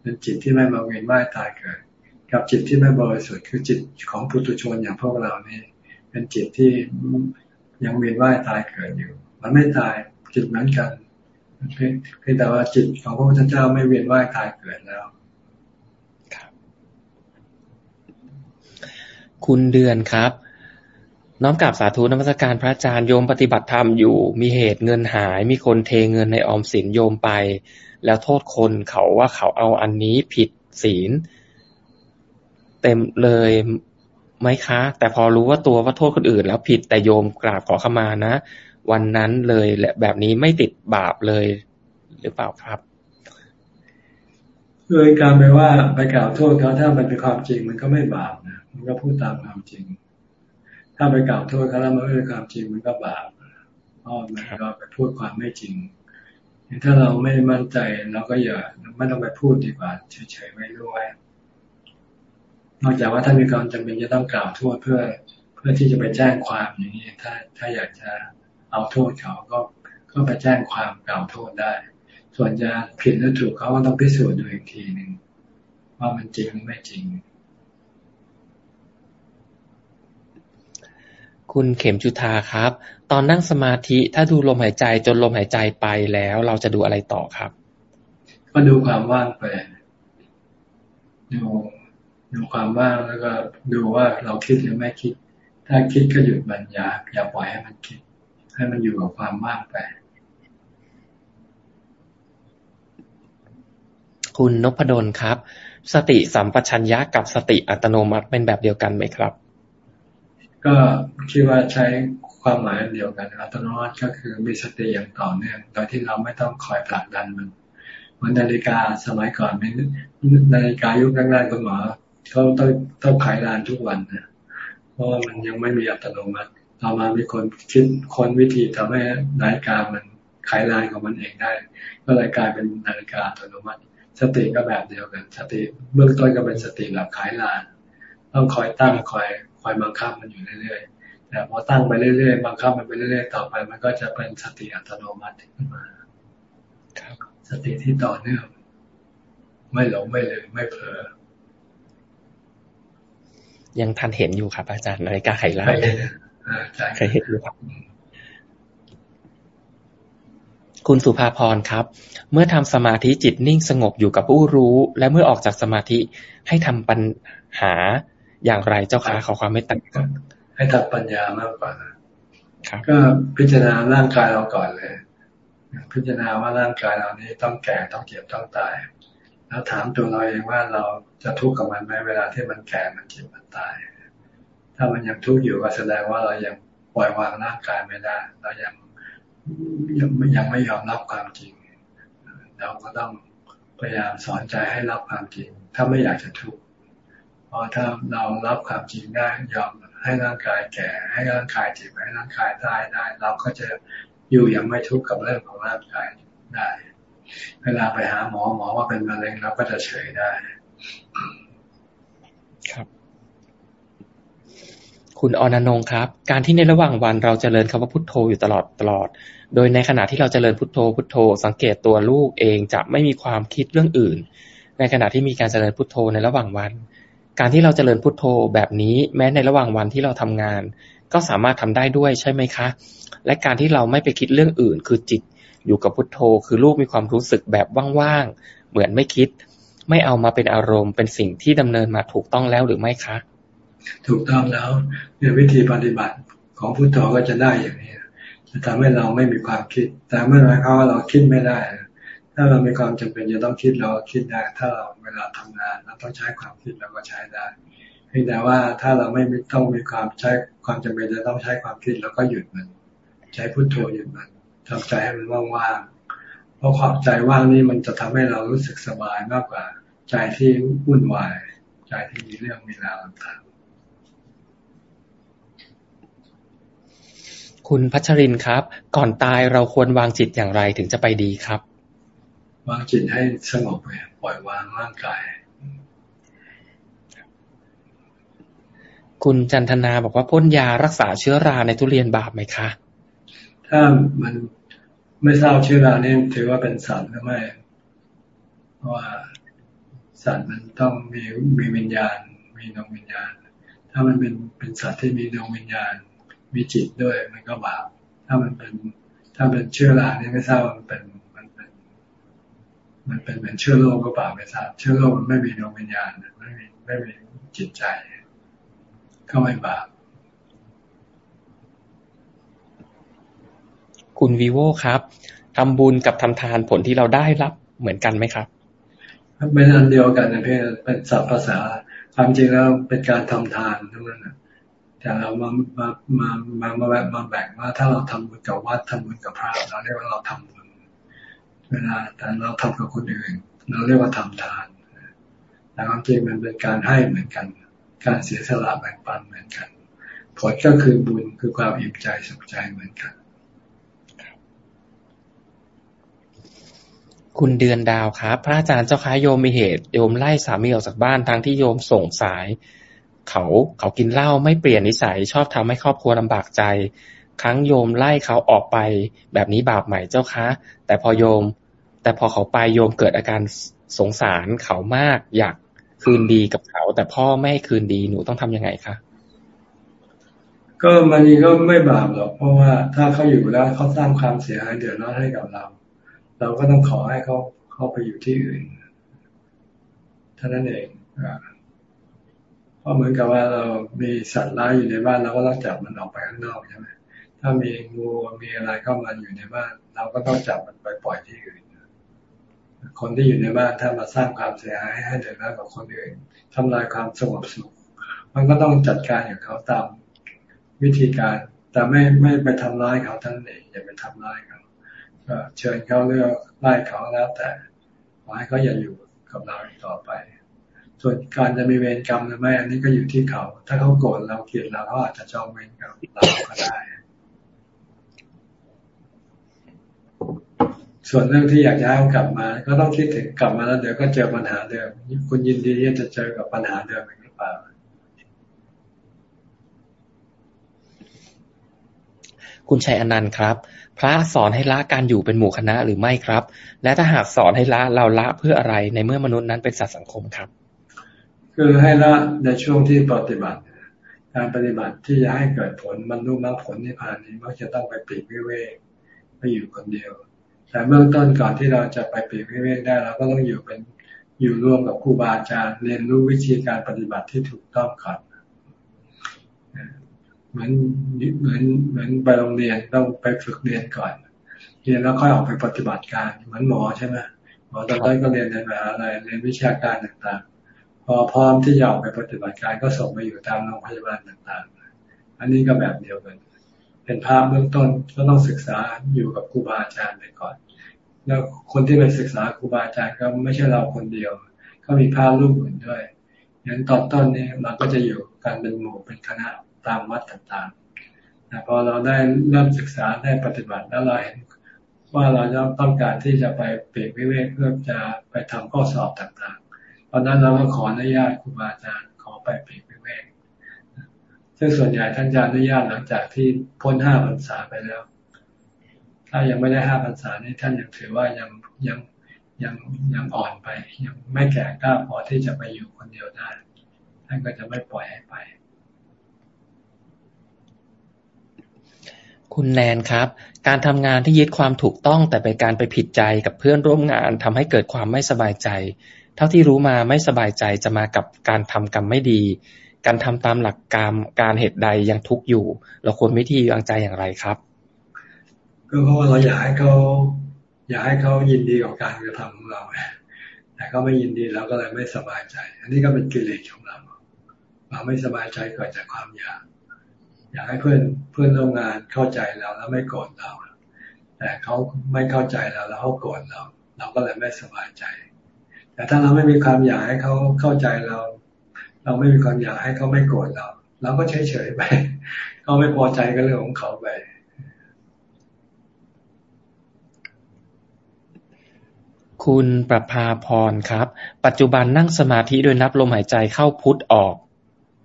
เป็นจิตที่ไม่มาเวียนว่ายตายเกิด กับจิตที่ไม่บริสุทธิ์คือจิตของปุถุชนอย่างพวกเรานี่เป็นจิตที่ยังเวียนว่ายตายเกิดอยู่ มันไม่ตายจิตเหมือนกันเพียงแต่ว่าจิตของพระพุทธเจ้าไม่เวียนว่ายตายเกิดแล้วคุณเดือนครับ น้อมกับสาธุนมัสการพระอาจารย์โยมปฏิบัติธรรมอยู่ มีเหตุเงินหาย มีคนเทเงินในออมสินโยมไป แล้วโทษคนเขาว่าเขาเอาอันนี้ผิดศีล เต็มเลยไหมคะ แต่พอรู้ว่าตัวว่าโทษคนอื่น แล้วผิดแต่โยมกราบขอขมานะ วันนั้นเลยและแบบนี้ไม่ติดบาปเลย หรือเปล่าครับคือการไปว่าไปกล่าวโทษเขาถ้ามันเป็นความจริงมันก็ไม่บาปนะมันก็พูดตามความจริง ถ้าไปกล่าวโทษเขาแล้วมันไม่เป็นความจริงมันก็บาปเพราะมันก็ไปพูดความไม่จริง ถ้าเราไม่มั่นใจเราก็อย่าไม่ต้องไปพูดดีกว่าเฉยๆไว้ด้วย นอกจากว่าถ้ามีความจำเป็นจะต้องกล่าวโทษเพื่อเพื่อที่จะไปแจ้งความอย่างนี้ ถ้าถ้าอยากจะเอาโทษเขาก็ก็ไปแจ้งความกล่าวโทษได้ ส่วนจะผิดหรือถูกเขาก็ต้องพิสูจน์ดูอีกทีหนึ่งว่ามันจริงหรือไม่จริง คุณเข็มจุธาครับ ตอนนั่งสมาธิถ้าดูลมหายใจจนลมหายใจไปแล้ว เราจะดูอะไรต่อครับ ก็ดูความว่างไปดู ดูความว่างแล้วก็ดูว่าเราคิดหรือไม่คิด ถ้าคิดก็หยุดมันอย่าอย่าปล่อยให้มันคิด ให้มันอยู่กับความว่างไป คุณนพดลครับ สติสัมปชัญญะกับสติอัตโนมัติเป็นแบบเดียวกันไหมครับ ก็คิดว่าใช้ความหมายเดียวกันอัตโนมัติก็คือมีสติอย่างต่อเนื่องโดยที่เราไม่ต้องคอยผลักดันมันเหมือนนาฬิกาสมัยก่อนเป็นนาฬิกายุคแรกๆคุณหมอ เขาต้องต้องขายรานทุกวันนะเพราะว่ามันยังไม่มีอัตโนมัติต่อมามีคนคิดคนวิธีทำให้นาฬิกามันขายรานของมันเองได้ ก็เลยกลายเป็นนาฬิกาอัตโนมัติ สติก็แบบเดียวกัน สติเบื้องต้นก็เป็นสติแบบขายราน ต้องคอยตั้งคอยคอยบังคับมันอยู่เรื่อยๆแต่พอตั้งไปเรื่อยๆบังคับมันไปเรื่อยๆต่อไป มันก็จะเป็นสติอัตโนมัติขึ้นมาสติที่ต่อเนื่องไม่หลงไม่เลยไม่เผลอ ยังทันเห็นอยู่ครับ อาจารย์นาฬิกาไขลาเคยเห็นอยู่ครับ คุณสุภาพรครับ เมื่อทำสมาธิจิตนิ่งสงบอยู่กับผู้รู้ และเมื่อออกจากสมาธิให้ทำปัญหาอย่างไรเจ้าค่ะขอความไม่ตัดให้ทำปัญญามากกว่าครับก็พิจารณาร่างกายเราก่อนเลย พิจารณาว่าร่างกายเรานี้ต้องแก่ต้องเจ็บต้องตาย แล้วถามตัวเราเองว่าเราจะทุกข์กับมันไหมเวลาที่มันแก่มันเจ็บมันตาย ถ้ามันยังทุกข์อยู่ก็แสดงว่าเรายังปล่อยวางร่างกายไม่ได้ เรายังยังยังไม่ยอมรับความจริง เราก็ต้องพยายามสอนใจให้รับความจริง ถ้าไม่อยากจะทุกข์เพราะถ้าเรารับความจริงได้ยอมให้ร่างกายแก่ ให้ร่างกายเจ็บให้ร่างกายตายได้ เราก็จะอยู่อย่างไม่ทุกข์กับเรื่องของร่างกายได้ เวลาไปหาหมอหมอว่าเป็นมะเร็งเราก็จะเฉยได้ ครับ คุณอนนงครับ การที่ในระหว่างวันเราจเจริญคำว่าพุทโธอยู่ตลอดตลอด โดยในขณะที่เราจเจริญพุทโธพุทโธ สังเกตตัวลูกเองจะไม่มีความคิดเรื่องอื่น ในขณะที่มีการเจริญพุทโธในระหว่างวัน การที่เราจเจริญพุทโธแบบนี้แม้ในระหว่างวันที่เราทำงาน ก็สามารถทำได้ด้วยใช่ไหมคะ และการที่เราไม่ไปคิดเรื่องอื่น คือจิต อยู่กับพุทโธ คือลูกมีความรู้สึกแบบว่างๆ เหมือนไม่คิด ไม่เอามาเป็นอารมณ์ เป็นสิ่งที่ดำเนินมาถูกต้องแล้วหรือไม่คะ ถูกต้องแล้วเนี่ยวิธีปฏิบัติของพุทโธก็จะได้อย่างนี้จะทำให้เราไม่มีความคิด แต่เมื่อไรเขามว่าเราคิดไม่ได้ ถ้าเรามีความจำเป็นจะต้องคิดเราคิดได้ ถ้าเราเวลาทำงานเราต้องใช้ความคิดเราก็ใช้ได้เพียงแต่ว่าถ้าเราไม่ต้องมีความใช้ความจำเป็นจะต้องใช้ความคิดเราก็หยุดมัน ใช้พุทโธหยุดมัน ทำใจให้มันว่างๆ เพราะความใจว่างนี้มันจะทำให้เรารู้สึกสบายมากกว่า ใจที่วุ่นวาย ใจที่มีเรื่องมีราวต่างคุณพัชรินครับ ก่อนตายเราควรวางจิตอย่างไรถึงจะไปดีครับ วางจิตให้สงบไปปล่อยวางร่างกาย คุณจันทนาบอกว่าพ่นยารักษาเชื้อราในทุเรียนบาปไหมคะ ถ้ามัน ไม่ทราบชื้อรานี่ถือว่าเป็นสัตว์หรือไม่ เพราะว่าสัตว์มันต้องมีมีวิญญาณ มีดวงวิญญาณ ถ้ามันเป็นเป็นสัตว์ที่มีดวงวิญญาณ มีจิตด้วยมันก็บาป ถ้ามันเป็น ถ้าเป็นเชื้อรานี่ไม่ทราบมันเป็นมันเป็น มันเป็นเหมือนเชื้อโรคก็บาปไม่ทราบเชื้อโรคมันไม่มีดวงวิญญาณไม่มีไม่มีจิตใจ ก็ไม่บาป คุณวีโวครับทำบุญกับทำทานผลที่เราได้รับเหมือนกันไหมครับเป็นอันเดียวกันนะเพื่อนเป็นศัพท์ภาษาความจริงแล้วเป็นการทำทานทั้งนั้นแต่เรามามามามามามาแบ่งว่าถ้าเราทำบุญกับวัดทำบุญกับพระเราเรียกว่าเราทำบุญ เวลาแต่เราทำกับคนอื่น เราเรียกว่าทำทานแต่ความจริงมันเป็นการให้เหมือนกัน การเสียสละแบ่งปันเหมือนกัน ผลก็คือบุญคือความอิ่มใจสุขใจเหมือนกัน คุณเดือนดาวครับ พระอาจารย์เจ้าค้าโยมมีเหตุโยมไล่สามีออกจากบ้านทั้งที่โยมส่งสาย เขาเขากินเหล้าไม่เปลี่ยนนิสัยชอบทำให้ครอบครัวลำบากใจ ครั้งโยมไล่เขาออกไป แบบนี้บาปใหม่เจ้าคะแต่พอโยม แต่พอเขาไปโยมเกิดอาการสงสารเขามาก อยากคืนดีกับเขา แต่พ่อไม่ให้คืนดีหนูต้องทํำยังไงคะก็มันก็ไม่บาปหรอกเพราะว่าถ้าเขาอยู่แล้วเขาสร้างความเสียหายเดือดร้อนให้กับเรา เราก็ต้องขอให้เขาเขาไปอยู่ที่อื่นท่านั้นเองเพราะเหมือนกับว่าเรามีสัตว์ร้ายอยู่ในบ้านเราก็ต้องจับมันออกไปข้างนอกใช่ไหมถ้ามีงูมีอะไรเข้ามาอยู่ในบ้าน เราก็ต้องจับมันไปปล่อยที่อื่น คนที่อยู่ในบ้านถ้ามาสร้างความเสียหายให้เดือดร้อนกับคนอื่นทำลายความสงบสุข มันก็ต้องจัดการกับเขาตามวิธีการ แต่ไม่ไม่ไปทำร้ายเขาทั้งนี้องอย่าไปทำร้ายเขา เชิญเขาเลือกไล่เขาแล้วแต่ขอให้เขาอย่าอยู่กับเราอีกต่อไป ส่วนการจะมีเวรกรรมหรือไม่อันนี้ก็อยู่ที่เขา ถ้าเขาโกรธเราเกลียดเราเขาอาจจะจองเวรกับเราก็ได้ ส่วนเรื่องที่อยากจะให้เขากลับมา ก็ต้องคิดถึงกลับมาแล้วเดี๋ยวก็เจอปัญหาเดิมคุณยินดีที่จะเจอกับปัญหาเดิมหรือเปล่าคุณชัยอนันต์ครับ พระสอนให้ละการอยู่เป็นหมู่คณะหรือไม่ครับ และถ้าหากสอนให้ละเราละเพื่ออะไรในเมื่อมนุษย์นั้นเป็นสัตว์สังคมครับ คือให้ละในช่วงที่ปฏิบัติ การปฏิบัติที่จะให้เกิดผลบรรลุมรรคผลนิพพานนี้มักจะต้องไปปีกวิเวกไปอยู่คนเดียว แต่เบื้องต้นก่อนที่เราจะไปปีกวิเวกได้เราก็ต้องอยู่เป็นอยู่ร่วมกับครูบาอาจารย์เรียนรู้วิธีการปฏิบัติที่ถูกต้องก่อน เหมือนเหมือนเหมือนไปโรงเรียนต้องไปฝึกเรียนก่อน เรียนแล้วค่อยออกไปปฏิบัติการเหมือนหมอใช่ไหมหมอตอนต้นก็เรียนในมหาลัยเรียนวิชาการต่างๆ พอพร้อมที่จะออกไปปฏิบัติการก็ส่งไปอยู่ตามโรงพยาบาลต่างๆ อันนี้ก็แบบเดียวกัน เป็นภาพเบื้องต้นก็ต้องศึกษาอยู่กับครูบาอาจารย์ไปก่อน แล้วคนที่ไปศึกษาครูบาอาจารย์ก็ไม่ใช่เราคนเดียว ก็มีภาพรูปอื่นด้วยอย่างตอนต้นนี้เราก็จะอยู่การเป็นหมู่เป็นคณะ ตามวัดต่างๆแต่พอเราได้เริ่มศึกษาได้ปฏิบัติแล้วเราเห็นว่าเราต้องการที่จะไปเปลี่ยนวิเวกเพื่อจะไปทำข้อสอบต่างๆ ตอนนั้นเราก็ขออนุญาตครูบาอาจารย์ขอไปเปลี่ยนไปงซึ่งส่วนใหญ่ท่านจะอนุญาตหลังจากที่พ้นห้าพรรษาไปแล้ว ถ้ายังไม่ได้ห้าพรรษานี้ท่านยังถือว่ายังยังยังยังอ่อนไป ยังไม่แก่กล้าพอที่จะไปอยู่คนเดียวได้ท่านก็จะไม่ปล่อยให้ไป คุณแนนครับ การทำงานที่ยึดความถูกต้องแต่เป็นการไปผิดใจกับเพื่อนร่วมงานทำให้เกิดความไม่สบายใจ เท่าที่รู้มาไม่สบายใจจะมากับการทำกรรมไม่ดี การทำตามหลักกรรมการเหตุใดยังทุกข์อยู่ เราควรวิธีวางใจอย่างไรครับก็เพราะว่าเราอยากให้เขาอยากให้เขายินดีกับการกระทำของเราแต่เขาไม่ยินดีเราก็เลยไม่สบายใจ อันนี้ก็เป็นกิเลสของเราเราไม่สบายใจเกิดจากความอยาก อยากให้เพื่อนเพื่อนร่วมงานเข้าใจเราแล้วไม่โกรธเรา แต่เขาไม่เข้าใจเราแล้วเขาโกรธเรา เราก็เลยไม่สบายใจ แต่ถ้าเราไม่มีความอยากให้เขาเข้าใจเรา เราไม่มีความอยากให้เขาไม่โกรธเราเราก็เฉยเฉยไปเขาไม่พอใจก็เรื่องของเขาไปคุณประภาพรครับ ปัจจุบันนั่งสมาธิโดยนับลมหายใจเข้าพุทธออก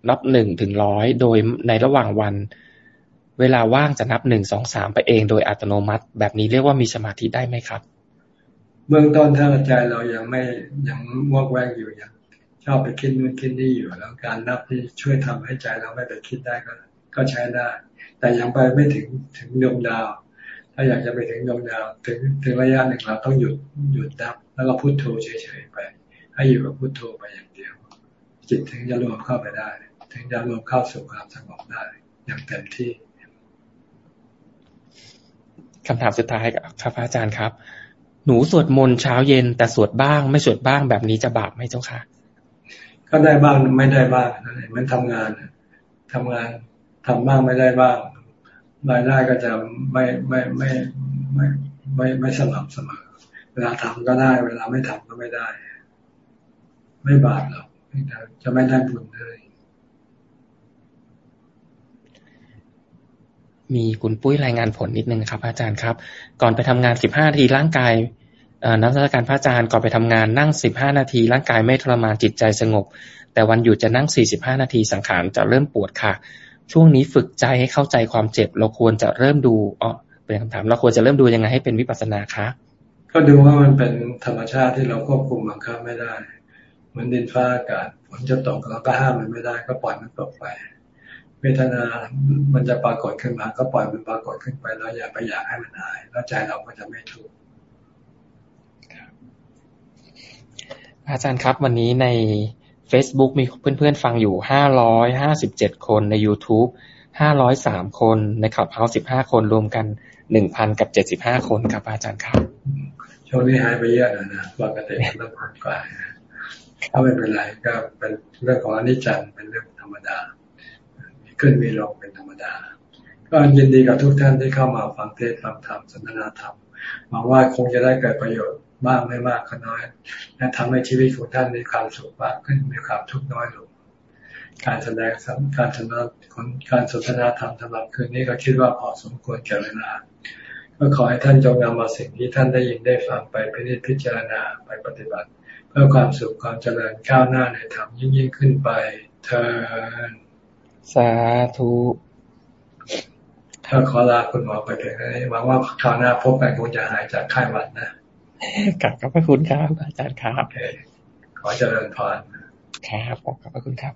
นับหนึ่งถึงร้อยโดยในระหว่างวัน เวลาว่างจะนับหนึ่งสองสามไปเองโดยอัตโนมัติ แบบนี้เรียกว่ามีสมาธิได้ไหมครับ เบื้องต้นถ้าใจเรายังไม่ยังวอกแวกอยู่ยังชอบไปคิดนู่นคิดนี่อยู่แล้วการนับที่ช่วยทำให้ใจเราไม่ไปคิดได้ก็ก็ใช้ได้ แต่ยังไปไม่ถึงถึงดวงดาว ถ้าอยากจะไปถึงดวงดาว ถึงถึงระยะหนึ่งเราต้องหยุดหยุดนับ แล้วก็พุโทโธเฉยๆไป ให้อยู่กับพุโทโธไปอย่างเดียว จิตถึงจะรวมเข้าไปได้ ถึงจะรวมเข้าสู่ความสงบได้อย่างเต็มที่คำถามสุดท้ายครับอาจารย์ครับ หนูสวดมนต์เช้าเย็นแต่สวดบ้างไม่สวดบ้างแบบนี้จะบาปไหมเจ้าค่ะ ก็ได้บ้างไม่ได้บ้างนั่นเองมันทำงานทำงานทำบ้างไม่ได้บ้างรายได้ก็จะไม่ไม่ไม่ไม่ไม่ไม่สม่ำเสมอ เวลาทำก็ได้ เวลาไม่ทำก็ไม่ได้ ไม่บาปหรอกจะไม่ได้บุญเลย มีคุณปุ้ยรายงานผลนิดนึงครับ อาจารย์ครับ ก่อนไปทำงานสิบห้านาทีร่างกายนักวิชาการพระอาจารย์ก่อนไปทำงานนั่งสิบห้านาที ร่างกายไม่ทรมานจิตใจสงบ แต่วันหยุดจะนั่งสี่สิบห้านาทีสังขารจะเริ่มปวดค่ะ ช่วงนี้ฝึกใจให้เข้าใจความเจ็บ เราควรจะเริ่มดูอ๋อเป็นคำถามเราควรจะเริ่มดูยังไงให้เป็นวิปัสสนาคะก็ดูว่ามันเป็นธรรมชาติที่เราควบคุมบังคับไม่ได้ เหมือนดินฟ้าอากาศฝนจะตกเราก็ห้ามมันไม่ได้ก็ปล่อยมันตกไป เวทนา มันจะปรากฏขึ้นมา ก็ปล่อยมันปรากฏขึ้นไป เราอย่าไปอยากให้มันหาย แล้วใจเราก็จะไม่ทุกข์อาจารย์ครับ วันนี้ใน Facebook มีเพื่อนๆฟังอยู่ห้าร้อยห้าสิบเจ็ดคนใน YouTube ห้าร้อยสามคนในขับเฮาสิบห้าคนรวมกันหนึ่งพันกับเจ็ดสิบห้าคนครับ อาจารย์ครับ ช่วงนี้หายไปเยอะนะนะปกติมันต้องพันกว่าถ้าไม่เป็นไรก็เป็นเรื่องของอนิจจังเป็นเรื่องธรรมดา ขึ้นมีลงเป็นธรรมดา ก็ยินดีกับทุกท่านที่เข้ามาฟังเทศฟังธรรมสนทนาธรรมหวังว่าคงจะได้เกิดประโยชน์บ้างไม่มากก็น้อยและทำให้ชีวิตของท่านมีความสุขมากขึ้นมีความทุกข์น้อยลงการแสดงการสนทนาการสนทนาธรรมสำหรับคืนนี้ก็คิดว่าพอสมควรแก่เวลาก็ขอให้ท่านจงนำมาสิ่งที่ท่านได้ยินได้ฟังไปพิจิพิจารณาไปปฏิบัติ เพื่อความสุขความเจริญก้าวหน้าในธรรมยิ่งยิ่งขึ้นไปเธอ สาธุถ้าขอลาคุณหมอไปเพียงนี้หวังว่าคราวหน้าพบกันคงจะหายจากไข้หวัดนะกลับขอบพระคุณครับ อาจารย์ครับขอเจริญพรครับขอบพระคุณครับ